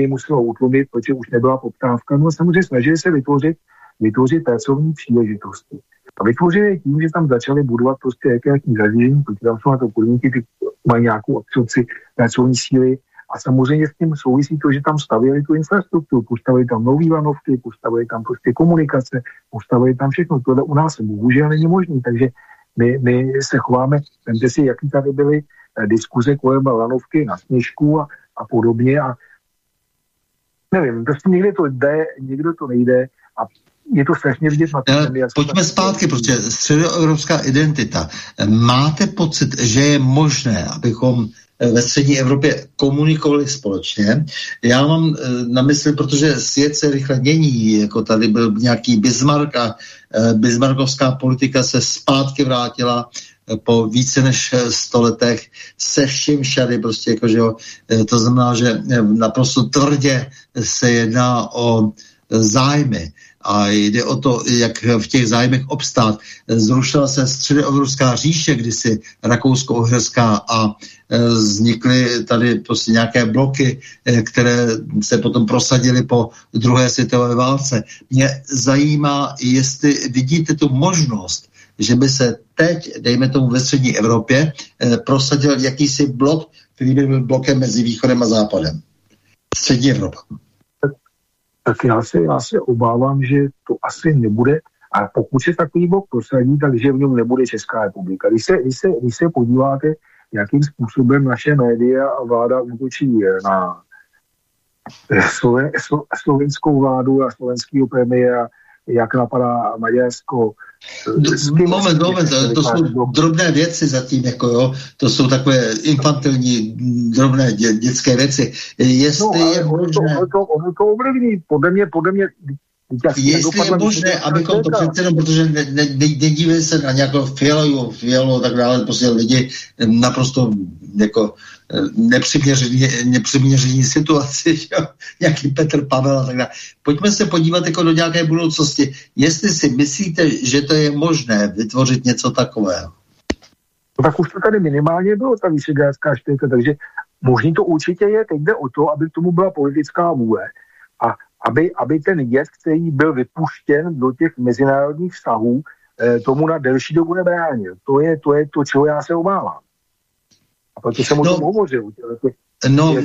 muselo utlumit, protože už nebyla poptávka. No a samozřejmě snažili se vytvořit, vytvořit pracovní příležitosti. A vytvořili tím, že tam začali budovat prostě jaké-jaký zařízení, protože tam jsou na to podmínky, ty mají nějakou absorpci pracovní síly, a samozřejmě s tím souvisí to, že tam stavěli tu infrastrukturu, postavili tam nové lanovky, postavili tam prostě komunikace, postavili tam všechno. Tohle u nás bohužel není možné, takže my, my se chováme, vemte si, jaký tady byly eh, diskuze kolem lanovky na sněžku a, a podobně a nevím, prostě někde to jde, někdo to nejde a je to strašně vidět na tom. Pojďme zpátky, prostě středoevropská identita. Máte pocit, že je možné, abychom ve střední Evropě komunikovali společně. Já mám eh, na mysli, protože svět se rychle mění, jako tady byl nějaký Bismarck a eh, Bismarckovská politika se zpátky vrátila eh, po více než stoletech se vším všady, prostě jako, že jo, to znamená, že naprosto tvrdě se jedná o zájmy a jde o to, jak v těch zájmech obstát. Zrušila se středoevropská říše, kdysi rakousko-uherská a e, vznikly tady prostě nějaké bloky, e, které se potom prosadily po druhé světové válce. Mě zajímá, jestli vidíte tu možnost, že by se teď, dejme tomu ve střední Evropě, e, prosadil jakýsi blok, který by byl blokem mezi východem a západem. Střední Evropa tak já se, já se obávám, že to asi nebude. A pokud se takový blok prosadí, takže v něm nebude Česká republika. Když se, když se, když se podíváte, jakým způsobem naše média a vláda útočí na Sloven, slo, slovenskou vládu a slovenského premiéra, jak napadá Maďarsko. Moment, moment, to jsou drobné věci zatím, jako jo, to jsou takové infantilní, drobné dě, dětské věci. Jestli no, je možné... Ono to, ono to ovlivní, podle mě, podle mě Jestli je možné, abychom to přece jenom, protože ne, ne, ne, nedívej se na nějakou fialu, fialu a tak dále, prostě lidi naprosto jako eh, nepřiměření situaci, [LAUGHS] že? nějaký Petr Pavel a tak dále. Pojďme se podívat jako do nějaké budoucnosti. Jestli si myslíte, že to je možné vytvořit něco takového? No tak už to tady minimálně bylo, ta vyšegrádská čtyřka, takže možný to určitě je, teď jde o to, aby tomu byla politická vůle a aby, aby ten jed, který byl vypuštěn do těch mezinárodních vztahů, eh, tomu na delší dobu nebránil. To je, to je to, čeho já se obávám. A proto jsem o tom no, hovořil. No,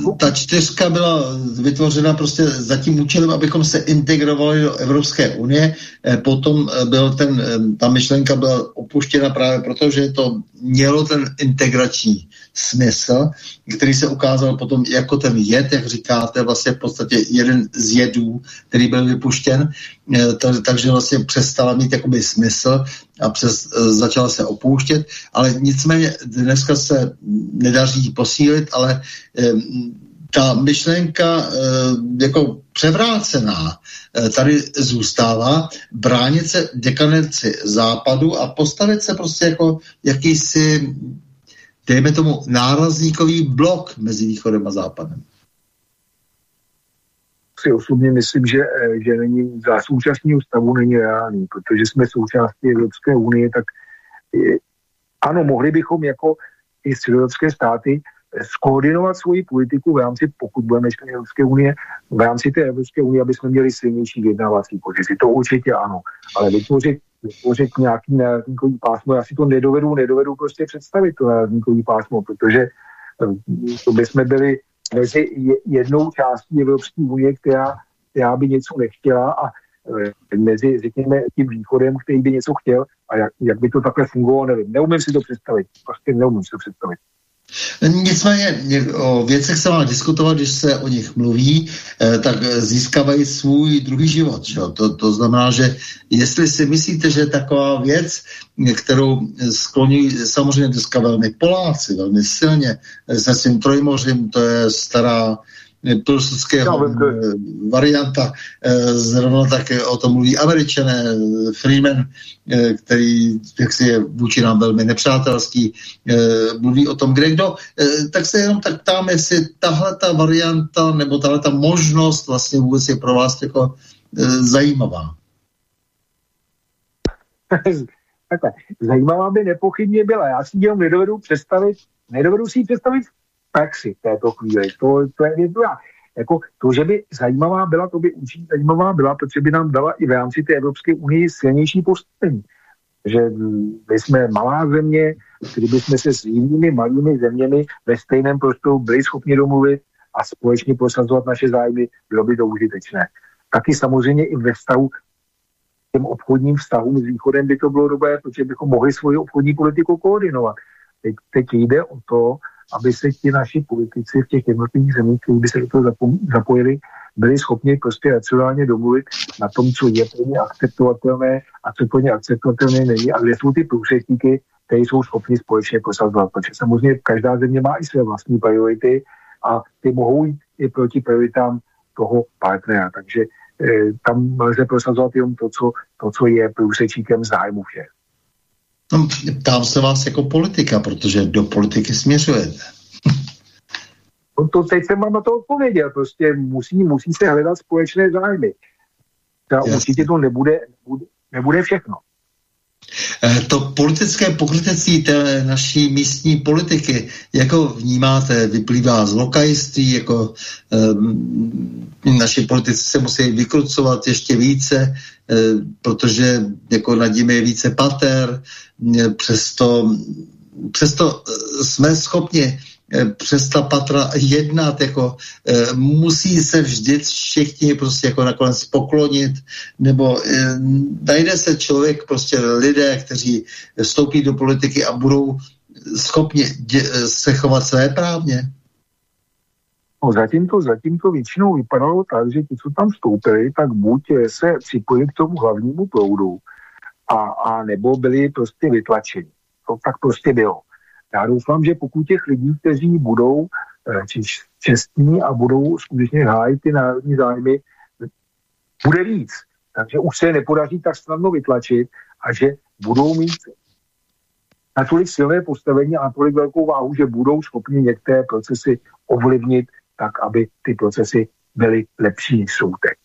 no, ta čtyřka byla vytvořena prostě za tím účelem, abychom se integrovali do Evropské unie. Eh, potom eh, byl ten, eh, ta myšlenka byla opuštěna právě proto, že to mělo ten integrační smysl, který se ukázal potom jako ten jed, jak říkáte, vlastně v podstatě jeden z jedů, který byl vypuštěn, takže vlastně přestala mít jakoby smysl a přes, začala se opouštět, ale nicméně dneska se nedaří posílit, ale ta myšlenka jako převrácená tady zůstává, bránit se dekanenci západu a postavit se prostě jako jakýsi dejme tomu, nárazníkový blok mezi východem a západem? Si osobně myslím, že, eh, že není, za současného stavu není reálný, protože jsme součástí Evropské unie, tak je, ano, mohli bychom jako i středoevropské státy eh, skoordinovat svoji politiku v rámci, pokud budeme členy Evropské unie, v rámci té Evropské unie, aby jsme měli silnější vyjednávací pozici. To určitě ano, ale vytvořit vytvořit nějaký nárazníkový pásmo. Já si to nedovedu, nedovedu prostě představit to nárazníkový pásmo, protože eh, to by jsme byli mezi jednou částí Evropské unie, která, která by něco nechtěla a eh, mezi, řekněme, tím východem, který by něco chtěl a jak, jak by to takhle fungovalo, nevím. Neumím si to představit. Prostě neumím si to představit. Nicméně o věcech se má diskutovat, když se o nich mluví, eh, tak získávají svůj druhý život. Že? To, to znamená, že jestli si myslíte, že taková věc, kterou skloní samozřejmě dneska velmi Poláci, velmi silně, se svým Trojmořím, to je stará pilsudského no, varianta. Eh, zrovna tak o tom mluví američané, Freeman, eh, který jak je vůči nám velmi nepřátelský, eh, mluví o tom, kde kdo. Tak se jenom tak ptám, jestli tahle ta varianta nebo tahle ta možnost vlastně vůbec je pro vás jako zajímavá. [LAUGHS] Takhle. Zajímavá by nepochybně byla. Já si jenom nedovedu představit, nedovedu si ji představit praxi v této chvíli. To, to je věc druhá. Jako to, že by zajímavá byla, to by určitě zajímavá byla, protože by nám dala i v rámci té Evropské unie silnější postavení. Že my jsme malá země, kdyby jsme se s jinými malými zeměmi ve stejném prostoru byli schopni domluvit a společně prosazovat naše zájmy, bylo by to užitečné. Taky samozřejmě i ve vztahu těm obchodním vztahům s Východem by to bylo dobré, protože bychom mohli svoji obchodní politiku koordinovat. Teď, teď jde o to, aby se ti naši politici v těch jednotlivých zemích, kteří by se do toho zapojili, byli schopni prostě racionálně domluvit na tom, co je pro ně akceptovatelné a co pro ně akceptovatelné není a kde jsou ty průřečníky, které jsou schopni společně prosazovat. Protože samozřejmě každá země má i své vlastní priority a ty mohou jít i proti prioritám toho partnera. Takže eh, tam lze prosazovat jenom to, co, to, co je průřečníkem zájmu všech. No, ptám se vás jako politika, protože do politiky směřujete. [LAUGHS] No to teď jsem vám na to odpověděl. Prostě musí, musí se hledat společné zájmy. Ta určitě to nebude, nebude, nebude všechno. Eh, to politické pokrytectví té naší místní politiky, jako vnímáte, vyplývá z lokajství, jako um, naši politici se musí vykrucovat ještě více, um, protože jako nad nimi je více pater, um, přesto, přesto jsme schopni přes ta patra jednat, jako e, musí se vždy všichni prostě jako nakonec poklonit, nebo e, najde se člověk, prostě lidé, kteří vstoupí do politiky a budou schopni se chovat své právně? No zatím to, zatím to většinou vypadalo tak, že ti, co tam vstoupili, tak buď se připojili k tomu hlavnímu proudu, a, a nebo byli prostě vytlačeni. To tak prostě bylo. Já doufám, že pokud těch lidí, kteří budou eh, čestní a budou skutečně hájit ty národní zájmy, bude víc. Takže už se je nepodaří tak snadno vytlačit a že budou mít natolik silné postavení a natolik velkou váhu, že budou schopni některé procesy ovlivnit tak, aby ty procesy byly lepší, než jsou teď.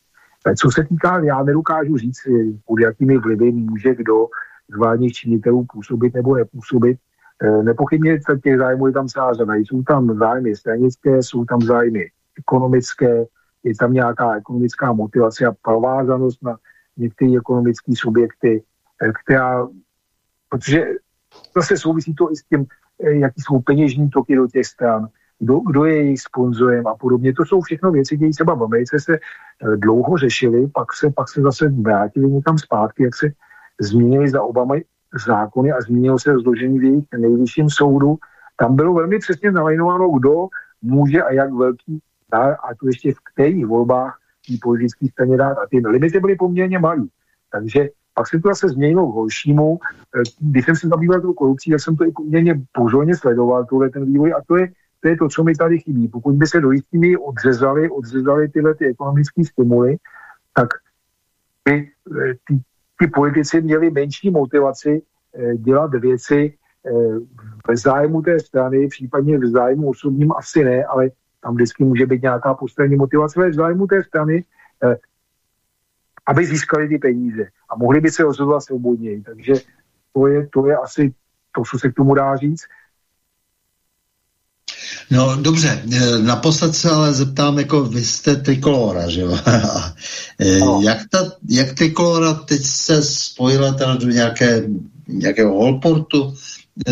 Co se týká, já nedokážu říct, pod jakými vlivy může kdo z vládních činitelů působit nebo nepůsobit. E, nepochybně těch zájmů je tam celá řada. Jsou tam zájmy stranické, jsou tam zájmy ekonomické, je tam nějaká ekonomická motivace a provázanost na některé ekonomické subjekty, e, která, protože zase souvisí to i s tím, e, jaký jsou peněžní toky do těch stran, kdo, kdo je jejich sponzorem a podobně. To jsou všechno věci, které třeba v Americe se dlouho řešily, pak se, pak se zase vrátili někam zpátky, jak se zmínili za Obama zákony a zmínilo se rozložení v jejich nejvyšším soudu. Tam bylo velmi přesně nalajnováno, kdo může a jak velký dá, a to ještě v kterých volbách tý politický straně dát. A ty limity byly poměrně malý. Takže pak se to zase změnilo k horšímu. Eh, když jsem se zabýval tou korupcí, tak jsem to i poměrně pozorně sledoval, tohle ten vývoj. A to je, to je to, co mi tady chybí. Pokud by se do jistými odřezali, odřezali tyhle ty ekonomické stimuly, tak by eh, ty ty politici měli menší motivaci eh, dělat věci eh, v zájmu té strany, případně v zájmu osobním asi ne, ale tam vždycky může být nějaká postranní motivace, ale v zájmu té strany, eh, aby získali ty peníze a mohli by se rozhodovat svobodněji. Takže to je, to je asi to, co se k tomu dá říct. No dobře, e, naposled se ale zeptám, jako vy jste trikolora, že jo? [LAUGHS] E, no. jak, ta, jak trikolora teď se spojila teda do nějaké, nějakého holportu? E,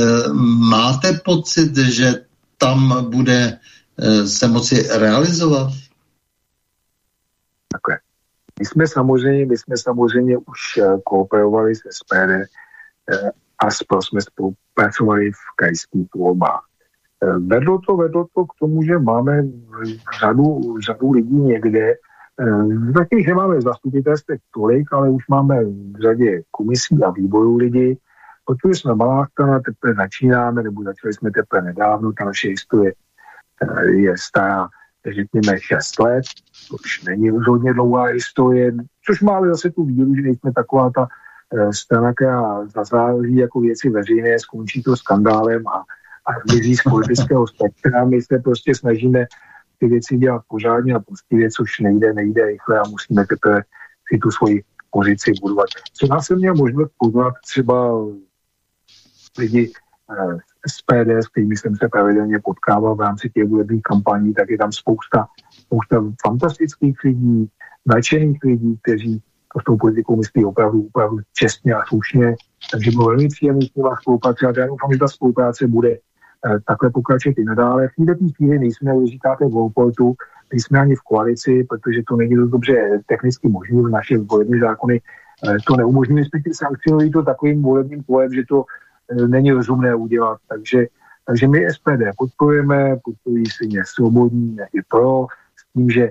máte pocit, že tam bude se moci realizovat? Takhle. My jsme samozřejmě, my jsme samozřejmě už kooperovali se SPD a jsme spolupracovali v krajských volbách. Vedlo to, vedlo to k tomu, že máme řadu, řadu lidí někde, eh, zatím jich nemáme v zastupitelstve tolik, ale už máme v řadě komisí a výborů lidi, protože jsme malá strana, teprve začínáme, nebo začali jsme teprve nedávno, ta naše historie eh, je stará, řekněme, 6 let, což není rozhodně dlouhá historie, což máme zase tu výhodu, že nejsme taková ta eh, strana, která zazáří jako věci veřejné, skončí to skandálem a a mizí z politického spektra. My se prostě snažíme ty věci dělat pořádně a poctivě, což nejde, nejde rychle a musíme teprve si tu svoji pozici budovat. Co nás jsem měl možnost poznat třeba lidi eh, SPD, s kterými jsem se pravidelně potkával v rámci těch volebních kampaní, tak je tam spousta, spousta fantastických lidí, nadšených lidí, kteří to s tou politikou myslí opravdu, opravdu čestně a slušně. Takže bylo velmi příjemné s nimi spolupracovat. Já doufám, že ta spolupráce bude takhle pokračovat i nadále. V této chvíli nejsme, jak říkáte, v Volportu, nejsme ani v koalici, protože to není dost dobře technicky možné. V naše volební zákony eh, to neumožňují, respektive sankcionují to takovým volebním kolem, že to eh, není rozumné udělat. Takže, takže my SPD podporujeme, podporují si mě svobodní, i pro, s tím, že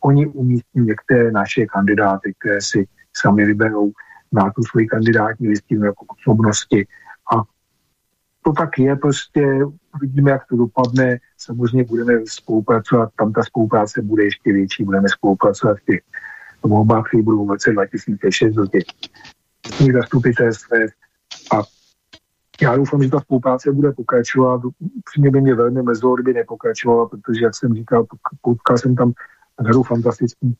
oni umístí některé naše kandidáty, které si sami vyberou na tu svoji kandidátní listinu jako osobnosti to tak je, prostě vidíme, jak to dopadne. Samozřejmě budeme spolupracovat, tam ta spolupráce bude ještě větší, budeme spolupracovat v těch volbách, které budou v roce 2006 do těch zastupitelstv. A já doufám, že ta spolupráce bude pokračovat. Přímě by mě velmi mrzelo, kdyby nepokračovala, protože, jak jsem říkal, potkal jsem tam řadu fantastických,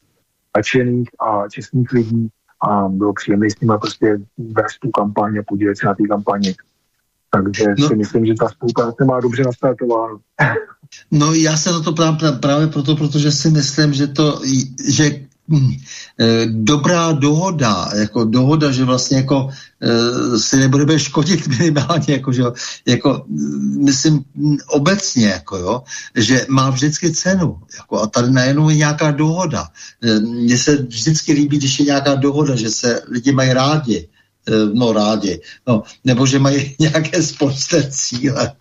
nadšených a čestných lidí a bylo příjemné s nimi prostě vést tu kampaň se na té kampani. Takže no. si myslím, že ta spolupráce má dobře nastartováno. No já se na to ptám právě proto, protože si myslím, že to, že hm, eh, dobrá dohoda, jako dohoda, že vlastně jako e, si nebudeme škodit minimálně, jako, že, jako myslím obecně, jako jo, že má vždycky cenu, jako a tady najednou je nějaká dohoda. E, Mně se vždycky líbí, když je nějaká dohoda, že se lidi mají rádi, no rádi, no, nebo že mají [LAUGHS] nějaké společné cíle.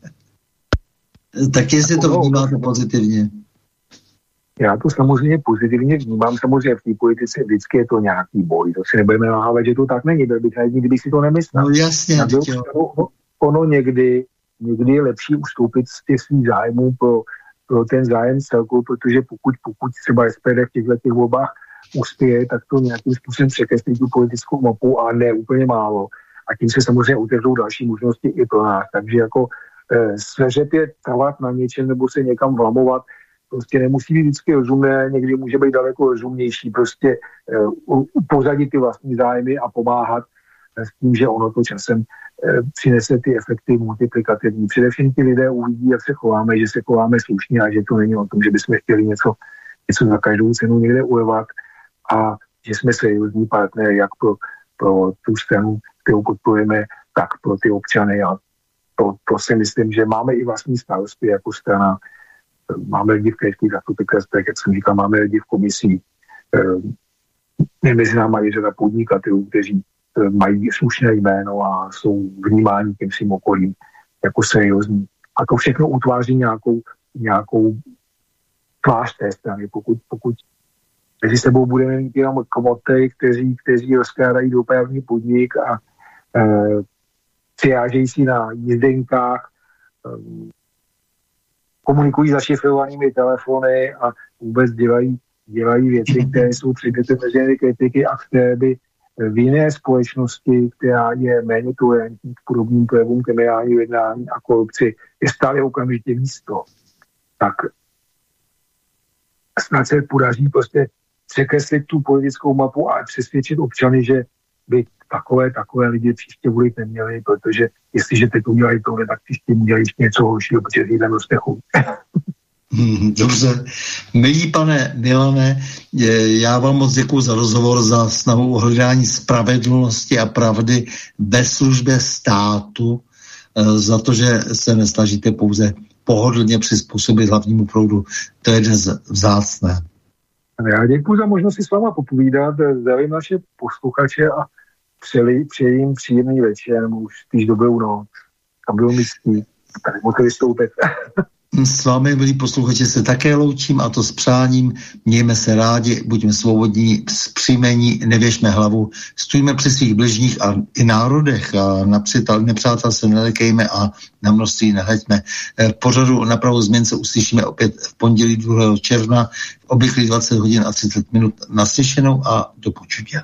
tak jestli to vnímáte pozitivně. Já to samozřejmě pozitivně vnímám, samozřejmě v té politice vždycky je to nějaký boj, to si nebudeme nahávat, že to tak není, byl bych najedný, kdyby si to nemyslel. No jasně. Ono, ono někdy, někdy je lepší ustoupit z těch svých zájmů pro, pro ten zájem celku, protože pokud, pokud třeba SPD v těchto těch volbách uspěje, tak to nějakým způsobem překreslí tu politickou mapu a ne úplně málo. A tím se samozřejmě otevřou další možnosti i pro nás. Takže jako eh, sveřepě trvat na něčem nebo se někam vlamovat, prostě nemusí být vždycky rozumné, někdy může být daleko rozumnější, prostě uh, upozadit ty vlastní zájmy a pomáhat uh, s tím, že ono to časem uh, přinese ty efekty multiplikativní. Především ty lidé uvidí, jak se chováme, že se chováme slušně a že to není o tom, že bychom chtěli něco, něco za každou cenu někde ujevat a že jsme seriózní partner jak pro, pro tu stranu, kterou podporujeme, tak pro ty občany a to, to si myslím, že máme i vlastní starosti jako strana, máme lidi v krajských zastupitelstvech, jak jsem říkal, máme lidi v komisí. Je mezi námi je řada podnikatelů, kteří eh, mají slušné jméno a jsou vnímáni tím svým okolím jako seriózní. A to všechno utváří nějakou, nějakou tvář té strany. Pokud, pokud mezi sebou budeme mít jenom kvoty, kteří, kteří rozkládají dopravní podnik a e, přijážejí si na jízdenkách, e, komunikují zašifrovanými telefony a vůbec dělají, dělají věci, které jsou předmětem veřejné kritiky a které by v jiné společnosti, která je méně tolerantní k podobným projevům kriminálního jednání a korupci, je stále okamžitě místo. Tak snad se podaří prostě překreslit tu politickou mapu a přesvědčit občany, že by takové, takové lidi příště volit neměli, protože jestliže teď udělají tohle, tak příště udělají ještě něco horšího, protože jdeme do stechu. Hmm, dobře. Milí pane Milane, já vám moc děkuji za rozhovor, za snahu o hledání spravedlnosti a pravdy ve službě státu, eh, za to, že se nesnažíte pouze pohodlně přizpůsobit hlavnímu proudu. To je dnes vzácné. Já děkuji za možnost si s váma popovídat, zdravím naše posluchače a přeji, přeji jim příjemný večer, nebo už spíš dobrou noc. Tam bylo místní, tady mohli vystoupit. [LAUGHS] S vámi, milí posluchači, se také loučím a to s přáním. Mějme se rádi, buďme svobodní, příjmení, nevěšme hlavu, stůjme při svých bližních a i národech a napřítel, nepřátel se nelekejme a na množství nehleďme. V pořadu na pravou změn se uslyšíme opět v pondělí 2. června v obvyklých 20 hodin a 30 minut naslyšenou a do počutě.